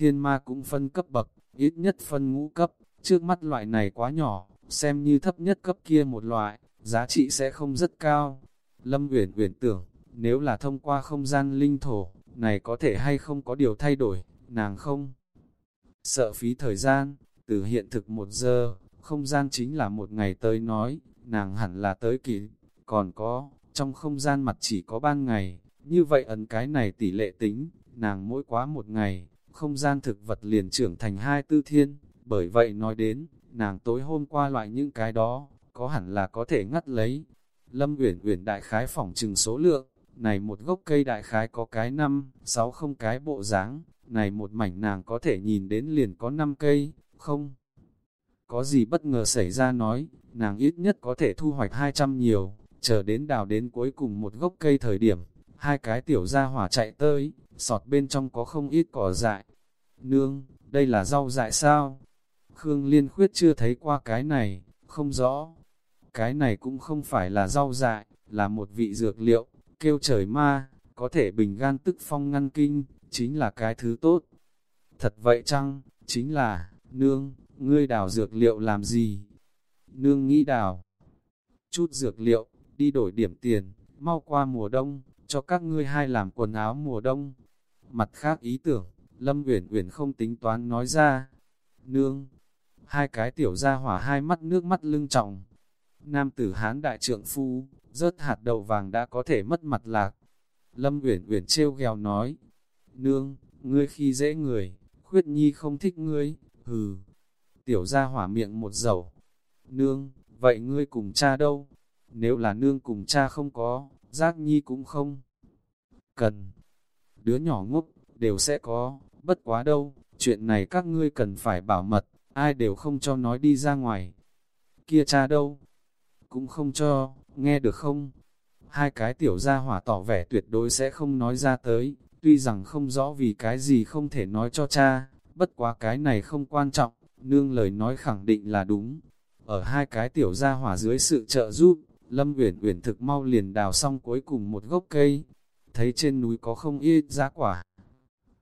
Thiên ma cũng phân cấp bậc, ít nhất phân ngũ cấp, trước mắt loại này quá nhỏ, xem như thấp nhất cấp kia một loại, giá trị sẽ không rất cao. Lâm Uyển Uyển tưởng, nếu là thông qua không gian linh thổ, này có thể hay không có điều thay đổi, nàng không. Sợ phí thời gian, từ hiện thực một giờ, không gian chính là một ngày tới nói, nàng hẳn là tới kỳ, còn có, trong không gian mặt chỉ có ban ngày, như vậy ấn cái này tỷ lệ tính, nàng mỗi quá một ngày, không gian thực vật liền trưởng thành hai tư thiên, bởi vậy nói đến, nàng tối hôm qua loại những cái đó, có hẳn là có thể ngắt lấy. Lâm Uyển Uyển đại khái phỏng trừng số lượng, này một gốc cây đại khái có cái năm, sáu không cái bộ dáng, này một mảnh nàng có thể nhìn đến liền có năm cây, không. Có gì bất ngờ xảy ra nói, nàng ít nhất có thể thu hoạch 200 nhiều, chờ đến đào đến cuối cùng một gốc cây thời điểm, hai cái tiểu gia hỏa chạy tới, sọt bên trong có không ít cỏ dại. Nương, đây là rau dại sao? Khương Liên Khuyết chưa thấy qua cái này, không rõ. Cái này cũng không phải là rau dại, là một vị dược liệu, kêu trời ma, có thể bình gan tức phong ngăn kinh, chính là cái thứ tốt. Thật vậy chăng, chính là, nương, ngươi đào dược liệu làm gì? Nương nghĩ đào. Chút dược liệu, đi đổi điểm tiền, mau qua mùa đông, cho các ngươi hai làm quần áo mùa đông. Mặt khác ý tưởng, Lâm Uyển Uyển không tính toán nói ra. Nương, hai cái tiểu ra hỏa hai mắt nước mắt lưng trọng. Nam tử Hán đại trượng phu, rớt hạt đậu vàng đã có thể mất mặt lạc. Lâm Uyển Uyển trêu gheo nói, Nương, ngươi khi dễ người, khuyết nhi không thích ngươi, hừ. Tiểu gia hỏa miệng một dầu. Nương, vậy ngươi cùng cha đâu? Nếu là nương cùng cha không có, giác nhi cũng không. Cần. Đứa nhỏ ngốc, đều sẽ có, bất quá đâu, chuyện này các ngươi cần phải bảo mật, ai đều không cho nói đi ra ngoài. Kia cha đâu? Cũng không cho, nghe được không? Hai cái tiểu gia hỏa tỏ vẻ tuyệt đối sẽ không nói ra tới, tuy rằng không rõ vì cái gì không thể nói cho cha, bất quá cái này không quan trọng, nương lời nói khẳng định là đúng. Ở hai cái tiểu gia hỏa dưới sự trợ giúp, Lâm Uyển Uyển thực mau liền đào xong cuối cùng một gốc cây, thấy trên núi có không ít giá quả.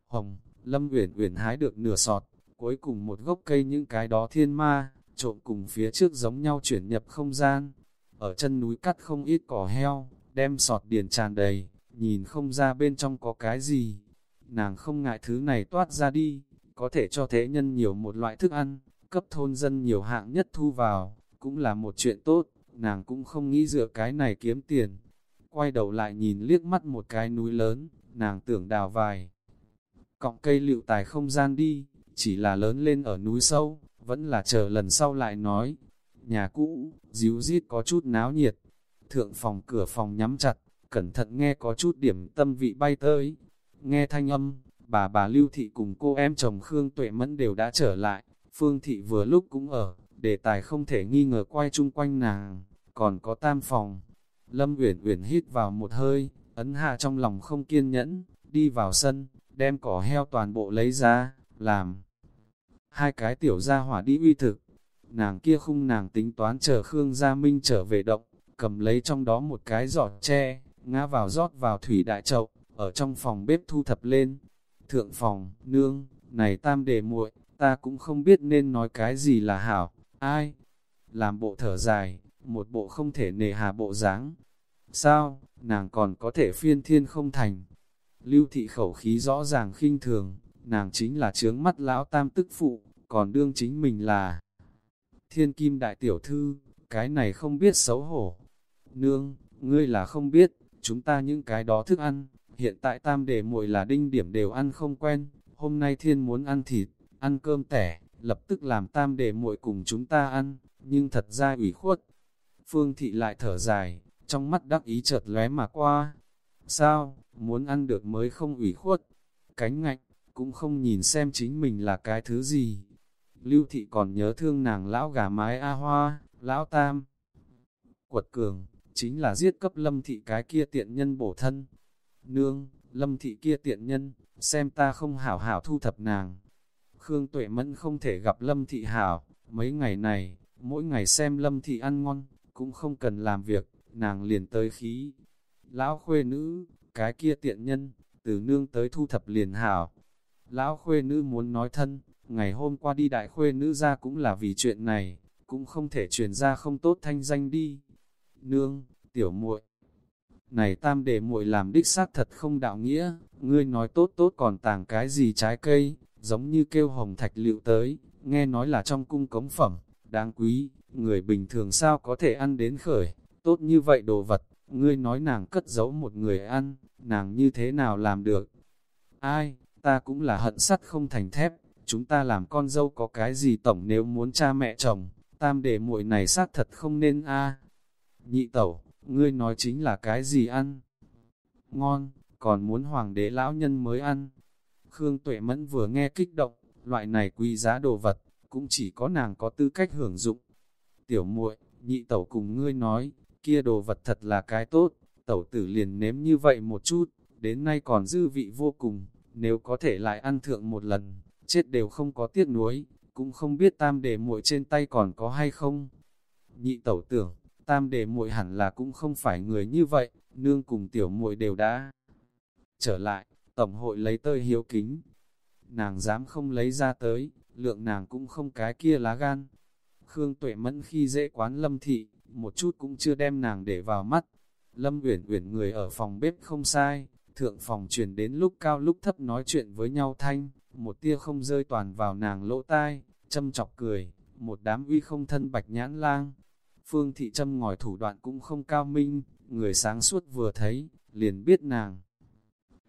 Hồng, Lâm Uyển Uyển hái được nửa sọt, cuối cùng một gốc cây những cái đó thiên ma, trộn cùng phía trước giống nhau chuyển nhập không gian. Ở chân núi cắt không ít cỏ heo, đem sọt điền tràn đầy, nhìn không ra bên trong có cái gì. Nàng không ngại thứ này toát ra đi, có thể cho thế nhân nhiều một loại thức ăn, cấp thôn dân nhiều hạng nhất thu vào, cũng là một chuyện tốt, nàng cũng không nghĩ dựa cái này kiếm tiền. Quay đầu lại nhìn liếc mắt một cái núi lớn, nàng tưởng đào vài. Cọng cây liệu tài không gian đi, chỉ là lớn lên ở núi sâu, vẫn là chờ lần sau lại nói. Nhà cũ, díu dít có chút náo nhiệt, thượng phòng cửa phòng nhắm chặt, cẩn thận nghe có chút điểm tâm vị bay tới. Nghe thanh âm, bà bà Lưu Thị cùng cô em chồng Khương Tuệ Mẫn đều đã trở lại, Phương Thị vừa lúc cũng ở, đề tài không thể nghi ngờ quay chung quanh nàng, còn có tam phòng. Lâm Uyển Uyển hít vào một hơi, ấn hạ trong lòng không kiên nhẫn, đi vào sân, đem cỏ heo toàn bộ lấy ra, làm. Hai cái tiểu gia hỏa đi uy thực, nàng kia khung nàng tính toán chờ Khương Gia Minh trở về động, cầm lấy trong đó một cái giọt tre, ngã vào rót vào thủy đại chậu, ở trong phòng bếp thu thập lên. Thượng phòng, nương, này tam đề muội, ta cũng không biết nên nói cái gì là hảo, ai? Làm bộ thở dài, một bộ không thể nề hà bộ dáng. Sao, nàng còn có thể phiên thiên không thành? Lưu thị khẩu khí rõ ràng khinh thường, nàng chính là trướng mắt lão tam tức phụ, còn đương chính mình là thiên kim đại tiểu thư, cái này không biết xấu hổ. Nương, ngươi là không biết, chúng ta những cái đó thức ăn, hiện tại tam đề muội là đinh điểm đều ăn không quen, hôm nay thiên muốn ăn thịt, ăn cơm tẻ, lập tức làm tam đề muội cùng chúng ta ăn, nhưng thật ra ủy khuất. Phương thị lại thở dài, trong mắt đắc ý chợt lóe mà qua. Sao, muốn ăn được mới không ủy khuất, cánh ngạnh, cũng không nhìn xem chính mình là cái thứ gì. Lưu thị còn nhớ thương nàng lão gà mái A Hoa, lão Tam. Quật cường, chính là giết cấp lâm thị cái kia tiện nhân bổ thân. Nương, lâm thị kia tiện nhân, xem ta không hảo hảo thu thập nàng. Khương Tuệ Mẫn không thể gặp lâm thị hảo, mấy ngày này, mỗi ngày xem lâm thị ăn ngon, cũng không cần làm việc, nàng liền tới khí. Lão khuê nữ, cái kia tiện nhân, từ nương tới thu thập liền hảo. Lão khuê nữ muốn nói thân, ngày hôm qua đi đại khuê nữ ra cũng là vì chuyện này, cũng không thể truyền ra không tốt thanh danh đi. Nương, tiểu muội này tam để muội làm đích xác thật không đạo nghĩa, ngươi nói tốt tốt còn tàng cái gì trái cây, giống như kêu hồng thạch liệu tới, nghe nói là trong cung cống phẩm, đáng quý, người bình thường sao có thể ăn đến khởi, tốt như vậy đồ vật, ngươi nói nàng cất giấu một người ăn, nàng như thế nào làm được? Ai, ta cũng là hận sắt không thành thép, chúng ta làm con dâu có cái gì tổng nếu muốn cha mẹ chồng, tam để muội này sát thật không nên a Nhị tẩu, ngươi nói chính là cái gì ăn? Ngon, còn muốn hoàng đế lão nhân mới ăn. Khương Tuệ Mẫn vừa nghe kích động, loại này quý giá đồ vật, cũng chỉ có nàng có tư cách hưởng dụng. Tiểu muội, nhị tẩu cùng ngươi nói, kia đồ vật thật là cái tốt, tẩu tử liền nếm như vậy một chút, đến nay còn dư vị vô cùng, nếu có thể lại ăn thượng một lần, chết đều không có tiếc nuối, cũng không biết tam đề muội trên tay còn có hay không. Nhị tẩu tưởng, tam đề muội hẳn là cũng không phải người như vậy, nương cùng tiểu muội đều đã trở lại, tổng hội lấy tơi hiếu kính. Nàng dám không lấy ra tới, lượng nàng cũng không cái kia lá gan. Khương Tuệ Mẫn khi dễ quán lâm thị, một chút cũng chưa đem nàng để vào mắt. Lâm Uyển Uyển người ở phòng bếp không sai, thượng phòng truyền đến lúc cao lúc thấp nói chuyện với nhau thanh, một tia không rơi toàn vào nàng lỗ tai, châm chọc cười, một đám uy không thân bạch nhãn lang. Phương thị châm ngòi thủ đoạn cũng không cao minh, người sáng suốt vừa thấy, liền biết nàng.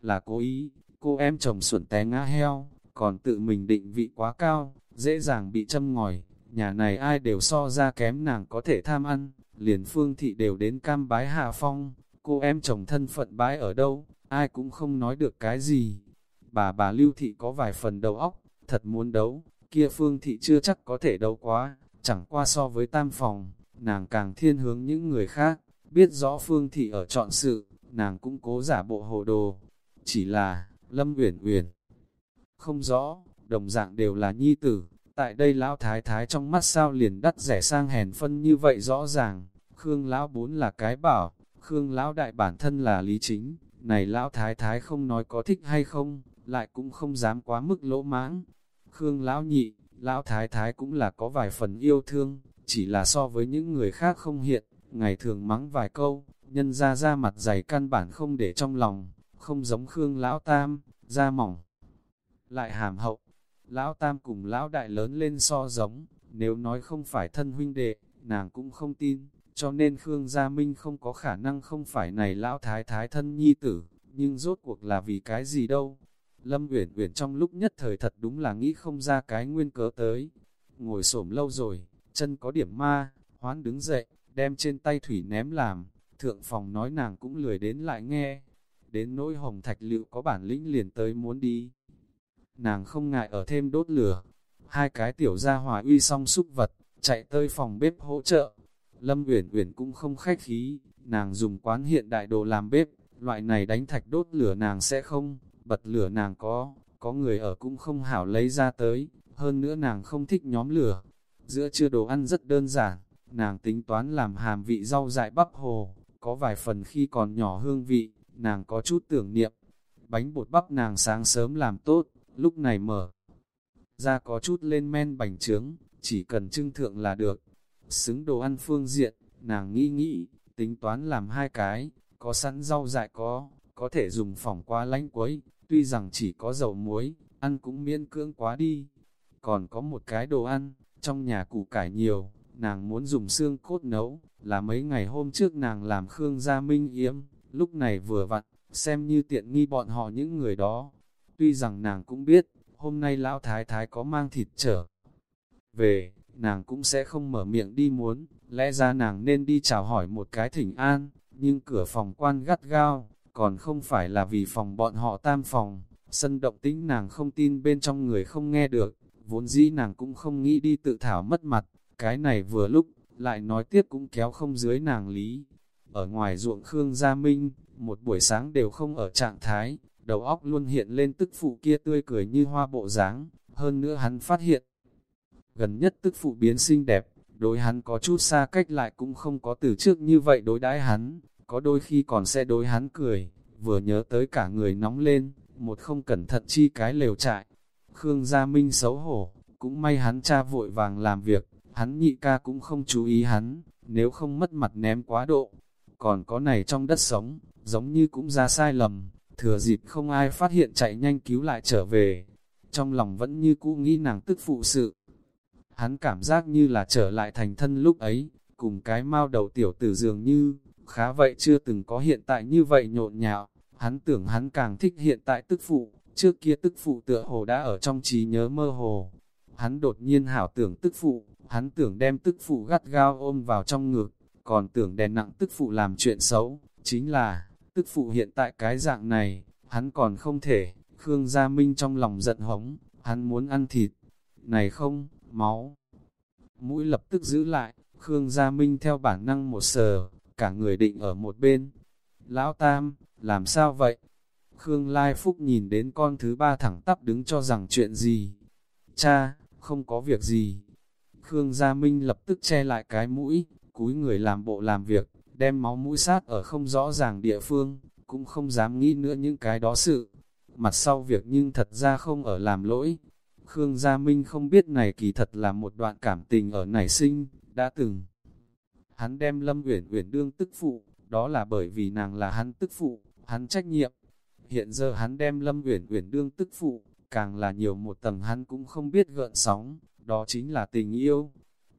Là cố ý, cô em chồng xuẩn té ngã heo, còn tự mình định vị quá cao, dễ dàng bị châm ngòi, nhà này ai đều so ra kém nàng có thể tham ăn, liền phương thị đều đến cam bái hạ phong, cô em chồng thân phận bái ở đâu, ai cũng không nói được cái gì. Bà bà lưu thị có vài phần đầu óc, thật muốn đấu, kia phương thị chưa chắc có thể đấu quá, chẳng qua so với tam phòng, nàng càng thiên hướng những người khác, biết rõ phương thị ở chọn sự, nàng cũng cố giả bộ hồ đồ. Chỉ là, Lâm Uyển Uyển không rõ, đồng dạng đều là nhi tử, tại đây lão thái thái trong mắt sao liền đắt rẻ sang hèn phân như vậy rõ ràng, Khương lão bốn là cái bảo, Khương lão đại bản thân là lý chính, này lão thái thái không nói có thích hay không, lại cũng không dám quá mức lỗ mãng. Khương lão nhị, lão thái thái cũng là có vài phần yêu thương, chỉ là so với những người khác không hiện, ngày thường mắng vài câu, nhân ra ra mặt dày căn bản không để trong lòng, không giống Khương lão tam, da mỏng. Lại hàm hậu, lão tam cùng lão đại lớn lên so giống, nếu nói không phải thân huynh đệ, nàng cũng không tin, cho nên Khương Gia Minh không có khả năng không phải này lão thái thái thân nhi tử, nhưng rốt cuộc là vì cái gì đâu. Lâm Uyển Uyển trong lúc nhất thời thật đúng là nghĩ không ra cái nguyên cớ tới. Ngồi xổm lâu rồi, chân có điểm ma, hoán đứng dậy, đem trên tay thủy ném làm, thượng phòng nói nàng cũng lười đến lại nghe. Đến nỗi hồng thạch liệu có bản lĩnh liền tới muốn đi. Nàng không ngại ở thêm đốt lửa, hai cái tiểu gia hòa uy xong xúc vật, chạy tới phòng bếp hỗ trợ. Lâm Uyển Uyển cũng không khách khí, nàng dùng quán hiện đại đồ làm bếp, loại này đánh thạch đốt lửa nàng sẽ không, bật lửa nàng có, có người ở cũng không hảo lấy ra tới, hơn nữa nàng không thích nhóm lửa. Giữa trưa đồ ăn rất đơn giản, nàng tính toán làm hàm vị rau dại bắp hồ, có vài phần khi còn nhỏ hương vị, nàng có chút tưởng niệm. Bánh bột bắp nàng sáng sớm làm tốt, lúc này mở ra có chút lên men bánh trướng, chỉ cần trưng thượng là được. Xứng đồ ăn phương diện, nàng nghĩ nghĩ, tính toán làm hai cái, có sẵn rau dại có, có thể dùng phỏng qua lánh quấy, tuy rằng chỉ có dầu muối, ăn cũng miễn cưỡng quá đi. Còn có một cái đồ ăn, trong nhà củ cải nhiều, nàng muốn dùng xương cốt nấu, là mấy ngày hôm trước nàng làm Khương Gia Minh yếm, lúc này vừa vặn, xem như tiện nghi bọn họ những người đó. Tuy rằng nàng cũng biết, hôm nay lão thái thái có mang thịt trở về, nàng cũng sẽ không mở miệng đi muốn, lẽ ra nàng nên đi chào hỏi một cái thỉnh an, nhưng cửa phòng quan gắt gao, còn không phải là vì phòng bọn họ tam phòng, sân động tĩnh nàng không tin bên trong người không nghe được, vốn dĩ nàng cũng không nghĩ đi tự thảo mất mặt, cái này vừa lúc, lại nói tiếp cũng kéo không dưới nàng lý. Ở ngoài ruộng Khương Gia Minh, một buổi sáng đều không ở trạng thái, đầu óc luôn hiện lên tức phụ kia tươi cười như hoa bộ dáng hơn nữa hắn phát hiện. Gần nhất tức phụ biến xinh đẹp, đối hắn có chút xa cách lại cũng không có từ trước như vậy đối đãi hắn, có đôi khi còn sẽ đối hắn cười, vừa nhớ tới cả người nóng lên, một không cẩn thận chi cái lều trại. Khương Gia Minh xấu hổ, cũng may hắn cha vội vàng làm việc, hắn nhị ca cũng không chú ý hắn, nếu không mất mặt ném quá độ. Còn có này trong đất sống, giống như cũng ra sai lầm, thừa dịp không ai phát hiện chạy nhanh cứu lại trở về. Trong lòng vẫn như cũ nghĩ nàng tức phụ sự. Hắn cảm giác như là trở lại thành thân lúc ấy, cùng cái mau đầu tiểu tử dường như, khá vậy chưa từng có hiện tại như vậy nhộn nhạo. Hắn tưởng hắn càng thích hiện tại tức phụ, trước kia tức phụ tựa hồ đã ở trong trí nhớ mơ hồ. Hắn đột nhiên hảo tưởng tức phụ, hắn tưởng đem tức phụ gắt gao ôm vào trong ngực, còn tưởng đè nặng tức phụ làm chuyện xấu, chính là, tức phụ hiện tại cái dạng này, hắn còn không thể, Khương Gia Minh trong lòng giận hống, hắn muốn ăn thịt, này không, máu. Mũi lập tức giữ lại, Khương Gia Minh theo bản năng một sờ, cả người định ở một bên. Lão Tam, làm sao vậy? Khương Lai Phúc nhìn đến con thứ ba thẳng tắp đứng cho rằng chuyện gì? Cha, không có việc gì. Khương Gia Minh lập tức che lại cái mũi, cúi người làm bộ làm việc, đem máu mũi sát ở không rõ ràng địa phương, cũng không dám nghĩ nữa những cái đó sự. Mặt sau việc nhưng thật ra không ở làm lỗi. Khương Gia Minh không biết này kỳ thật là một đoạn cảm tình ở nảy sinh, đã từng. Hắn đem Lâm Uyển Uyển đương tức phụ, đó là bởi vì nàng là hắn tức phụ, hắn trách nhiệm. Hiện giờ hắn đem Lâm Uyển Uyển đương tức phụ, càng là nhiều một tầng hắn cũng không biết gợn sóng, đó chính là tình yêu.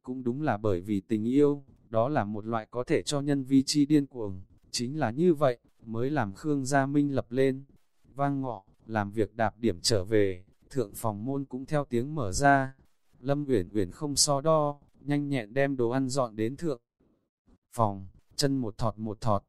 Cũng đúng là bởi vì tình yêu, đó là một loại có thể cho nhân vi chi điên cuồng, chính là như vậy, mới làm Khương Gia Minh lập lên. Vang ngọ, làm việc đạp điểm trở về, thượng phòng môn cũng theo tiếng mở ra. Lâm Uyển Uyển không so đo, nhanh nhẹn đem đồ ăn dọn đến thượng. Phòng, chân một thọt một thọt.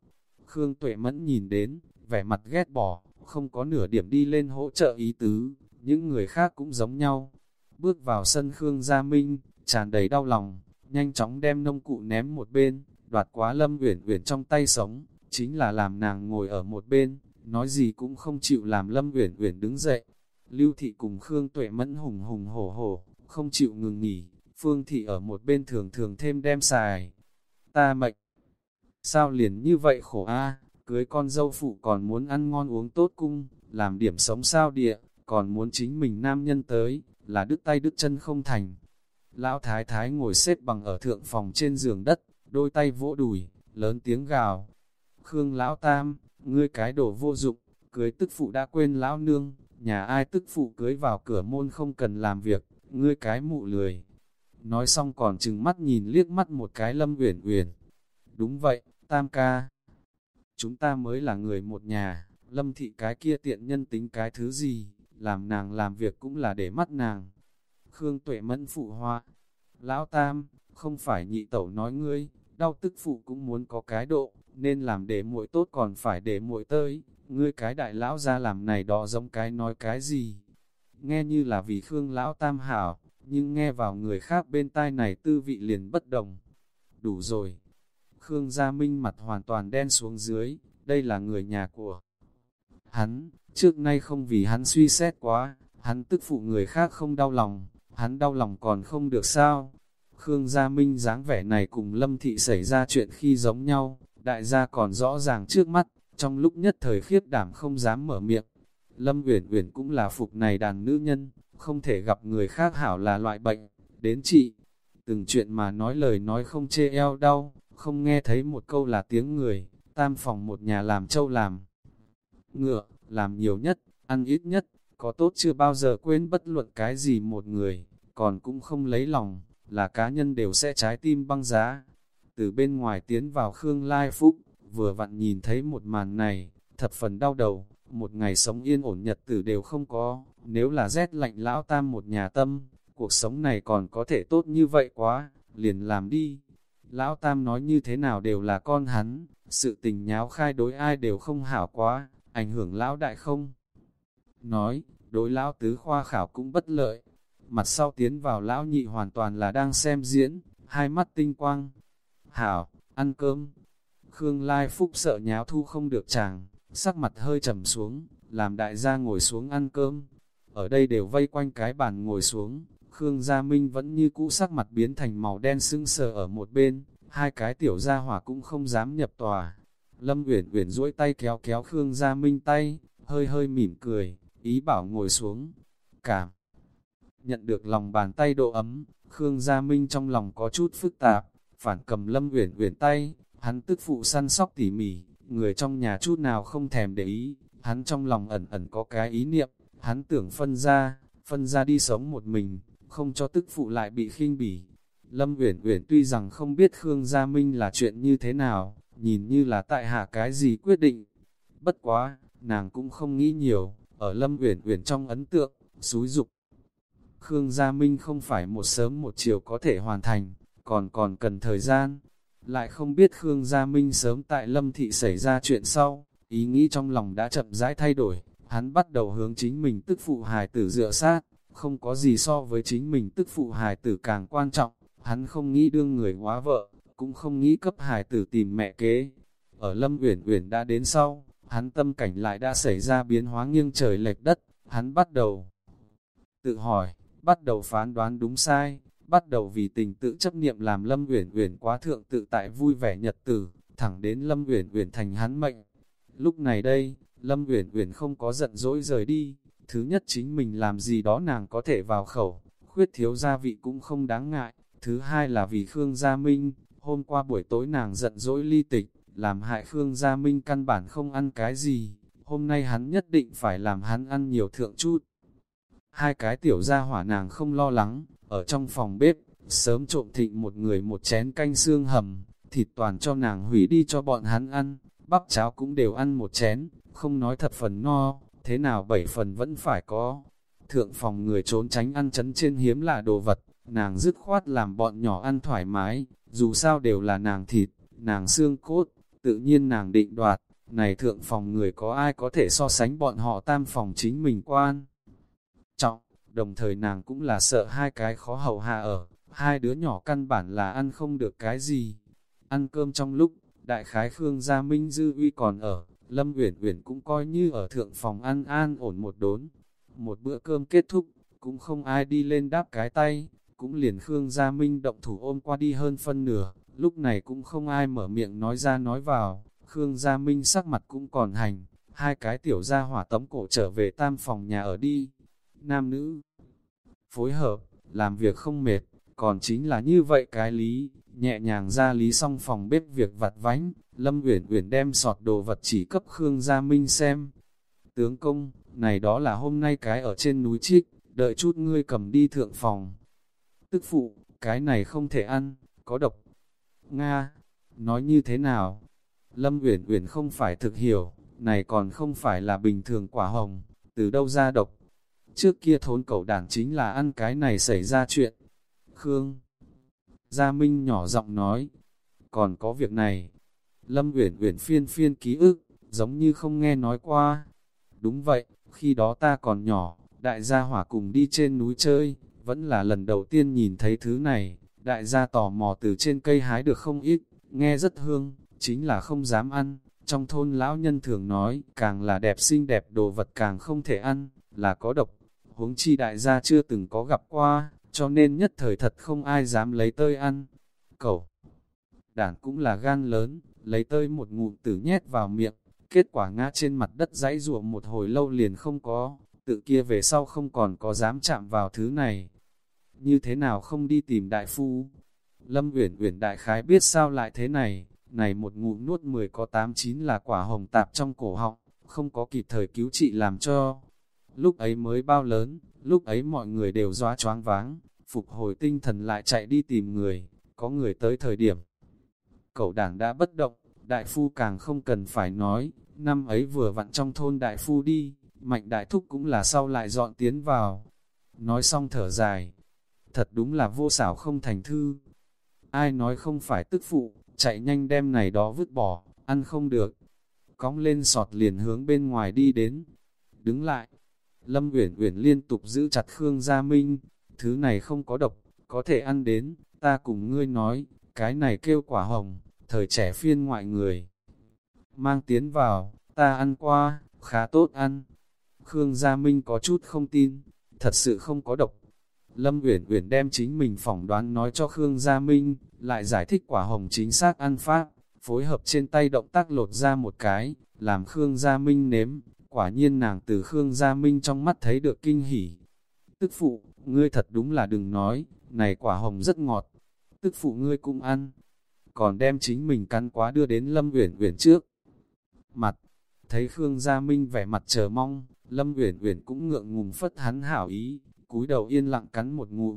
Khương Tuệ Mẫn nhìn đến, vẻ mặt ghét bỏ, không có nửa điểm đi lên hỗ trợ ý tứ, những người khác cũng giống nhau. Bước vào sân Khương Gia Minh, tràn đầy đau lòng, nhanh chóng đem nông cụ ném một bên, đoạt quá Lâm Uyển Uyển trong tay sống, chính là làm nàng ngồi ở một bên, nói gì cũng không chịu làm Lâm Uyển Uyển đứng dậy. Lưu thị cùng Khương Tuệ Mẫn hùng hùng hổ hổ, không chịu ngừng nghỉ, Phương thị ở một bên thường thường thêm đem xài. Ta mệnh, sao liền như vậy khổ a cưới con dâu phụ còn muốn ăn ngon uống tốt cung, làm điểm sống sao địa, còn muốn chính mình nam nhân tới, là đứt tay đứt chân không thành. Lão thái thái ngồi xếp bằng ở thượng phòng trên giường đất, đôi tay vỗ đùi, lớn tiếng gào. Khương lão tam, ngươi cái đồ vô dụng, cưới tức phụ đã quên lão nương, nhà ai tức phụ cưới vào cửa môn không cần làm việc, ngươi cái mụ lười. Nói xong còn chừng mắt nhìn liếc mắt một cái lâm uyển uyển. Đúng vậy, tam ca. Chúng ta mới là người một nhà, lâm thị cái kia tiện nhân tính cái thứ gì, làm nàng làm việc cũng là để mắt nàng. Khương tuệ mẫn phụ hoa. Lão tam, không phải nhị tẩu nói ngươi, đau tức phụ cũng muốn có cái độ, nên làm để muội tốt còn phải để muội tới, ngươi cái đại lão ra làm này đó giống cái nói cái gì. Nghe như là vì Khương lão tam hảo, nhưng nghe vào người khác bên tai này tư vị liền bất đồng. Đủ rồi. Khương Gia Minh mặt hoàn toàn đen xuống dưới, đây là người nhà của hắn, trước nay không vì hắn suy xét quá, hắn tức phụ người khác không đau lòng, hắn đau lòng còn không được sao. Khương Gia Minh dáng vẻ này cùng Lâm Thị xảy ra chuyện khi giống nhau, đại gia còn rõ ràng trước mắt, trong lúc nhất thời khiếp đảm không dám mở miệng. Lâm Uyển Uyển cũng là phục này đàn nữ nhân, không thể gặp người khác hảo là loại bệnh, đến chị. Từng chuyện mà nói lời nói không chê eo đau, không nghe thấy một câu là tiếng người, tam phòng một nhà làm châu làm. Ngựa, làm nhiều nhất, ăn ít nhất, có tốt chưa bao giờ quên bất luận cái gì một người, còn cũng không lấy lòng, là cá nhân đều sẽ trái tim băng giá. Từ bên ngoài tiến vào Khương Lai Phúc, vừa vặn nhìn thấy một màn này, thập phần đau đầu, một ngày sống yên ổn nhật tử đều không có, nếu là rét lạnh lão tam một nhà tâm, cuộc sống này còn có thể tốt như vậy quá, liền làm đi. Lão tam nói như thế nào đều là con hắn, sự tình nháo khai đối ai đều không hảo quá, ảnh hưởng lão đại không. Nói, đối lão tứ khoa khảo cũng bất lợi, mặt sau tiến vào lão nhị hoàn toàn là đang xem diễn, hai mắt tinh quang. Hảo, ăn cơm. Khương Lai Phúc sợ nháo thu không được chàng, sắc mặt hơi trầm xuống, làm đại gia ngồi xuống ăn cơm. Ở đây đều vây quanh cái bàn ngồi xuống, Khương Gia Minh vẫn như cũ sắc mặt biến thành màu đen sưng sờ ở một bên, hai cái tiểu gia hỏa cũng không dám nhập tòa. Lâm Uyển Uyển duỗi tay kéo kéo Khương Gia Minh tay, hơi hơi mỉm cười, ý bảo ngồi xuống. Cảm nhận được lòng bàn tay độ ấm, Khương Gia Minh trong lòng có chút phức tạp, phản cầm Lâm Uyển Uyển tay, hắn tức phụ săn sóc tỉ mỉ, người trong nhà chút nào không thèm để ý, hắn trong lòng ẩn ẩn có cái ý niệm, hắn tưởng phân ra, phân ra đi sống một mình, không cho tức phụ lại bị khinh bỉ. Lâm Uyển Uyển tuy rằng không biết Khương Gia Minh là chuyện như thế nào, nhìn như là tại hạ cái gì quyết định. Bất quá, nàng cũng không nghĩ nhiều, ở Lâm Uyển Uyển trong ấn tượng, xúi dục. Khương Gia Minh không phải một sớm một chiều có thể hoàn thành, còn còn cần thời gian. Lại không biết Khương Gia Minh sớm tại Lâm Thị xảy ra chuyện sau, ý nghĩ trong lòng đã chậm rãi thay đổi, hắn bắt đầu hướng chính mình tức phụ hài tử dựa sát, không có gì so với chính mình tức phụ hài tử càng quan trọng, hắn không nghĩ đương người hóa vợ, cũng không nghĩ cấp hài tử tìm mẹ kế. Ở Lâm Uyển Uyển đã đến sau, hắn tâm cảnh lại đã xảy ra biến hóa nghiêng trời lệch đất, hắn bắt đầu tự hỏi, bắt đầu phán đoán đúng sai, bắt đầu vì tình tự chấp niệm làm Lâm Uyển Uyển quá thượng tự tại vui vẻ nhật tử, thẳng đến Lâm Uyển Uyển thành hắn mệnh. Lúc này đây, Lâm Uyển Uyển không có giận dỗi rời đi, thứ nhất chính mình làm gì đó nàng có thể vào khẩu, khuyết thiếu gia vị cũng không đáng ngại, thứ hai là vì Khương Gia Minh, hôm qua buổi tối nàng giận dỗi ly tịch, làm hại Khương Gia Minh căn bản không ăn cái gì, hôm nay hắn nhất định phải làm hắn ăn nhiều thượng chút. Hai cái tiểu gia hỏa nàng không lo lắng, ở trong phòng bếp, sớm trộm thịnh một người một chén canh xương hầm, thịt toàn cho nàng hủy đi cho bọn hắn ăn, bắp cháo cũng đều ăn một chén, không nói thật phần no, thế nào bảy phần vẫn phải có. Thượng phòng người trốn tránh ăn chấn trên hiếm là đồ vật, nàng dứt khoát làm bọn nhỏ ăn thoải mái, dù sao đều là nàng thịt, nàng xương cốt, tự nhiên nàng định đoạt, này thượng phòng người có ai có thể so sánh bọn họ tam phòng chính mình quan. Đồng thời nàng cũng là sợ hai cái khó hầu hạ ở, hai đứa nhỏ căn bản là ăn không được cái gì. Ăn cơm trong lúc, đại khái Khương Gia Minh Dư uy còn ở, Lâm Uyển Uyển cũng coi như ở thượng phòng ăn an ổn một đốn. Một bữa cơm kết thúc, cũng không ai đi lên đáp cái tay, cũng liền Khương Gia Minh động thủ ôm qua đi hơn phân nửa, lúc này cũng không ai mở miệng nói ra nói vào, Khương Gia Minh sắc mặt cũng còn hành, hai cái tiểu gia hỏa tấm cổ trở về tam phòng nhà ở đi, nam nữ phối hợp, làm việc không mệt, còn chính là như vậy cái lý, nhẹ nhàng ra lý xong phòng bếp việc vặt vánh, Lâm Uyển Uyển đem sọt đồ vật chỉ cấp Khương Gia Minh xem. Tướng công, này đó là hôm nay cái ở trên núi Trích, đợi chút ngươi cầm đi thượng phòng. Tức phụ, cái này không thể ăn, có độc. Nga, nói như thế nào? Lâm Uyển Uyển không phải thực hiểu, này còn không phải là bình thường quả hồng, từ đâu ra độc. Trước kia thốn cẩu đàn chính là ăn cái này xảy ra chuyện. Khương Gia Minh nhỏ giọng nói, còn có việc này. Lâm Uyển Uyển phiên phiên ký ức, giống như không nghe nói qua. Đúng vậy, khi đó ta còn nhỏ, đại gia hỏa cùng đi trên núi chơi, vẫn là lần đầu tiên nhìn thấy thứ này, đại gia tò mò từ trên cây hái được không ít, nghe rất hương, chính là không dám ăn, Trong thôn lão nhân thường nói, càng là đẹp xinh đẹp đồ vật càng không thể ăn, là có độc. Huống chi đại gia chưa từng có gặp qua, cho nên nhất thời thật không ai dám lấy tơi ăn. Cậu, đàn cũng là gan lớn, lấy tơi một ngụm tử nhét vào miệng, kết quả ngã trên mặt đất dãy ruộng một hồi lâu liền không có, tự kia về sau không còn có dám chạm vào thứ này. Như thế nào không đi tìm đại phu? Lâm Uyển Uyển đại khái biết sao lại thế này, này một ngụm nuốt 10 có 89 là quả hồng tạp trong cổ họng, không có kịp thời cứu trị làm cho. Lúc ấy mới bao lớn, lúc ấy mọi người đều doa choáng váng, phục hồi tinh thần lại chạy đi tìm người, có người tới thời điểm. Cậu đảng đã bất động, đại phu càng không cần phải nói, năm ấy vừa vặn trong thôn đại phu đi, mạnh đại thúc cũng là sau lại dọn tiến vào. Nói xong thở dài, thật đúng là vô xảo không thành thư. Ai nói không phải tức phụ, chạy nhanh đem này đó vứt bỏ, ăn không được. Cóng lên sọt liền hướng bên ngoài đi đến. Đứng lại, Lâm Uyển Uyển liên tục giữ chặt Khương Gia Minh, thứ này không có độc, có thể ăn đến, ta cùng ngươi nói, cái này kêu quả hồng, thời trẻ phiên ngoại người. Mang tiến vào, ta ăn qua, khá tốt ăn. Khương Gia Minh có chút không tin, thật sự không có độc. Lâm Uyển Uyển đem chính mình phỏng đoán nói cho Khương Gia Minh, lại giải thích quả hồng chính xác ăn pháp, phối hợp trên tay động tác lột ra một cái, làm Khương Gia Minh nếm, quả nhiên nàng từ Khương Gia Minh trong mắt thấy được kinh hỉ. Tức phụ, ngươi thật đúng là đừng nói, này quả hồng rất ngọt, tức phụ ngươi cũng ăn, còn đem chính mình cắn quá đưa đến Lâm Uyển Uyển trước. Mặt, thấy Khương Gia Minh vẻ mặt chờ mong, Lâm Uyển Uyển cũng ngượng ngùng phất hắn hảo ý, cúi đầu yên lặng cắn một ngụm,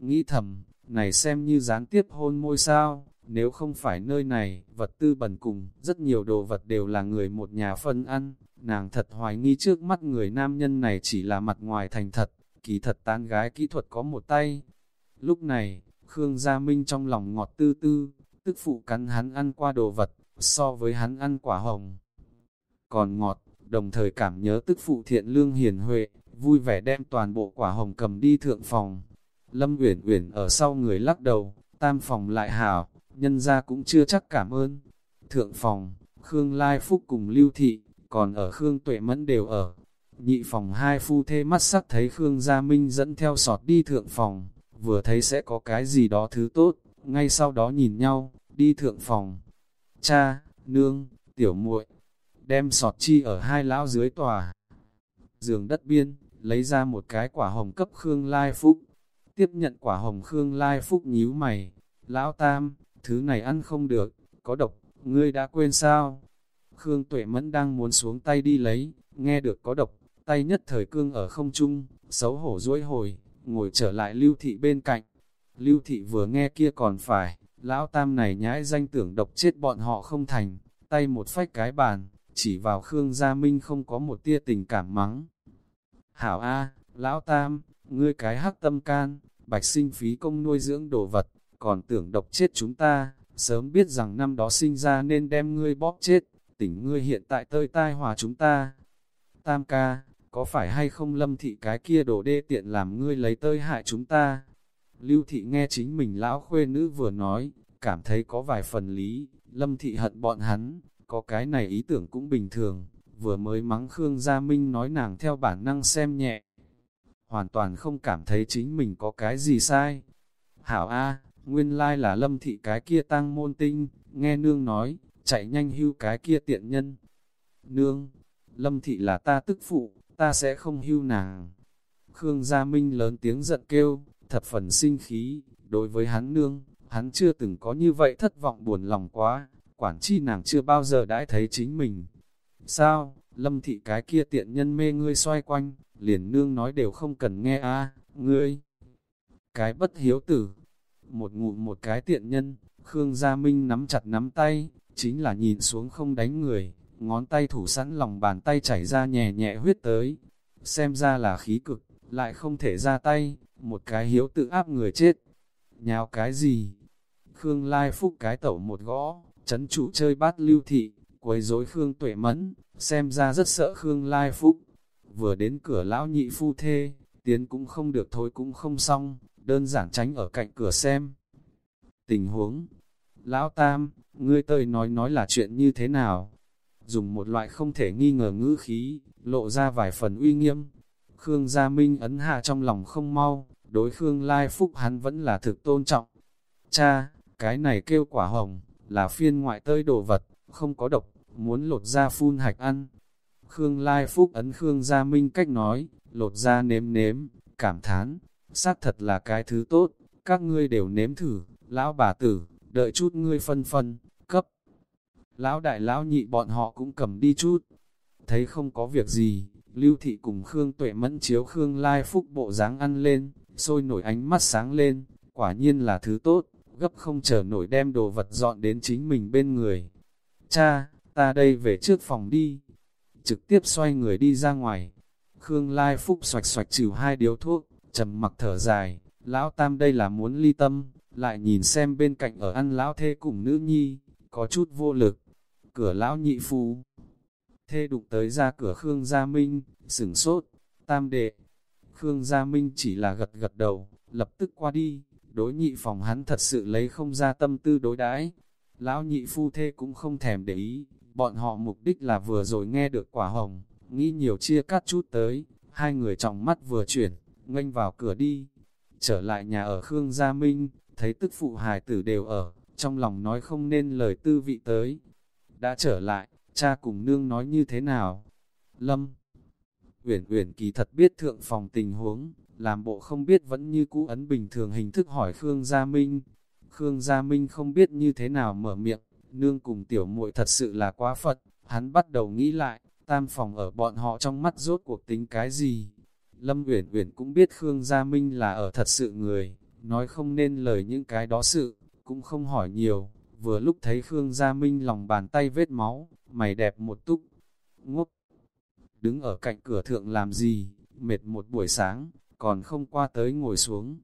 nghĩ thầm, này xem như gián tiếp hôn môi sao, nếu không phải nơi này, vật tư bẩn cùng, rất nhiều đồ vật đều là người một nhà phân ăn, nàng thật hoài nghi trước mắt người nam nhân này chỉ là mặt ngoài thành thật, kỳ thật tán gái kỹ thuật có một tay. Lúc này, Khương Gia Minh trong lòng ngọt tư tư, tức phụ cắn hắn ăn qua đồ vật, so với hắn ăn quả hồng. Còn ngọt, đồng thời cảm nhớ tức phụ thiện lương hiền huệ, vui vẻ đem toàn bộ quả hồng cầm đi thượng phòng. Lâm Uyển Uyển ở sau người lắc đầu, tam phòng lại hảo, nhân ra cũng chưa chắc cảm ơn. Thượng phòng, Khương Lai Phúc cùng Lưu Thị, còn ở Khương Tuệ Mẫn đều ở. Nhị phòng hai phu thê mắt sắc thấy Khương Gia Minh dẫn theo sọt đi thượng phòng, vừa thấy sẽ có cái gì đó thứ tốt, ngay sau đó nhìn nhau, đi thượng phòng. Cha, nương, tiểu muội đem sọt chi ở hai lão dưới tòa. Giường đất biên, lấy ra một cái quả hồng cấp Khương Lai Phúc. Tiếp nhận quả hồng Khương Lai Phúc nhíu mày. Lão Tam, thứ này ăn không được, có độc, ngươi đã quên sao? Khương Tuệ Mẫn đang muốn xuống tay đi lấy, nghe được có độc, tay nhất thời cương ở không trung, xấu hổ duỗi hồi, ngồi trở lại Lưu Thị bên cạnh. Lưu Thị vừa nghe kia còn phải, lão tam này nhãi danh tưởng độc chết bọn họ không thành, tay một phách cái bàn, chỉ vào Khương Gia Minh không có một tia tình cảm mắng. Hảo A, lão tam, ngươi cái hắc tâm can, bạch sinh phí công nuôi dưỡng đồ vật, còn tưởng độc chết chúng ta, sớm biết rằng năm đó sinh ra nên đem ngươi bóp chết, tỉnh ngươi hiện tại tơi tai hòa chúng ta. Tam ca, có phải hay không lâm thị cái kia đổ đê tiện làm ngươi lấy tơi hại chúng ta? Lưu thị nghe chính mình lão khuê nữ vừa nói, cảm thấy có vài phần lý, lâm thị hận bọn hắn, có cái này ý tưởng cũng bình thường, vừa mới mắng Khương Gia Minh nói nàng theo bản năng xem nhẹ. Hoàn toàn không cảm thấy chính mình có cái gì sai. Hảo A, nguyên lai là lâm thị cái kia tăng môn tinh, nghe nương nói, chạy nhanh hưu cái kia tiện nhân. Nương, lâm thị là ta tức phụ, ta sẽ không hưu nàng. Khương Gia Minh lớn tiếng giận kêu, thập phần sinh khí, đối với hắn nương, hắn chưa từng có như vậy thất vọng buồn lòng quá, quản chi nàng chưa bao giờ đãi thấy chính mình. Sao, lâm thị cái kia tiện nhân mê ngươi xoay quanh, liền nương nói đều không cần nghe a ngươi. Cái bất hiếu tử, một ngụm một cái tiện nhân, Khương Gia Minh nắm chặt nắm tay, chính là nhìn xuống không đánh người, ngón tay thủ sẵn lòng bàn tay chảy ra nhẹ nhẹ huyết tới. Xem ra là khí cực, lại không thể ra tay, một cái hiếu tự áp người chết. Nhào cái gì? Khương Lai Phúc cái tẩu một gõ, chấn trụ chơi bát lưu thị, quấy rối Khương Tuệ Mẫn, xem ra rất sợ Khương Lai Phúc. Vừa đến cửa lão nhị phu thê, tiến cũng không được thôi cũng không xong, đơn giản tránh ở cạnh cửa xem. Tình huống, lão tam, ngươi tơi nói nói là chuyện như thế nào? dùng một loại không thể nghi ngờ ngữ khí, lộ ra vài phần uy nghiêm. Khương Gia Minh ấn hạ trong lòng không mau, đối Khương Lai Phúc hắn vẫn là thực tôn trọng. Cha, cái này kêu quả hồng, là phiên ngoại tơi đồ vật, không có độc, muốn lột ra phun hạch ăn. Khương Lai Phúc ấn Khương Gia Minh cách nói, lột ra nếm nếm, cảm thán, xác thật là cái thứ tốt, các ngươi đều nếm thử, lão bà tử, đợi chút ngươi phân phân, cấp. Lão đại lão nhị bọn họ cũng cầm đi chút, thấy không có việc gì, Lưu Thị cùng Khương Tuệ Mẫn chiếu Khương Lai Phúc bộ dáng ăn lên, sôi nổi ánh mắt sáng lên, quả nhiên là thứ tốt, gấp không chờ nổi đem đồ vật dọn đến chính mình bên người. Cha, ta đây về trước phòng đi. Trực tiếp xoay người đi ra ngoài. Khương Lai Phúc xoạch xoạch chịu hai điếu thuốc, trầm mặc thở dài. Lão Tam đây là muốn ly tâm, lại nhìn xem bên cạnh ở ăn lão thê cùng nữ nhi, có chút vô lực. Cửa lão nhị phu. Thê đụng tới ra cửa Khương Gia Minh, sửng sốt, tam đệ. Khương Gia Minh chỉ là gật gật đầu, lập tức qua đi, đối nhị phòng hắn thật sự lấy không ra tâm tư đối đãi. Lão nhị phu thê cũng không thèm để ý, bọn họ mục đích là vừa rồi nghe được quả hồng, nghĩ nhiều chia cắt chút tới, hai người trọng mắt vừa chuyển, nghênh vào cửa đi. Trở lại nhà ở Khương Gia Minh, thấy tức phụ hài tử đều ở, trong lòng nói không nên lời tư vị tới. Đã trở lại, cha cùng nương nói như thế nào? Lâm Uyển Uyển kỳ thật biết thượng phòng tình huống, làm bộ không biết vẫn như cũ ấn bình thường hình thức hỏi Khương Gia Minh. Khương Gia Minh không biết như thế nào mở miệng, nương cùng tiểu muội thật sự là quá phật, hắn bắt đầu nghĩ lại, tam phòng ở bọn họ trong mắt rốt cuộc tính cái gì. Lâm Uyển Uyển cũng biết Khương Gia Minh là ở thật sự người, nói không nên lời những cái đó sự, cũng không hỏi nhiều, vừa lúc thấy Khương Gia Minh lòng bàn tay vết máu, mày đẹp một túc, ngốc. Đứng ở cạnh cửa thượng làm gì, mệt một buổi sáng, còn không qua tới ngồi xuống.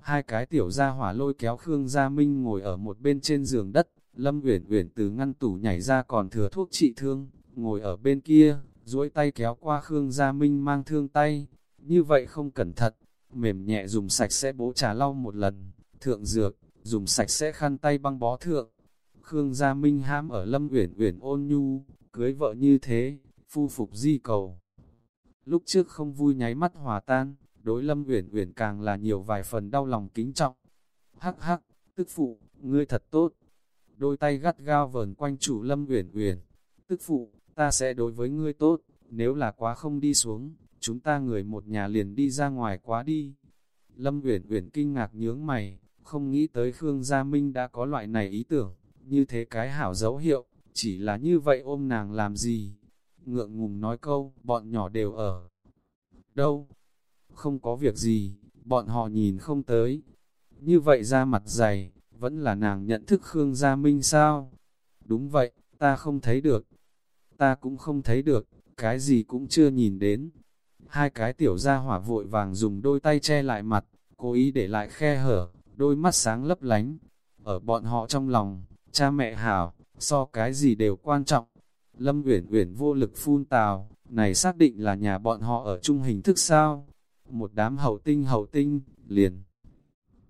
Hai cái tiểu gia hỏa lôi kéo Khương Gia Minh ngồi ở một bên trên giường đất, Lâm Uyển Uyển từ ngăn tủ nhảy ra còn thừa thuốc trị thương, ngồi ở bên kia, duỗi tay kéo qua Khương Gia Minh mang thương tay, như vậy không cẩn thận, mềm nhẹ dùng sạch sẽ bố trà lau một lần, thượng dược, dùng sạch sẽ khăn tay băng bó thượng. Khương Gia Minh ham ở Lâm Uyển Uyển ôn nhu, cưới vợ như thế, phu phục di cầu. Lúc trước không vui nháy mắt hòa tan, đối Lâm Uyển Uyển càng là nhiều vài phần đau lòng kính trọng. Hắc hắc, tức phụ, ngươi thật tốt. Đôi tay gắt gao vờn quanh chủ Lâm Uyển Uyển. Tức phụ, ta sẽ đối với ngươi tốt, nếu là quá không đi xuống, chúng ta người một nhà liền đi ra ngoài quá đi. Lâm Uyển Uyển kinh ngạc nhướng mày, không nghĩ tới Khương Gia Minh đã có loại này ý tưởng, như thế cái hảo dấu hiệu, chỉ là như vậy ôm nàng làm gì? Ngượng ngùng nói câu, bọn nhỏ đều ở. Đâu? Không có việc gì, bọn họ nhìn không tới. Như vậy ra mặt dày, vẫn là nàng nhận thức Khương Gia Minh sao? Đúng vậy, ta không thấy được. Ta cũng không thấy được, cái gì cũng chưa nhìn đến. Hai cái tiểu gia hỏa vội vàng dùng đôi tay che lại mặt, cố ý để lại khe hở, đôi mắt sáng lấp lánh. Ở bọn họ trong lòng, cha mẹ hảo, so cái gì đều quan trọng. Lâm Uyển Uyển vô lực phun tào, này xác định là nhà bọn họ ở chung hình thức sao? Một đám hậu tinh hậu tinh, liền.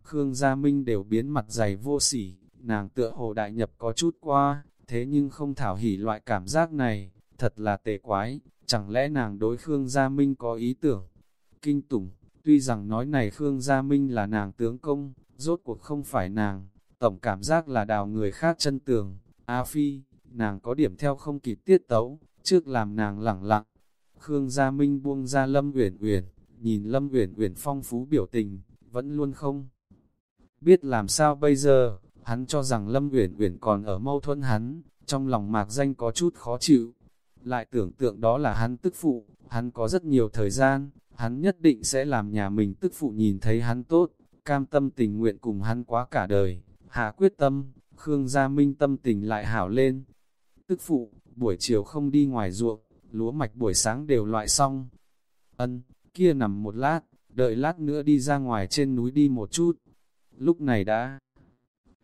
Khương Gia Minh đều biến mặt dày vô sỉ, nàng tựa hồ đại nhập có chút qua, thế nhưng không thảo hỉ loại cảm giác này, thật là tệ quái, chẳng lẽ nàng đối Khương Gia Minh có ý tưởng? Kinh tủng, tuy rằng nói này Khương Gia Minh là nàng tướng công, rốt cuộc không phải nàng, tổng cảm giác là đào người khác chân tường, A Phi, nàng có điểm theo không kịp tiết tấu, trước làm nàng lẳng lặng. Khương Gia Minh buông ra Lâm Uyển Uyển, nhìn Lâm Uyển Uyển phong phú biểu tình, vẫn luôn không biết làm sao bây giờ, hắn cho rằng Lâm Uyển Uyển còn ở mâu thuẫn hắn, trong lòng mạc danh có chút khó chịu. Lại tưởng tượng đó là hắn tức phụ, hắn có rất nhiều thời gian, hắn nhất định sẽ làm nhà mình tức phụ nhìn thấy hắn tốt, cam tâm tình nguyện cùng hắn quá cả đời, hạ quyết tâm, Khương Gia Minh tâm tình lại hảo lên. Tức phụ, buổi chiều không đi ngoài ruộng, lúa mạch buổi sáng đều loại xong. Ân, kia nằm một lát, đợi lát nữa đi ra ngoài trên núi đi một chút. Lúc này đã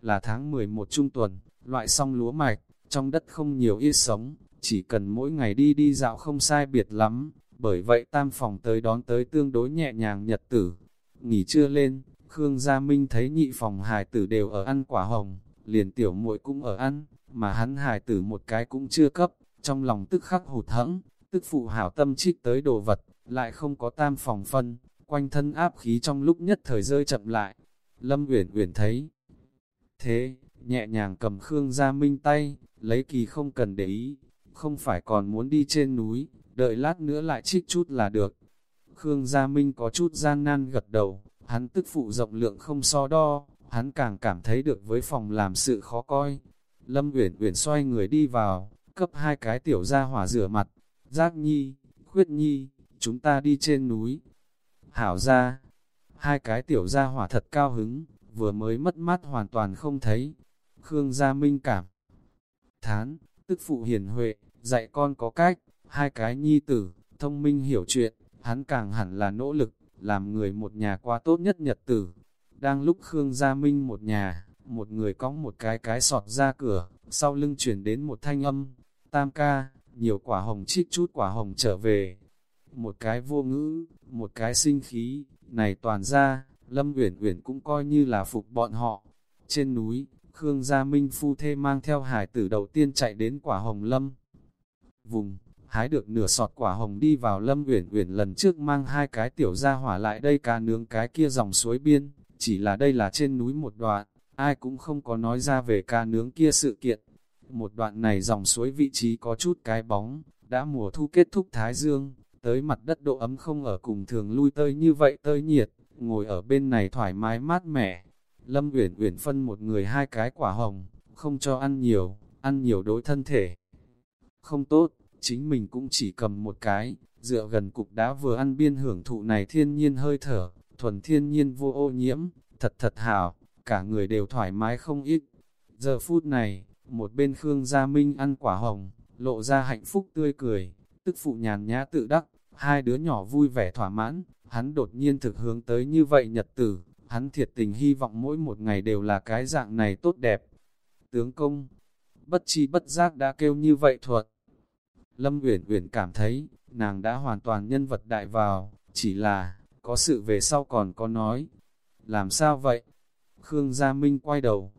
là tháng 11 trung tuần, loại xong lúa mạch, trong đất không nhiều ít sống, chỉ cần mỗi ngày đi đi dạo không sai biệt lắm, bởi vậy tam phòng tới đón tới tương đối nhẹ nhàng nhật tử. Nghỉ trưa lên, Khương Gia Minh thấy nhị phòng hài tử đều ở ăn quả hồng, liền tiểu muội cũng ở ăn, mà hắn hài tử một cái cũng chưa cấp, trong lòng tức khắc hụt hẫng, tức phụ hảo tâm trích tới đồ vật, lại không có tam phòng phân, quanh thân áp khí trong lúc nhất thời rơi chậm lại. Lâm Uyển Uyển thấy thế, nhẹ nhàng cầm Khương Gia Minh tay, lấy kỳ không cần để ý, không phải còn muốn đi trên núi, đợi lát nữa lại trích chút là được. Khương Gia Minh có chút gian nan gật đầu, hắn tức phụ rộng lượng không so đo, hắn càng cảm thấy được với phòng làm sự khó coi. Lâm Uyển Uyển xoay người đi vào, cấp hai cái tiểu gia hỏa rửa mặt, Giác Nhi, Khuyết Nhi, chúng ta đi trên núi. Hảo ra, hai cái tiểu gia hỏa thật cao hứng, vừa mới mất mát hoàn toàn không thấy. Khương Gia Minh cảm thán, tức phụ hiền huệ, dạy con có cách, hai cái nhi tử, thông minh hiểu chuyện, hắn càng hẳn là nỗ lực, làm người một nhà qua tốt nhất nhật tử. Đang lúc Khương Gia Minh một nhà, một người cõng một cái cái sọt ra cửa, sau lưng chuyển đến một thanh âm, tam ca, nhiều quả hồng chích chút quả hồng trở về. Một cái vô ngữ, một cái sinh khí, này toàn ra, Lâm Uyển Uyển cũng coi như là phục bọn họ. Trên núi, Khương Gia Minh phu thê mang theo hải tử đầu tiên chạy đến quả hồng lâm. Vùng, hái được nửa sọt quả hồng đi vào Lâm Uyển Uyển lần trước mang hai cái tiểu gia hỏa lại đây cá nướng cái kia dòng suối biên, chỉ là đây là trên núi một đoạn, ai cũng không có nói ra về cá nướng kia sự kiện. Một đoạn này dòng suối vị trí có chút cái bóng, đã mùa thu kết thúc Thái Dương, tới mặt đất độ ấm không ở cùng thường lui tơi như vậy tơi nhiệt, ngồi ở bên này thoải mái mát mẻ. Lâm Uyển Uyển phân một người hai cái quả hồng, không cho ăn nhiều, ăn nhiều đối thân thể. Không tốt, chính mình cũng chỉ cầm một cái, dựa gần cục đá vừa ăn biên hưởng thụ này thiên nhiên hơi thở, thuần thiên nhiên vô ô nhiễm, thật thật hảo, cả người đều thoải mái không ít. Giờ phút này, một bên Khương Gia Minh ăn quả hồng, lộ ra hạnh phúc tươi cười, tức phụ nhàn nhã tự đắc, hai đứa nhỏ vui vẻ thỏa mãn, hắn đột nhiên thực hướng tới như vậy nhật tử, hắn thiệt tình hy vọng mỗi một ngày đều là cái dạng này tốt đẹp. Tướng công, bất chi bất giác đã kêu như vậy thuật. Lâm Uyển Uyển cảm thấy, nàng đã hoàn toàn nhân vật đại vào, chỉ là, có sự về sau còn có nói. Làm sao vậy? Khương Gia Minh quay đầu.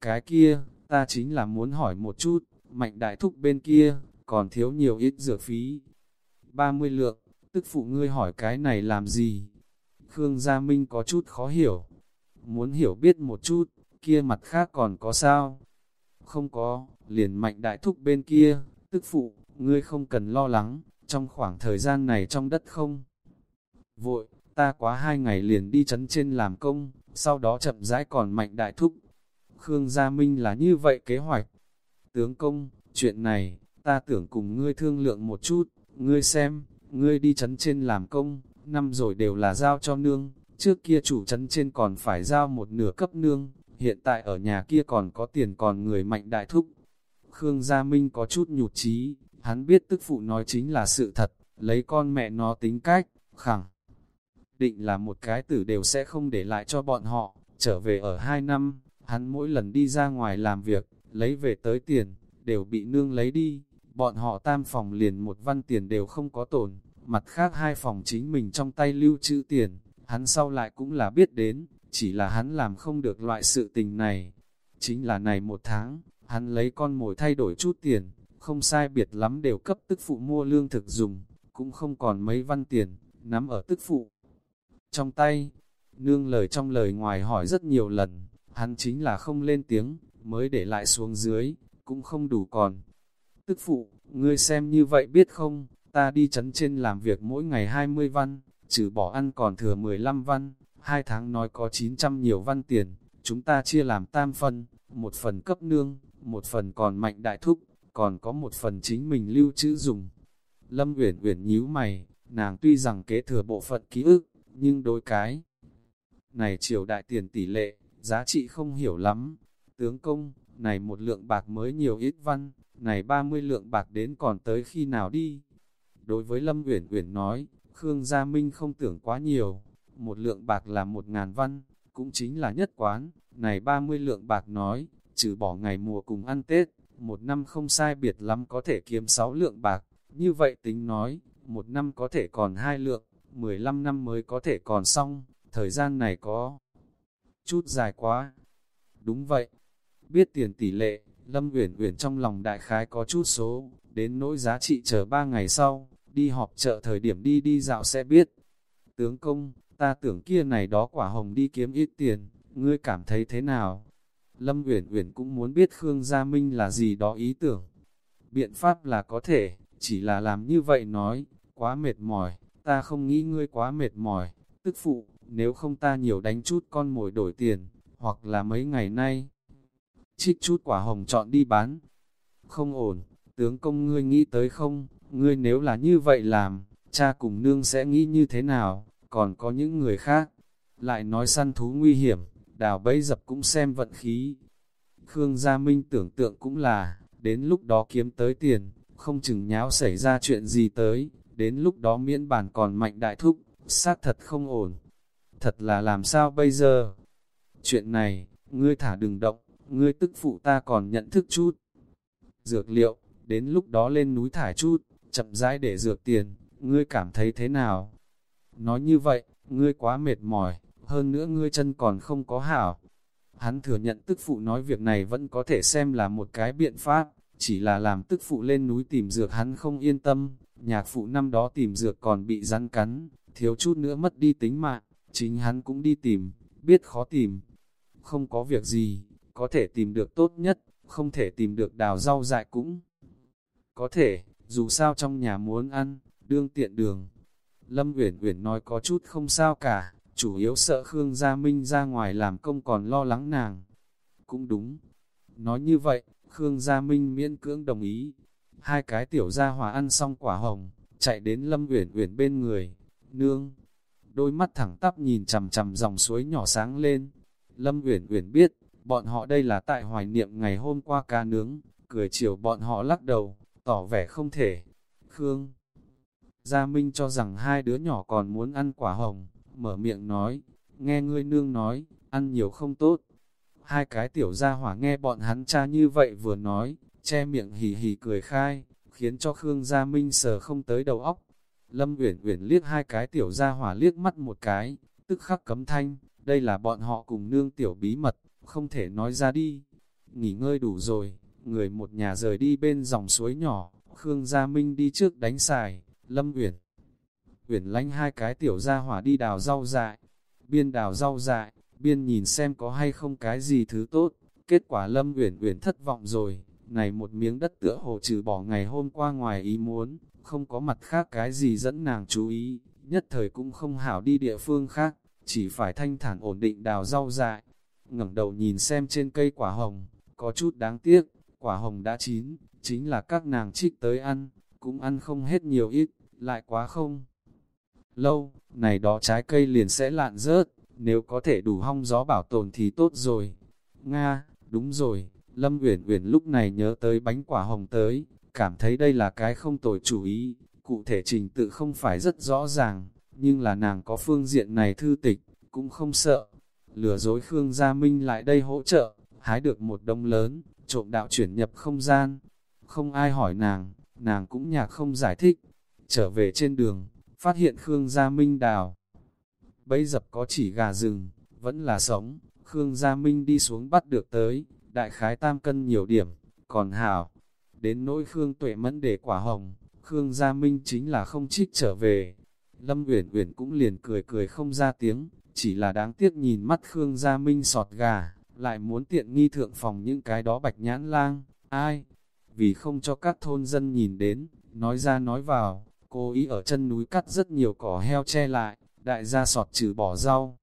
Cái kia, ta chính là muốn hỏi một chút, mạnh đại thúc bên kia, còn thiếu nhiều ít dược phí. 30 lượng, tức phụ ngươi hỏi cái này làm gì? Khương Gia Minh có chút khó hiểu. Muốn hiểu biết một chút, kia mặt khác còn có sao? Không có, liền mạnh đại thúc bên kia, tức phụ, ngươi không cần lo lắng, trong khoảng thời gian này trong đất không. Vội, ta quá hai ngày liền đi chấn trên làm công, sau đó chậm rãi còn mạnh đại thúc. Khương Gia Minh là như vậy kế hoạch. Tướng công, chuyện này, ta tưởng cùng ngươi thương lượng một chút, ngươi xem, ngươi đi chấn trên làm công, năm rồi đều là giao cho nương, trước kia chủ trấn trên còn phải giao một nửa cấp nương, hiện tại ở nhà kia còn có tiền còn người mạnh đại thúc. Khương Gia Minh có chút nhụt chí, hắn biết tức phụ nói chính là sự thật, lấy con mẹ nó tính cách, khẳng định là một cái tử đều sẽ không để lại cho bọn họ, trở về ở hai năm, hắn mỗi lần đi ra ngoài làm việc, lấy về tới tiền, đều bị nương lấy đi, bọn họ tam phòng liền một văn tiền đều không có tổn, mặt khác hai phòng chính mình trong tay lưu trữ tiền, hắn sau lại cũng là biết đến, chỉ là hắn làm không được loại sự tình này. Chính là này một tháng, hắn lấy con mồi thay đổi chút tiền, không sai biệt lắm đều cấp tức phụ mua lương thực dùng, cũng không còn mấy văn tiền, nắm ở tức phụ. Trong tay, nương lời trong lời ngoài hỏi rất nhiều lần, hắn chính là không lên tiếng, mới để lại xuống dưới, cũng không đủ còn. Tức phụ, ngươi xem như vậy biết không, ta đi chấn trên làm việc mỗi ngày 20 văn, trừ bỏ ăn còn thừa 15 văn, hai tháng nói có 900 nhiều văn tiền, chúng ta chia làm tam phân, một phần cấp nương, một phần còn mạnh đại thúc, còn có một phần chính mình lưu trữ dùng. Lâm Uyển Uyển nhíu mày, nàng tuy rằng kế thừa bộ phận ký ức, nhưng đối cái này triều đại tiền tỷ lệ, giá trị không hiểu lắm. Tướng công, này một lượng bạc mới nhiều ít văn, này 30 lượng bạc đến còn tới khi nào đi? Đối với Lâm Uyển Uyển nói, Khương Gia Minh không tưởng quá nhiều, một lượng bạc là một ngàn văn, cũng chính là nhất quán, này 30 lượng bạc nói, trừ bỏ ngày mùa cùng ăn Tết, một năm không sai biệt lắm có thể kiếm 6 lượng bạc, như vậy tính nói, một năm có thể còn hai lượng, 15 năm mới có thể còn xong, thời gian này có chút dài quá. Đúng vậy, biết tiền tỷ lệ, Lâm Uyển Uyển trong lòng đại khái có chút số, đến nỗi giá trị chờ ba ngày sau, đi họp chợ thời điểm đi đi dạo sẽ biết. Tướng công, ta tưởng kia này đó quả hồng đi kiếm ít tiền, ngươi cảm thấy thế nào? Lâm Uyển Uyển cũng muốn biết Khương Gia Minh là gì đó ý tưởng. Biện pháp là có thể, chỉ là làm như vậy nói, quá mệt mỏi, ta không nghĩ ngươi quá mệt mỏi, tức phụ, nếu không ta nhiều đánh chút con mồi đổi tiền, hoặc là mấy ngày nay, trích chút quả hồng chọn đi bán. Không ổn, tướng công ngươi nghĩ tới không, ngươi nếu là như vậy làm, cha cùng nương sẽ nghĩ như thế nào, còn có những người khác. Lại nói săn thú nguy hiểm, đào bẫy dập cũng xem vận khí. Khương Gia Minh tưởng tượng cũng là, đến lúc đó kiếm tới tiền, không chừng nháo xảy ra chuyện gì tới, đến lúc đó miễn bản còn mạnh đại thúc, xác thật không ổn. Thật là làm sao bây giờ? Chuyện này, ngươi thả đừng động, ngươi tức phụ ta còn nhận thức chút. Dược liệu, đến lúc đó lên núi thải chút, chậm rãi để dược tiền, ngươi cảm thấy thế nào? Nói như vậy, ngươi quá mệt mỏi, hơn nữa ngươi chân còn không có hảo. Hắn thừa nhận tức phụ nói việc này vẫn có thể xem là một cái biện pháp, chỉ là làm tức phụ lên núi tìm dược hắn không yên tâm, nhạc phụ năm đó tìm dược còn bị rắn cắn, thiếu chút nữa mất đi tính mạng, chính hắn cũng đi tìm, biết khó tìm. Không có việc gì, có thể tìm được tốt nhất, không thể tìm được đào rau dại cũng. Có thể, dù sao trong nhà muốn ăn, đương tiện đường. Lâm Uyển Uyển nói có chút không sao cả, chủ yếu sợ Khương Gia Minh ra ngoài làm công còn lo lắng nàng. Cũng đúng. Nói như vậy, Khương Gia Minh miễn cưỡng đồng ý. Hai cái tiểu gia hòa ăn xong quả hồng, chạy đến Lâm Uyển Uyển bên người. Nương, đôi mắt thẳng tắp nhìn chằm chằm dòng suối nhỏ sáng lên. Lâm Uyển Uyển biết, bọn họ đây là tại hoài niệm ngày hôm qua cá nướng, cười chiều bọn họ lắc đầu, tỏ vẻ không thể. Khương Gia Minh cho rằng hai đứa nhỏ còn muốn ăn quả hồng, mở miệng nói, nghe ngươi nương nói, ăn nhiều không tốt. Hai cái tiểu gia hỏa nghe bọn hắn cha như vậy vừa nói, che miệng hì hì cười khai, khiến cho Khương Gia Minh sờ không tới đầu óc. Lâm Uyển Uyển liếc hai cái tiểu gia hỏa liếc mắt một cái, tức khắc cấm thanh, đây là bọn họ cùng nương tiểu bí mật, không thể nói ra đi. Nghỉ ngơi đủ rồi, người một nhà rời đi bên dòng suối nhỏ, Khương Gia Minh đi trước đánh xài, Lâm Uyển. Uyển lánh hai cái tiểu gia hỏa đi đào rau dại, biên đào rau dại, biên nhìn xem có hay không cái gì thứ tốt. Kết quả Lâm Uyển Uyển thất vọng rồi, này một miếng đất tựa hồ trừ bỏ ngày hôm qua ngoài ý muốn, không có mặt khác cái gì dẫn nàng chú ý, nhất thời cũng không hảo đi địa phương khác, chỉ phải thanh thản ổn định đào rau dại. ngẩng đầu nhìn xem trên cây quả hồng, có chút đáng tiếc, quả hồng đã chín, chính là các nàng trích tới ăn, cũng ăn không hết nhiều ít, lại quá không. Lâu, này đó trái cây liền sẽ lạn rớt, nếu có thể đủ hong gió bảo tồn thì tốt rồi. Nga, đúng rồi, Lâm Uyển Uyển lúc này nhớ tới bánh quả hồng tới, cảm thấy đây là cái không tồi chủ ý, cụ thể trình tự không phải rất rõ ràng, nhưng là nàng có phương diện này thư tịch, cũng không sợ. Lừa dối Khương Gia Minh lại đây hỗ trợ, hái được một đông lớn, trộm đạo chuyển nhập không gian. Không ai hỏi nàng, nàng cũng nhạc không giải thích. Trở về trên đường, phát hiện Khương Gia Minh đào. Bấy dập có chỉ gà rừng, vẫn là sống, Khương Gia Minh đi xuống bắt được tới, đại khái tam cân nhiều điểm, còn hảo. Đến nỗi Khương Tuệ Mẫn để quả hồng, Khương Gia Minh chính là không trích trở về. Lâm Uyển Uyển cũng liền cười cười không ra tiếng, chỉ là đáng tiếc nhìn mắt Khương Gia Minh sọt gà, lại muốn tiện nghi thượng phòng những cái đó bạch nhãn lang, ai? Vì không cho các thôn dân nhìn đến, nói ra nói vào, cô ý ở chân núi cắt rất nhiều cỏ heo che lại, đại gia sọt trừ bỏ rau.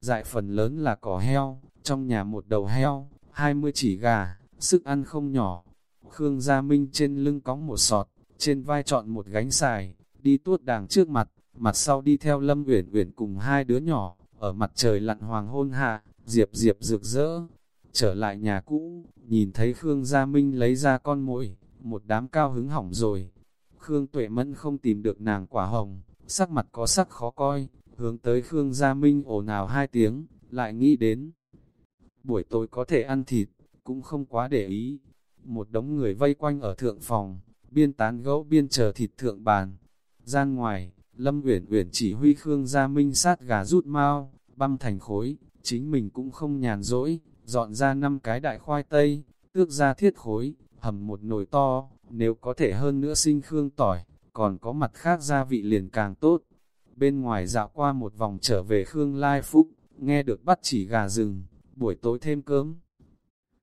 Dại phần lớn là cỏ heo, trong nhà một đầu heo, 20 chỉ gà, sức ăn không nhỏ. Khương Gia Minh trên lưng cóng một sọt, trên vai chọn một gánh xài, đi tuốt đàng trước mặt, mặt sau đi theo Lâm Uyển Uyển cùng hai đứa nhỏ, ở mặt trời lặn hoàng hôn hạ, diệp diệp rực rỡ. Trở lại nhà cũ, nhìn thấy Khương Gia Minh lấy ra con mồi, một đám cao hứng hỏng rồi. Khương Tuệ Mẫn không tìm được nàng quả hồng, sắc mặt có sắc khó coi, hướng tới Khương Gia Minh ồn ào hai tiếng, lại nghĩ đến. Buổi tối có thể ăn thịt, cũng không quá để ý. Một đống người vây quanh ở thượng phòng, biên tán gẫu biên chờ thịt thượng bàn. Gian ngoài, Lâm Uyển Uyển chỉ huy Khương Gia Minh sát gà rút mau, băm thành khối, chính mình cũng không nhàn rỗi, dọn ra năm cái đại khoai tây, tước ra thiết khối, hầm một nồi to, nếu có thể hơn nữa sinh khương tỏi, còn có mặt khác gia vị liền càng tốt. Bên ngoài dạo qua một vòng trở về Khương Lai Phúc, nghe được bắt chỉ gà rừng, buổi tối thêm cơm.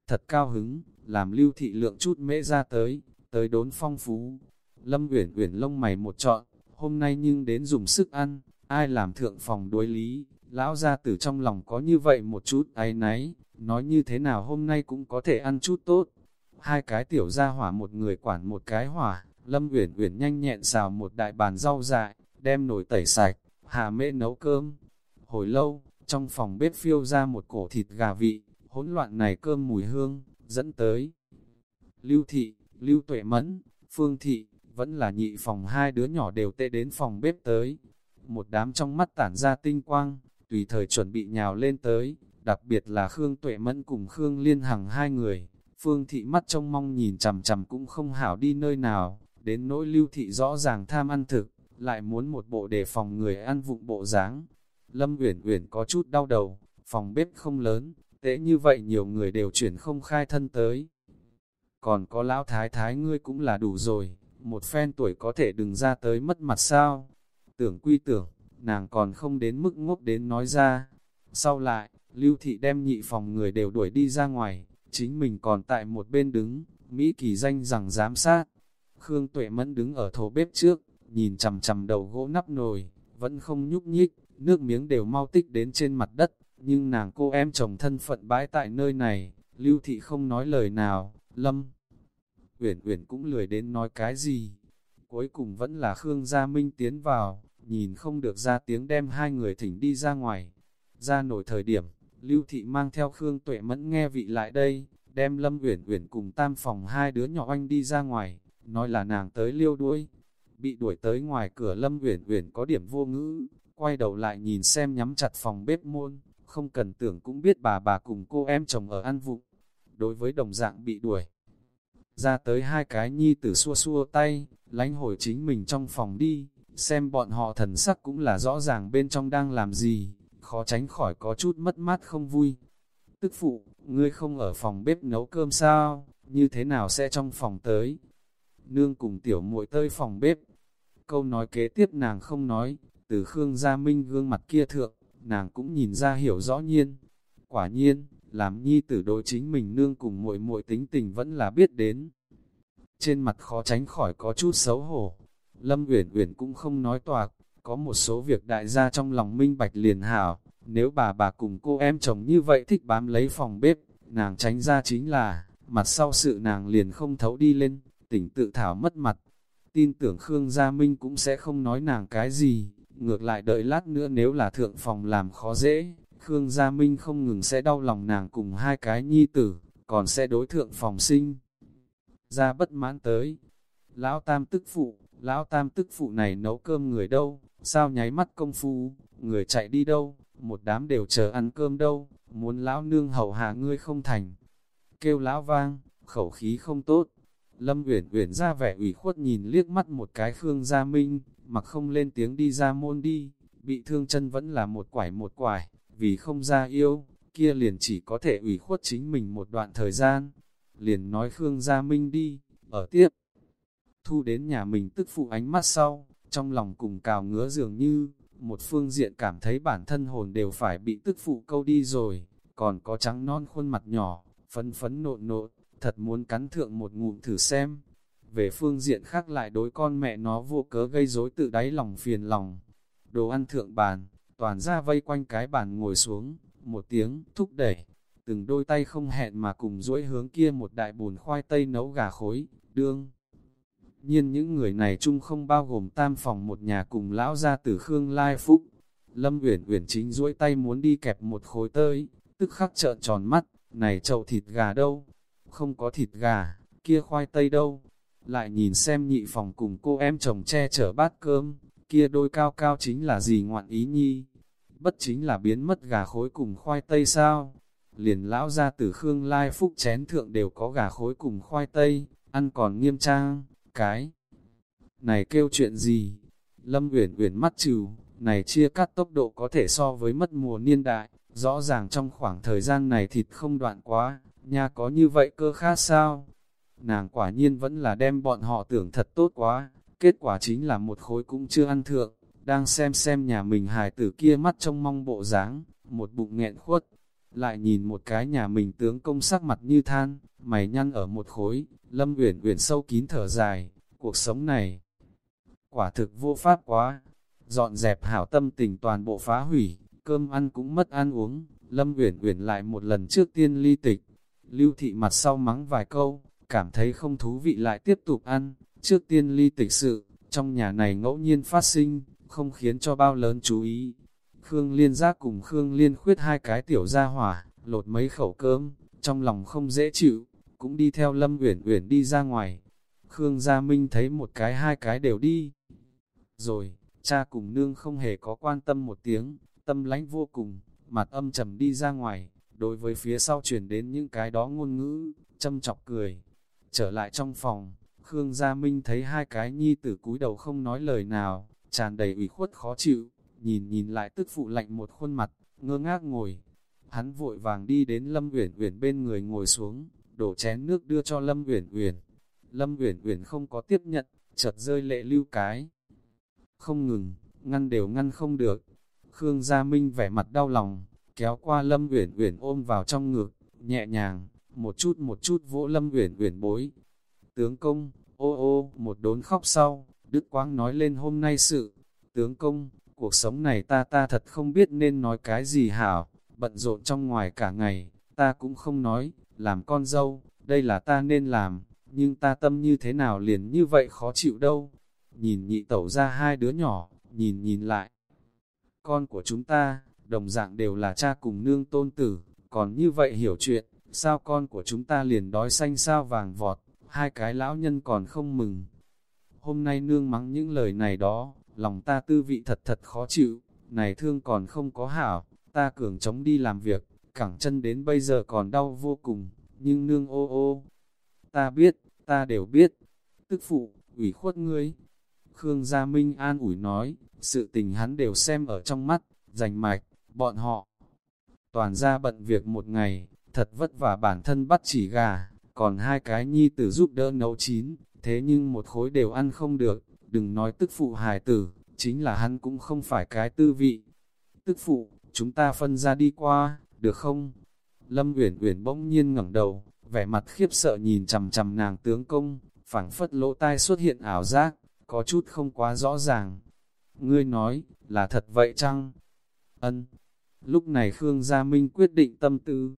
Thật cao hứng, làm lưu thị lượng chút mễ ra tới, tới đốn phong phú. Lâm uyển uyển lông mày một trọn, hôm nay nhưng đến dùng sức ăn, ai làm thượng phòng đối lý, lão gia tử trong lòng có như vậy một chút áy náy, nói như thế nào hôm nay cũng có thể ăn chút tốt. Hai cái tiểu gia hỏa một người quản một cái hỏa, Lâm Uyển Uyển nhanh nhẹn xào một đại bàn rau dại, đem nồi tẩy sạch, hạ mễ nấu cơm. Hồi lâu, trong phòng bếp phiêu ra một cổ thịt gà vị, hỗn loạn này cơm mùi hương, dẫn tới. Lưu Thị, Lưu Tuệ Mẫn, Phương Thị, vẫn là nhị phòng hai đứa nhỏ đều tệ đến phòng bếp tới. Một đám trong mắt tản ra tinh quang, tùy thời chuẩn bị nhào lên tới, đặc biệt là Khương Tuệ Mẫn cùng Khương Liên Hằng hai người. Phương Thị mắt trông mong nhìn chằm chằm cũng không hảo đi nơi nào, đến nỗi Lưu Thị rõ ràng tham ăn thực, lại muốn một bộ đề phòng người ăn vụng bộ dáng. Lâm Uyển Uyển có chút đau đầu, phòng bếp không lớn, tệ như vậy nhiều người đều chuyển không khai thân tới. Còn có lão thái thái ngươi cũng là đủ rồi, một phen tuổi có thể đừng ra tới mất mặt sao. Tưởng quy tưởng, nàng còn không đến mức ngốc đến nói ra. Sau lại, lưu thị đem nhị phòng người đều đuổi đi ra ngoài, chính mình còn tại một bên đứng, Mỹ kỳ danh rằng giám sát. Khương Tuệ Mẫn đứng ở thổ bếp trước, nhìn chầm chầm đầu gỗ nắp nồi, vẫn không nhúc nhích, nước miếng đều mau tích đến trên mặt đất, nhưng nàng cô em chồng thân phận bãi tại nơi này, lưu thị không nói lời nào, lâm. Uyển Uyển cũng lười đến nói cái gì, cuối cùng vẫn là Khương Gia Minh tiến vào, nhìn không được ra tiếng đem hai người thỉnh đi ra ngoài. Ra nổi thời điểm, Lưu Thị mang theo Khương Tuệ Mẫn nghe vị lại đây, đem Lâm Uyển Uyển cùng tam phòng hai đứa nhỏ anh đi ra ngoài, nói là nàng tới liêu đuôi. Bị đuổi tới ngoài cửa Lâm Uyển Uyển có điểm vô ngữ, quay đầu lại nhìn xem nhắm chặt phòng bếp môn, không cần tưởng cũng biết bà bà cùng cô em chồng ở ăn vụng. Đối với đồng dạng bị đuổi, ra tới hai cái nhi tử xua xua tay, lánh hồi chính mình trong phòng đi, xem bọn họ thần sắc cũng là rõ ràng bên trong đang làm gì, khó tránh khỏi có chút mất mát không vui. Tức phụ, ngươi không ở phòng bếp nấu cơm sao, như thế nào sẽ trong phòng tới? Nương cùng tiểu muội tơi phòng bếp. Câu nói kế tiếp nàng không nói, từ Khương Gia Minh gương mặt kia thượng, nàng cũng nhìn ra hiểu rõ nhiên. Quả nhiên, làm nhi tử đối chính mình nương cùng muội muội tính tình vẫn là biết đến. Trên mặt khó tránh khỏi có chút xấu hổ. Lâm Uyển Uyển cũng không nói toạc, có một số việc đại gia trong lòng minh bạch liền hảo, nếu bà bà cùng cô em chồng như vậy thích bám lấy phòng bếp, nàng tránh ra chính là, mặt sau sự nàng liền không thấu đi lên, tỉnh tự thảo mất mặt. Tin tưởng Khương Gia Minh cũng sẽ không nói nàng cái gì, ngược lại đợi lát nữa nếu là thượng phòng làm khó dễ, Khương Gia Minh không ngừng sẽ đau lòng nàng cùng hai cái nhi tử, còn sẽ đối thượng phòng sinh. Ra bất mãn tới, lão tam tức phụ, lão tam tức phụ này nấu cơm người đâu, sao nháy mắt công phu, người chạy đi đâu, một đám đều chờ ăn cơm đâu, muốn lão nương hầu hạ ngươi không thành. Kêu lão vang, khẩu khí không tốt. Lâm Uyển Uyển ra vẻ ủy khuất nhìn liếc mắt một cái Khương Gia Minh, mặc không lên tiếng đi ra môn đi, bị thương chân vẫn là một quải một quải, vì không ra yêu, kia liền chỉ có thể ủy khuất chính mình một đoạn thời gian. Liền nói Khương Gia Minh đi, ở tiếp. Thu đến nhà mình tức phụ ánh mắt sau, trong lòng cùng cào ngứa dường như, một phương diện cảm thấy bản thân hồn đều phải bị tức phụ câu đi rồi, còn có trắng non khuôn mặt nhỏ, phấn phấn nộn nộn, thật muốn cắn thượng một ngụm thử xem. Về phương diện khác lại đối con mẹ nó vô cớ gây rối tự đáy lòng phiền lòng. Đồ ăn thượng bàn, toàn ra vây quanh cái bàn ngồi xuống, một tiếng, thúc đẩy, từng đôi tay không hẹn mà cùng duỗi hướng kia một đại bùn khoai tây nấu gà khối, đương. Nhiên những người này chung không bao gồm tam phòng một nhà cùng lão gia tử Khương Lai Phúc. Lâm Uyển Uyển chính duỗi tay muốn đi kẹp một khối tơi, tức khắc trợn tròn mắt, này chậu thịt gà đâu? Không có thịt gà, kia khoai tây đâu? Lại nhìn xem nhị phòng cùng cô em chồng che chở bát cơm, kia đôi cao cao chính là gì ngoạn ý nhi? Bất chính là biến mất gà khối cùng khoai tây sao? Liền lão gia tử Khương Lai Phúc chén thượng đều có gà khối cùng khoai tây, ăn còn nghiêm trang, cái. Này kêu chuyện gì? Lâm Uyển Uyển mắt trừ, này chia cắt tốc độ có thể so với mất mùa niên đại, rõ ràng trong khoảng thời gian này thịt không đoạn quá, nha có như vậy cơ khác sao? Nàng quả nhiên vẫn là đem bọn họ tưởng thật tốt quá, kết quả chính là một khối cũng chưa ăn thượng, đang xem xem nhà mình hài tử kia mắt trong mong bộ dáng, một bụng nghẹn khuất, lại nhìn một cái nhà mình tướng công sắc mặt như than, mày nhăn ở một khối, lâm uyển uyển sâu kín thở dài, cuộc sống này, quả thực vô pháp quá, dọn dẹp hảo tâm tình toàn bộ phá hủy, cơm ăn cũng mất ăn uống, lâm uyển uyển lại một lần trước tiên ly tịch, lưu thị mặt sau mắng vài câu, cảm thấy không thú vị lại tiếp tục ăn, trước tiên ly tịch sự, trong nhà này ngẫu nhiên phát sinh, không khiến cho bao lớn chú ý. Khương Liên giác cùng Khương Liên khuyết hai cái tiểu ra hỏa, lột mấy khẩu cơm, trong lòng không dễ chịu, cũng đi theo Lâm Uyển Uyển đi ra ngoài. Khương Gia Minh thấy một cái hai cái đều đi. Rồi, cha cùng nương không hề có quan tâm một tiếng, tâm lãnh vô cùng, mặt âm trầm đi ra ngoài, đối với phía sau chuyển đến những cái đó ngôn ngữ, châm chọc cười. Trở lại trong phòng, Khương Gia Minh thấy hai cái nhi tử cúi đầu không nói lời nào, tràn đầy ủy khuất khó chịu, nhìn nhìn lại tức phụ lạnh một khuôn mặt, ngơ ngác ngồi. Hắn vội vàng đi đến Lâm Uyển Uyển bên người ngồi xuống, đổ chén nước đưa cho Lâm Uyển Uyển. Lâm Uyển Uyển không có tiếp nhận, chợt rơi lệ lưu cái. Không ngừng, ngăn đều ngăn không được. Khương Gia Minh vẻ mặt đau lòng, kéo qua Lâm Uyển Uyển ôm vào trong ngực, nhẹ nhàng, một chút một chút vỗ Lâm Uyển Uyển bối. Tướng công, ô ô, một đốn khóc sau, Đức Quang nói lên hôm nay sự. Tướng công, cuộc sống này ta ta thật không biết nên nói cái gì hảo, bận rộn trong ngoài cả ngày, ta cũng không nói, làm con dâu, đây là ta nên làm, nhưng ta tâm như thế nào liền như vậy khó chịu đâu. Nhìn nhị tẩu ra hai đứa nhỏ, nhìn nhìn lại. Con của chúng ta, đồng dạng đều là cha cùng nương tôn tử, còn như vậy hiểu chuyện, sao con của chúng ta liền đói xanh sao vàng vọt, hai cái lão nhân còn không mừng. Hôm nay nương mắng những lời này đó, lòng ta tư vị thật thật khó chịu, này thương còn không có hảo, ta cường chống đi làm việc, cẳng chân đến bây giờ còn đau vô cùng, nhưng nương ô ô, ta biết, ta đều biết, tức phụ, ủy khuất ngươi. Khương Gia Minh an ủi nói, sự tình hắn đều xem ở trong mắt, rành mạch, bọn họ. Toàn ra bận việc một ngày, thật vất vả bản thân bắt chỉ gà, còn hai cái nhi tử giúp đỡ nấu chín, thế nhưng một khối đều ăn không được, đừng nói tức phụ hài tử, chính là hắn cũng không phải cái tư vị. Tức phụ, chúng ta phân ra đi qua, được không? Lâm Uyển Uyển bỗng nhiên ngẩng đầu, vẻ mặt khiếp sợ nhìn chằm chằm nàng tướng công, phảng phất lỗ tai xuất hiện ảo giác, có chút không quá rõ ràng. Ngươi nói, là thật vậy chăng? Ân. Lúc này Khương Gia Minh quyết định tâm tư.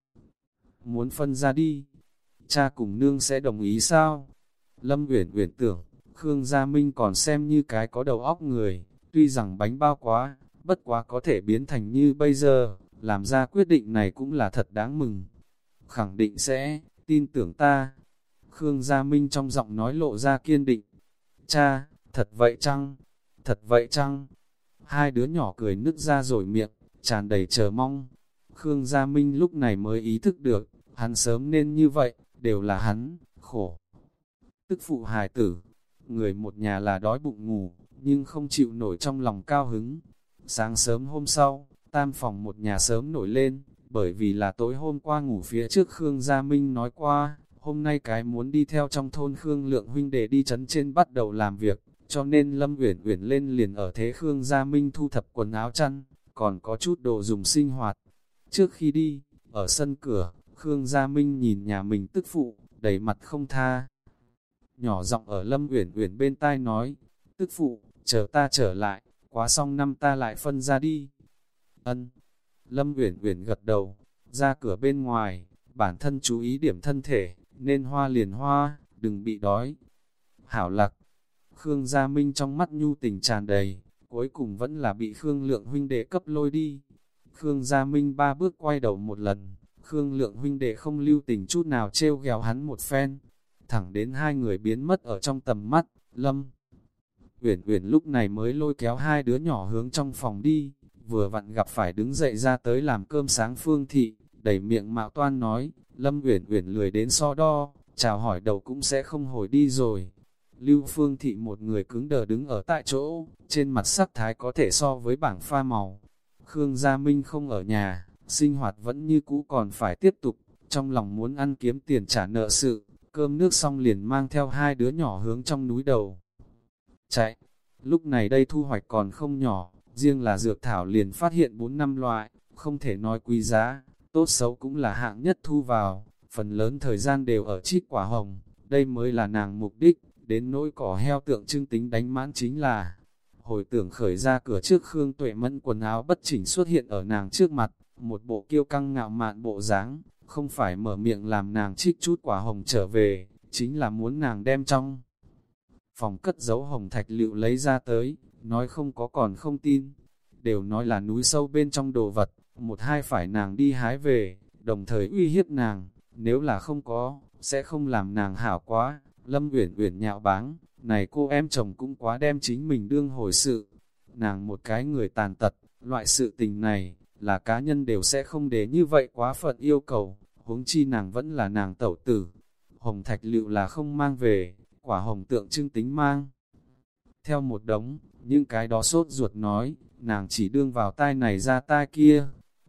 Muốn phân ra đi. Cha cùng nương sẽ đồng ý sao? Lâm Uyển Uyển tưởng, Khương Gia Minh còn xem như cái có đầu óc người, tuy rằng bánh bao quá, bất quá có thể biến thành như bây giờ, làm ra quyết định này cũng là thật đáng mừng. Khẳng định sẽ, tin tưởng ta. Khương Gia Minh trong giọng nói lộ ra kiên định. Cha, thật vậy chăng? Thật vậy chăng? Hai đứa nhỏ cười nứt ra rồi miệng, tràn đầy chờ mong. Khương Gia Minh lúc này mới ý thức được, hắn sớm nên như vậy, đều là hắn, khổ. Tức phụ hài tử, người một nhà là đói bụng ngủ, nhưng không chịu nổi trong lòng cao hứng. Sáng sớm hôm sau, tam phòng một nhà sớm nổi lên, bởi vì là tối hôm qua ngủ phía trước Khương Gia Minh nói qua, hôm nay cái muốn đi theo trong thôn Khương Lượng huynh để đi chấn trên bắt đầu làm việc, cho nên Lâm Uyển Uyển lên liền ở thế Khương Gia Minh thu thập quần áo chăn, còn có chút đồ dùng sinh hoạt. Trước khi đi, ở sân cửa, Khương Gia Minh nhìn nhà mình tức phụ, đầy mặt không tha. Nhỏ giọng ở Lâm Uyển Uyển bên tai nói, tức phụ, chờ ta trở lại, quá xong năm ta lại phân ra đi. Ân. Lâm Uyển Uyển gật đầu, ra cửa bên ngoài, bản thân chú ý điểm thân thể, nên hoa liền hoa, đừng bị đói. Hảo lạc. Khương Gia Minh trong mắt nhu tình tràn đầy, cuối cùng vẫn là bị Khương Lượng huynh đệ cấp lôi đi. Khương Gia Minh ba bước quay đầu một lần, Khương Lượng huynh đệ không lưu tình chút nào treo ghẹo hắn một phen, thẳng đến hai người biến mất ở trong tầm mắt, Lâm. Uyển Uyển lúc này mới lôi kéo hai đứa nhỏ hướng trong phòng đi, vừa vặn gặp phải đứng dậy ra tới làm cơm sáng Phương Thị, đẩy miệng mạo toan nói, Lâm Uyển Uyển lười đến so đo, chào hỏi đầu cũng sẽ không hồi đi rồi. Lưu Phương Thị một người cứng đờ đứng ở tại chỗ, trên mặt sắc thái có thể so với bảng pha màu. Khương Gia Minh không ở nhà, sinh hoạt vẫn như cũ còn phải tiếp tục, trong lòng muốn ăn kiếm tiền trả nợ sự, cơm nước xong liền mang theo hai đứa nhỏ hướng trong núi đầu. Chạy, lúc này đây thu hoạch còn không nhỏ, riêng là dược thảo liền phát hiện 4 năm loại, không thể nói quý giá, tốt xấu cũng là hạng nhất thu vào, phần lớn thời gian đều ở chít quả hồng, đây mới là nàng mục đích, đến nỗi cỏ heo tượng trưng tính đánh mãn chính là. Hồi tưởng khởi ra cửa trước Khương Tuệ Mẫn quần áo bất chỉnh xuất hiện ở nàng trước mặt, một bộ kiêu căng ngạo mạn bộ dáng, không phải mở miệng làm nàng trích chút quả hồng trở về, chính là muốn nàng đem trong. Phòng cất giấu hồng thạch liệu lấy ra tới, nói không có còn không tin, đều nói là núi sâu bên trong đồ vật, một hai phải nàng đi hái về, đồng thời uy hiếp nàng, nếu là không có, sẽ không làm nàng hảo quá, Lâm Uyển Uyển nhạo báng, này cô em chồng cũng quá đem chính mình đương hồi sự. Nàng một cái người tàn tật, loại sự tình này, là cá nhân đều sẽ không để như vậy quá phận yêu cầu, huống chi nàng vẫn là nàng tẩu tử. Hồng thạch liệu là không mang về, quả hồng tượng trưng tính mang. Theo một đống, những cái đó sốt ruột nói, nàng chỉ đương vào tai này ra tai kia.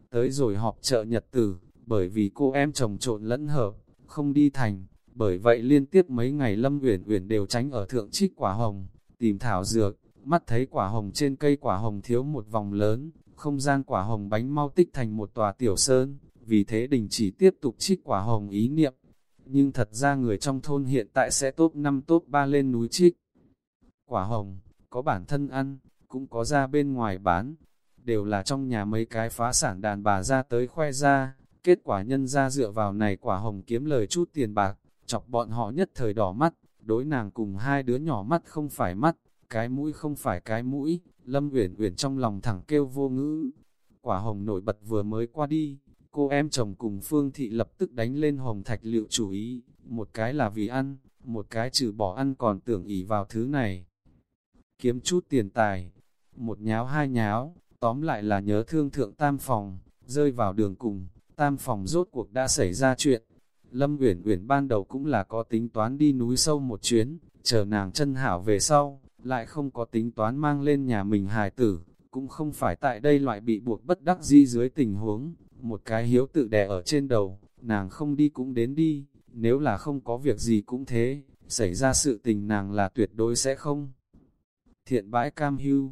Tới rồi họp chợ nhật tử, bởi vì cô em chồng trộn lẫn hợp, không đi thành, bởi vậy liên tiếp mấy ngày Lâm Uyển Uyển đều tránh ở thượng trích quả hồng, tìm thảo dược, mắt thấy quả hồng trên cây quả hồng thiếu một vòng lớn, không gian quả hồng bánh mau tích thành một tòa tiểu sơn, vì thế đình chỉ tiếp tục trích quả hồng ý niệm. Nhưng thật ra người trong thôn hiện tại sẽ top 5 top 3 lên núi trích. Quả hồng, có bản thân ăn, cũng có ra bên ngoài bán, đều là trong nhà mấy cái phá sản đàn bà ra tới khoe ra, kết quả nhân ra dựa vào này quả hồng kiếm lời chút tiền bạc, chọc bọn họ nhất thời đỏ mắt, đối nàng cùng hai đứa nhỏ mắt không phải mắt, cái mũi không phải cái mũi, Lâm Uyển Uyển trong lòng thẳng kêu vô ngữ. Quả hồng nổi bật vừa mới qua đi, cô em chồng cùng Phương Thị lập tức đánh lên hồng thạch liệu chủ ý, một cái là vì ăn, một cái trừ bỏ ăn còn tưởng ỉ vào thứ này. Kiếm chút tiền tài, một nháo hai nháo, tóm lại là nhớ thương thượng tam phòng, rơi vào đường cùng, tam phòng rốt cuộc đã xảy ra chuyện, Lâm Uyển Uyển ban đầu cũng là có tính toán đi núi sâu một chuyến, chờ nàng chân hảo về sau, lại không có tính toán mang lên nhà mình hài tử, cũng không phải tại đây loại bị buộc bất đắc di dưới tình huống, một cái hiếu tự đè ở trên đầu, nàng không đi cũng đến đi, nếu là không có việc gì cũng thế, xảy ra sự tình nàng là tuyệt đối sẽ không. Thiện bãi cam hưu,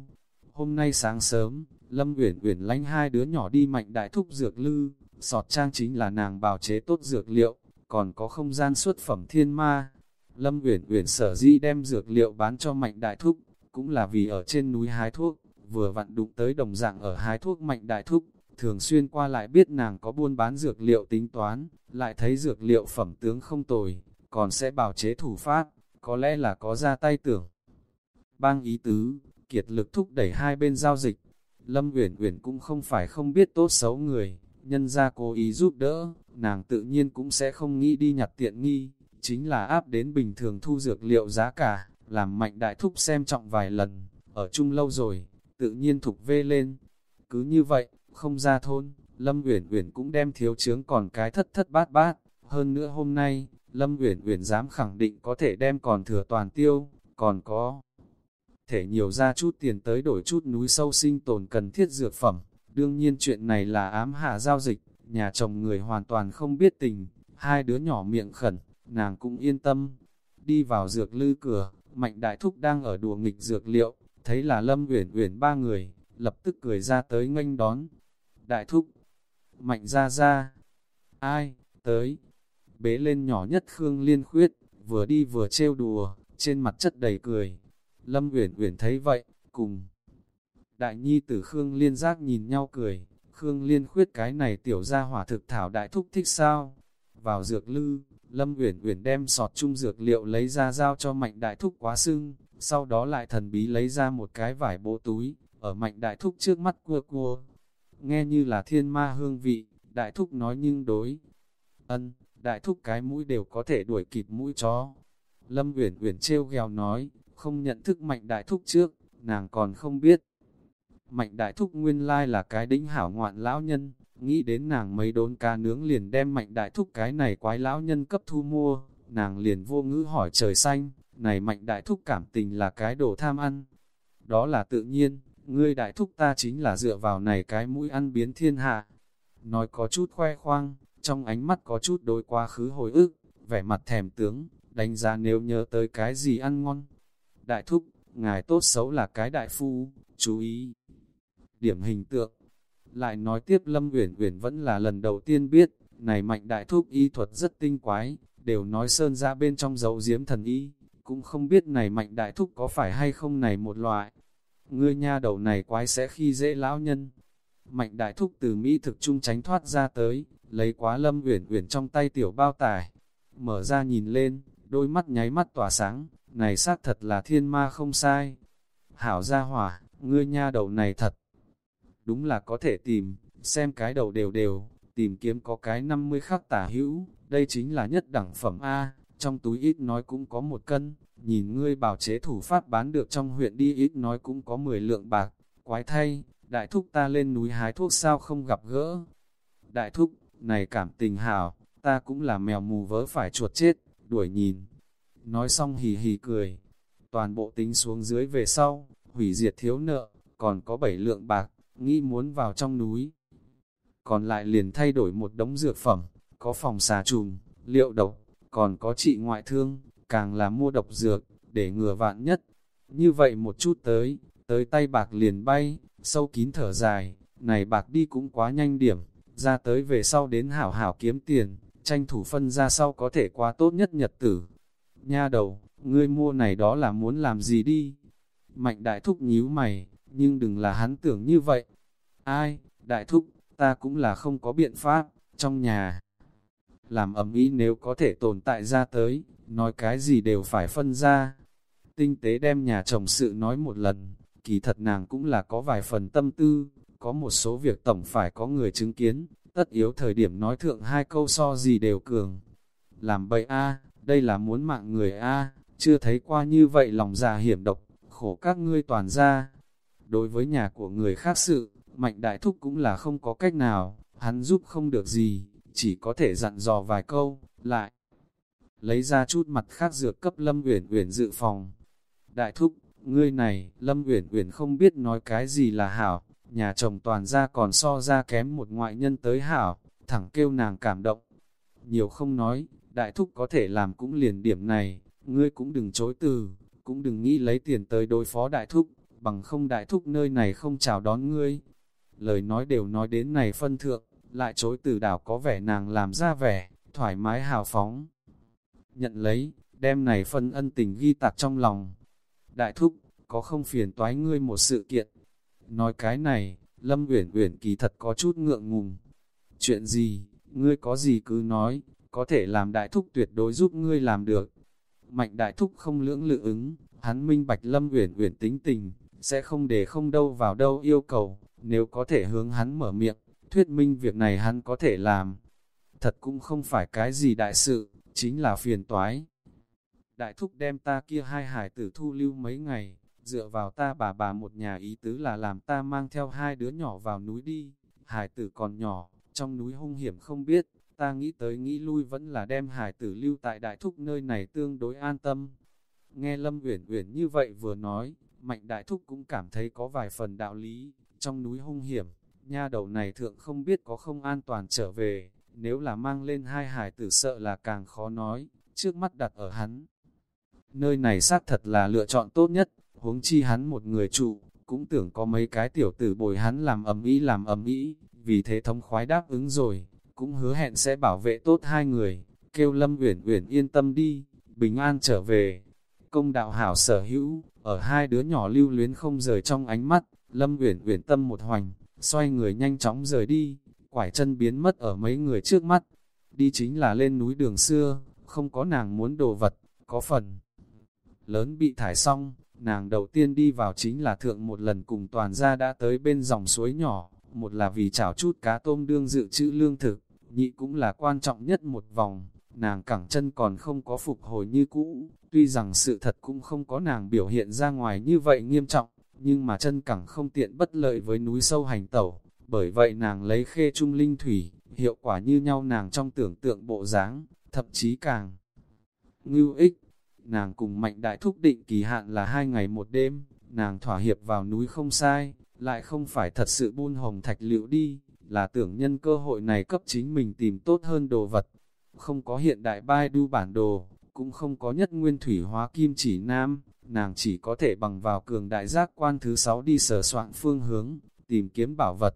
hôm nay sáng sớm, Lâm Uyển Uyển lánh hai đứa nhỏ đi mạnh đại thúc dược lư, sọt trang chính là nàng bào chế tốt dược liệu, còn có không gian xuất phẩm thiên ma. Lâm Uyển Uyển sở dĩ đem dược liệu bán cho Mạnh Đại Thúc, cũng là vì ở trên núi hái thuốc, vừa vặn đụng tới đồng dạng ở hái thuốc Mạnh Đại Thúc, thường xuyên qua lại biết nàng có buôn bán dược liệu tính toán, lại thấy dược liệu phẩm tướng không tồi, còn sẽ bảo chế thủ pháp, có lẽ là có ra tay tưởng. Bang ý tứ, kiệt lực thúc đẩy hai bên giao dịch, Lâm Uyển Uyển cũng không phải không biết tốt xấu người, nhân ra cố ý giúp đỡ, nàng tự nhiên cũng sẽ không nghĩ đi nhặt tiện nghi, chính là áp đến bình thường thu dược liệu giá cả, làm mạnh đại thúc xem trọng vài lần, ở chung lâu rồi, tự nhiên thục vê lên. Cứ như vậy, không ra thôn, Lâm Uyển Uyển cũng đem thiếu chướng còn cái thất thất bát bát, hơn nữa hôm nay, Lâm Uyển Uyển dám khẳng định có thể đem còn thừa toàn tiêu, còn có thể nhiều ra chút tiền tới đổi chút núi sâu sinh tồn cần thiết dược phẩm. Đương nhiên chuyện này là ám hạ giao dịch, nhà chồng người hoàn toàn không biết tình, hai đứa nhỏ miệng khẩn, nàng cũng yên tâm. Đi vào dược lư cửa, Mạnh Đại Thúc đang ở đùa nghịch dược liệu, thấy là Lâm Uyển Uyển ba người, lập tức cười ra tới nghênh đón. Đại Thúc, Mạnh ra ra, ai, tới, bế lên nhỏ nhất Khương Liên Khuyết, vừa đi vừa trêu đùa, trên mặt chất đầy cười. Lâm Uyển Uyển thấy vậy, cùng Đại nhi tử Khương Liên giác nhìn nhau cười, Khương Liên khuyết cái này tiểu ra hỏa thực thảo đại thúc thích sao? Vào dược lư, Lâm Uyển Uyển đem sọt chung dược liệu lấy ra giao cho Mạnh Đại Thúc quá sưng, sau đó lại thần bí lấy ra một cái vải bộ túi, ở Mạnh Đại Thúc trước mắt cua cua. Nghe như là thiên ma hương vị, Đại Thúc nói nhưng đối. Ân, Đại Thúc cái mũi đều có thể đuổi kịp mũi chó. Lâm Uyển Uyển trêu gheo nói, không nhận thức Mạnh Đại Thúc trước, nàng còn không biết. Mạnh đại thúc nguyên lai là cái đỉnh hảo ngoạn lão nhân, nghĩ đến nàng mấy đốn cá nướng liền đem mạnh đại thúc cái này quái lão nhân cấp thu mua, nàng liền vô ngữ hỏi trời xanh, này mạnh đại thúc cảm tình là cái đồ tham ăn. Đó là tự nhiên, ngươi đại thúc ta chính là dựa vào này cái mũi ăn biến thiên hạ. Nói có chút khoe khoang, trong ánh mắt có chút đối quá khứ hồi ức, vẻ mặt thèm tướng, đánh giá nếu nhớ tới cái gì ăn ngon. Đại thúc, ngài tốt xấu là cái đại phu, chú ý. Điểm hình tượng, lại nói tiếp Lâm Uyển Uyển vẫn là lần đầu tiên biết, này mạnh đại thúc y thuật rất tinh quái, đều nói sơn ra bên trong dấu diếm thần y, cũng không biết này mạnh đại thúc có phải hay không này một loại. Ngươi nha đầu này quái sẽ khi dễ lão nhân. Mạnh đại thúc từ Mỹ thực trung tránh thoát ra tới, lấy quá Lâm Uyển Uyển trong tay tiểu bao tải, mở ra nhìn lên, đôi mắt nháy mắt tỏa sáng, này xác thật là thiên ma không sai. Hảo gia hỏa, ngươi nha đầu này thật đúng là có thể tìm, xem cái đầu đều đều, tìm kiếm có cái 50 khắc tả hữu, đây chính là nhất đẳng phẩm A, trong túi ít nói cũng có một cân, nhìn ngươi bảo chế thủ pháp bán được trong huyện đi ít nói cũng có 10 lượng bạc, quái thay, đại thúc ta lên núi hái thuốc sao không gặp gỡ. Đại thúc, này cảm tình hảo, ta cũng là mèo mù vớ phải chuột chết, đuổi nhìn. Nói xong hì hì cười, toàn bộ tính xuống dưới về sau, hủy diệt thiếu nợ, còn có 7 lượng bạc, nghĩ muốn vào trong núi. Còn lại liền thay đổi một đống dược phẩm, có phòng xà trùm, liệu độc, còn có trị ngoại thương, càng là mua độc dược, để ngừa vạn nhất. Như vậy một chút tới, tới tay bạc liền bay, sâu kín thở dài, này bạc đi cũng quá nhanh điểm, ra tới về sau đến hảo hảo kiếm tiền, tranh thủ phân ra sau có thể quá tốt nhất nhật tử. Nha đầu, ngươi mua này đó là muốn làm gì đi? Mạnh đại thúc nhíu mày, nhưng đừng là hắn tưởng như vậy. Ai, đại thúc, ta cũng là không có biện pháp, trong nhà. Làm ẩm ý nếu có thể tồn tại ra tới, nói cái gì đều phải phân ra. Tinh tế đem nhà chồng sự nói một lần, kỳ thật nàng cũng là có vài phần tâm tư, có một số việc tổng phải có người chứng kiến, tất yếu thời điểm nói thượng hai câu so gì đều cường. Làm bậy a đây là muốn mạng người a chưa thấy qua như vậy lòng già hiểm độc, khổ các ngươi toàn ra. Đối với nhà của người khác sự, Mạnh Đại Thúc cũng là không có cách nào, hắn giúp không được gì, chỉ có thể dặn dò vài câu, lại. Lấy ra chút mặt khác dược cấp Lâm Uyển Uyển dự phòng. Đại Thúc, ngươi này, Lâm Uyển Uyển không biết nói cái gì là hảo, nhà chồng toàn gia còn so ra kém một ngoại nhân tới hảo, thẳng kêu nàng cảm động. Nhiều không nói, Đại Thúc có thể làm cũng liền điểm này, ngươi cũng đừng chối từ, cũng đừng nghĩ lấy tiền tới đối phó Đại Thúc bằng không đại thúc nơi này không chào đón ngươi. Lời nói đều nói đến này phân thượng, lại chối từ đảo có vẻ nàng làm ra vẻ, thoải mái hào phóng. Nhận lấy, đem này phân ân tình ghi tạc trong lòng. Đại thúc, có không phiền toái ngươi một sự kiện. Nói cái này, Lâm Uyển Uyển kỳ thật có chút ngượng ngùng. Chuyện gì, ngươi có gì cứ nói, có thể làm đại thúc tuyệt đối giúp ngươi làm được. Mạnh đại thúc không lưỡng lự ứng, hắn minh bạch Lâm Uyển Uyển tính tình, sẽ không để không đâu vào đâu yêu cầu, nếu có thể hướng hắn mở miệng, thuyết minh việc này hắn có thể làm. Thật cũng không phải cái gì đại sự, chính là phiền toái. Đại thúc đem ta kia hai hải tử thu lưu mấy ngày, dựa vào ta bà bà một nhà ý tứ là làm ta mang theo hai đứa nhỏ vào núi đi. Hải tử còn nhỏ, trong núi hung hiểm không biết, ta nghĩ tới nghĩ lui vẫn là đem hải tử lưu tại đại thúc nơi này tương đối an tâm. Nghe Lâm Uyển Uyển như vậy vừa nói, Mạnh Đại Thúc cũng cảm thấy có vài phần đạo lý, trong núi hung hiểm, nha đầu này thượng không biết có không an toàn trở về, nếu là mang lên hai hải tử sợ là càng khó nói, trước mắt đặt ở hắn. Nơi này xác thật là lựa chọn tốt nhất, huống chi hắn một người trụ, cũng tưởng có mấy cái tiểu tử bồi hắn làm ầm ĩ làm ầm ĩ, vì thế thống khoái đáp ứng rồi, cũng hứa hẹn sẽ bảo vệ tốt hai người, kêu Lâm Uyển Uyển yên tâm đi, bình an trở về. Công đạo hảo sở hữu, ở hai đứa nhỏ lưu luyến không rời trong ánh mắt, Lâm Uyển Uyển tâm một hoành, xoay người nhanh chóng rời đi, quải chân biến mất ở mấy người trước mắt. Đi chính là lên núi đường xưa, không có nàng muốn đồ vật, có phần lớn bị thải xong, nàng đầu tiên đi vào chính là thượng một lần cùng toàn gia đã tới bên dòng suối nhỏ, một là vì chảo chút cá tôm đương dự trữ lương thực, nhị cũng là quan trọng nhất một vòng, nàng cẳng chân còn không có phục hồi như cũ, tuy rằng sự thật cũng không có nàng biểu hiện ra ngoài như vậy nghiêm trọng, nhưng mà chân cẳng không tiện bất lợi với núi sâu hành tẩu, bởi vậy nàng lấy khê trung linh thủy, hiệu quả như nhau nàng trong tưởng tượng bộ dáng, thậm chí càng ngưu ích. Nàng cùng mạnh đại thúc định kỳ hạn là hai ngày một đêm, nàng thỏa hiệp vào núi không sai, lại không phải thật sự buôn hồng thạch liệu đi, là tưởng nhân cơ hội này cấp chính mình tìm tốt hơn đồ vật. Không có hiện đại Baidu bản đồ, cũng không có nhất nguyên thủy hóa kim chỉ nam, nàng chỉ có thể bằng vào cường đại giác quan thứ sáu đi sở soạn phương hướng, tìm kiếm bảo vật.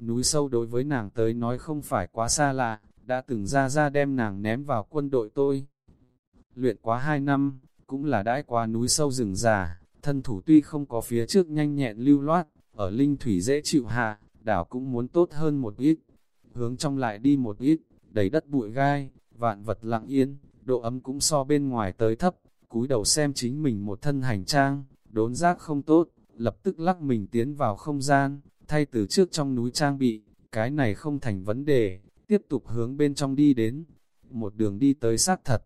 Núi sâu đối với nàng tới nói không phải quá xa lạ, đã từng ra ra đem nàng ném vào quân đội tôi. Luyện quá hai năm, cũng là đãi qua núi sâu rừng già, thân thủ tuy không có phía trước nhanh nhẹn lưu loát, ở linh thủy dễ chịu hạ, đảo cũng muốn tốt hơn một ít. Hướng trong lại đi một ít, đầy đất bụi gai, vạn vật lặng yên, độ ấm cũng so bên ngoài tới thấp, cúi đầu xem chính mình một thân hành trang, đốn giác không tốt, lập tức lắc mình tiến vào không gian, thay từ trước trong núi trang bị, cái này không thành vấn đề, tiếp tục hướng bên trong đi đến, một đường đi tới xác thật.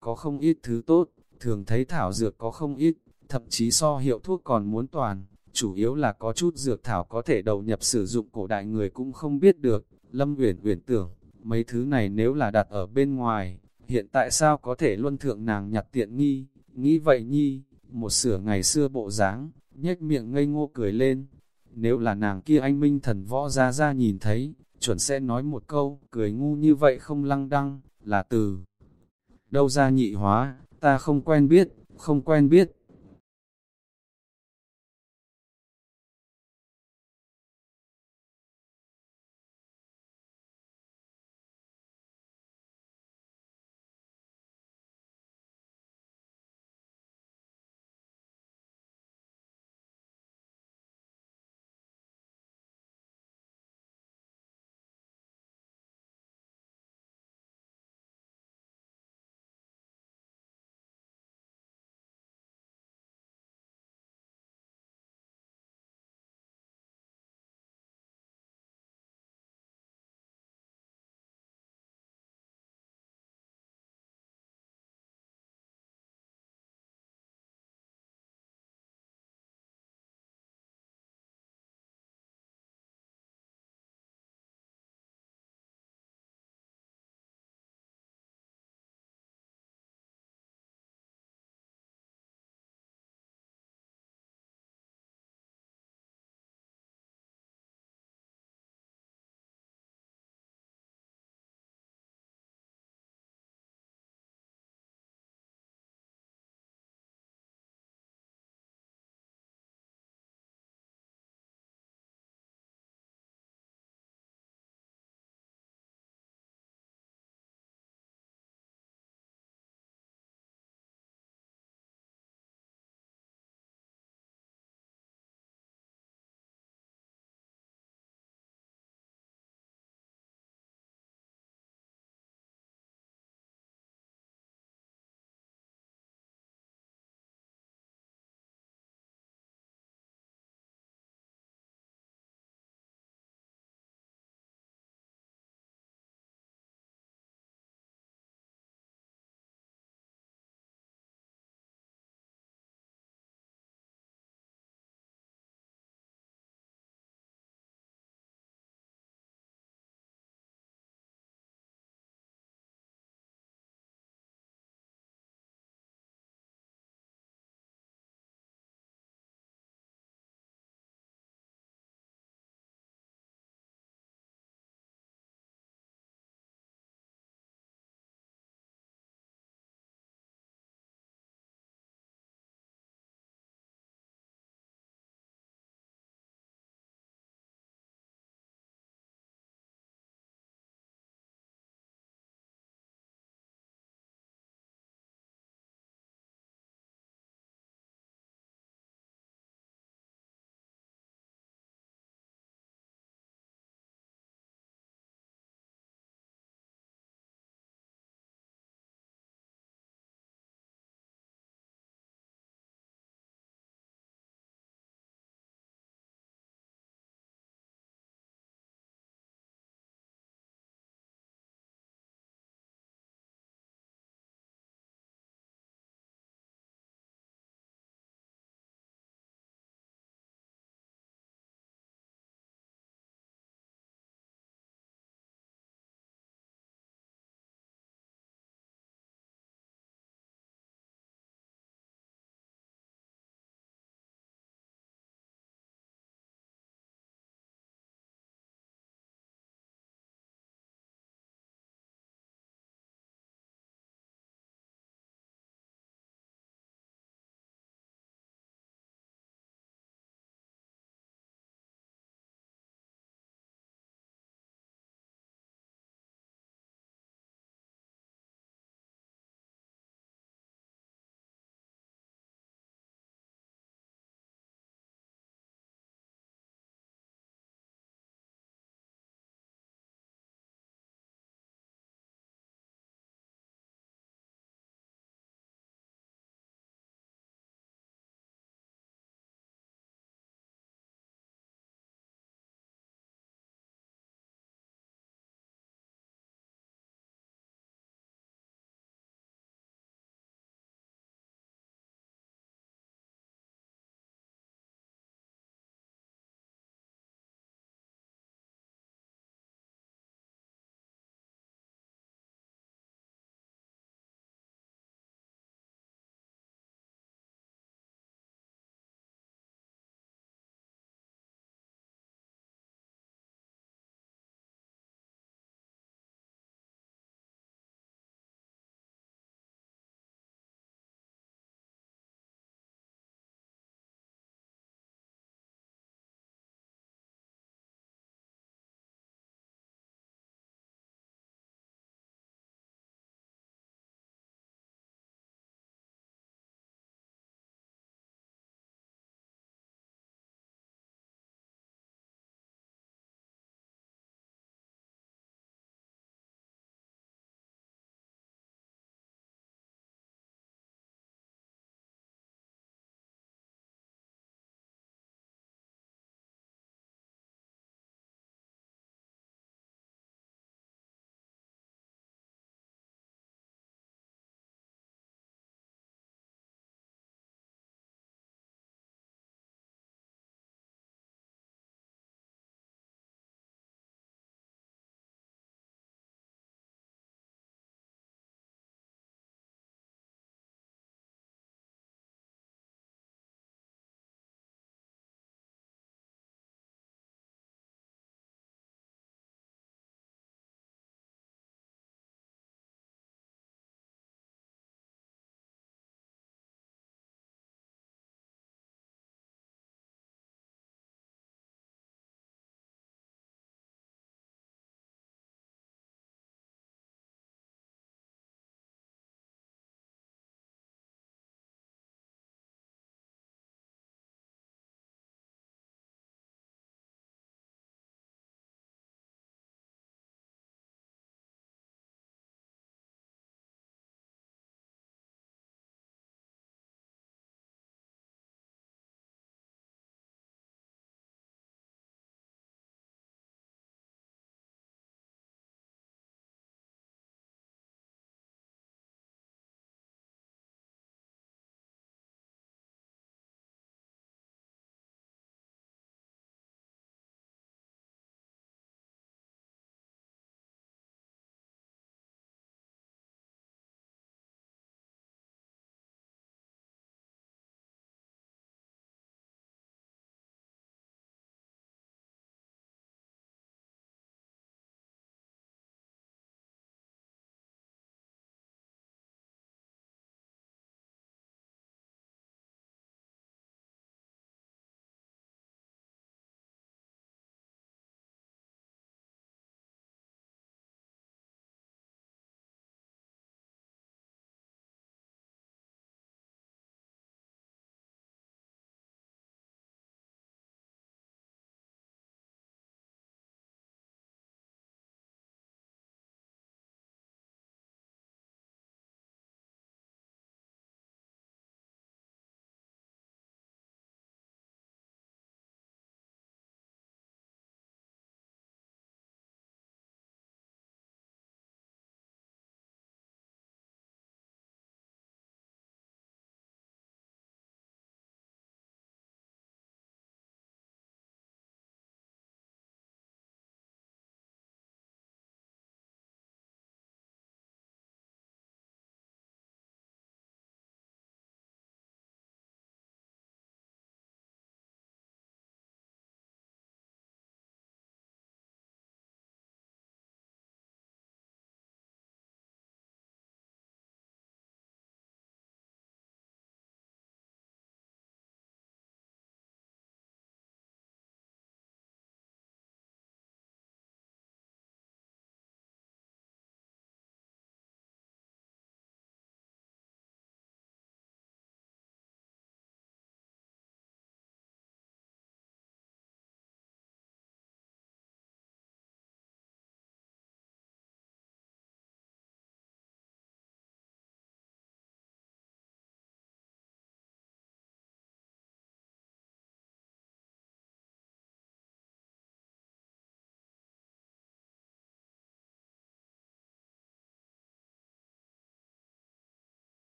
Có không ít thứ tốt, thường thấy thảo dược có không ít, thậm chí so hiệu thuốc còn muốn toàn, chủ yếu là có chút dược thảo có thể đầu nhập sử dụng cổ đại người cũng không biết được, Lâm Uyển Uyển tưởng, mấy thứ này nếu là đặt ở bên ngoài, hiện tại sao có thể luân thượng nàng nhặt tiện nghi, nghĩ vậy nhi, một sửa ngày xưa bộ dáng, nhếch miệng ngây ngô cười lên. Nếu là nàng kia anh minh thần võ ra ra nhìn thấy, chuẩn sẽ nói một câu, cười ngu như vậy không lăng đăng, là từ đâu ra nhị hóa, ta không quen biết, không quen biết.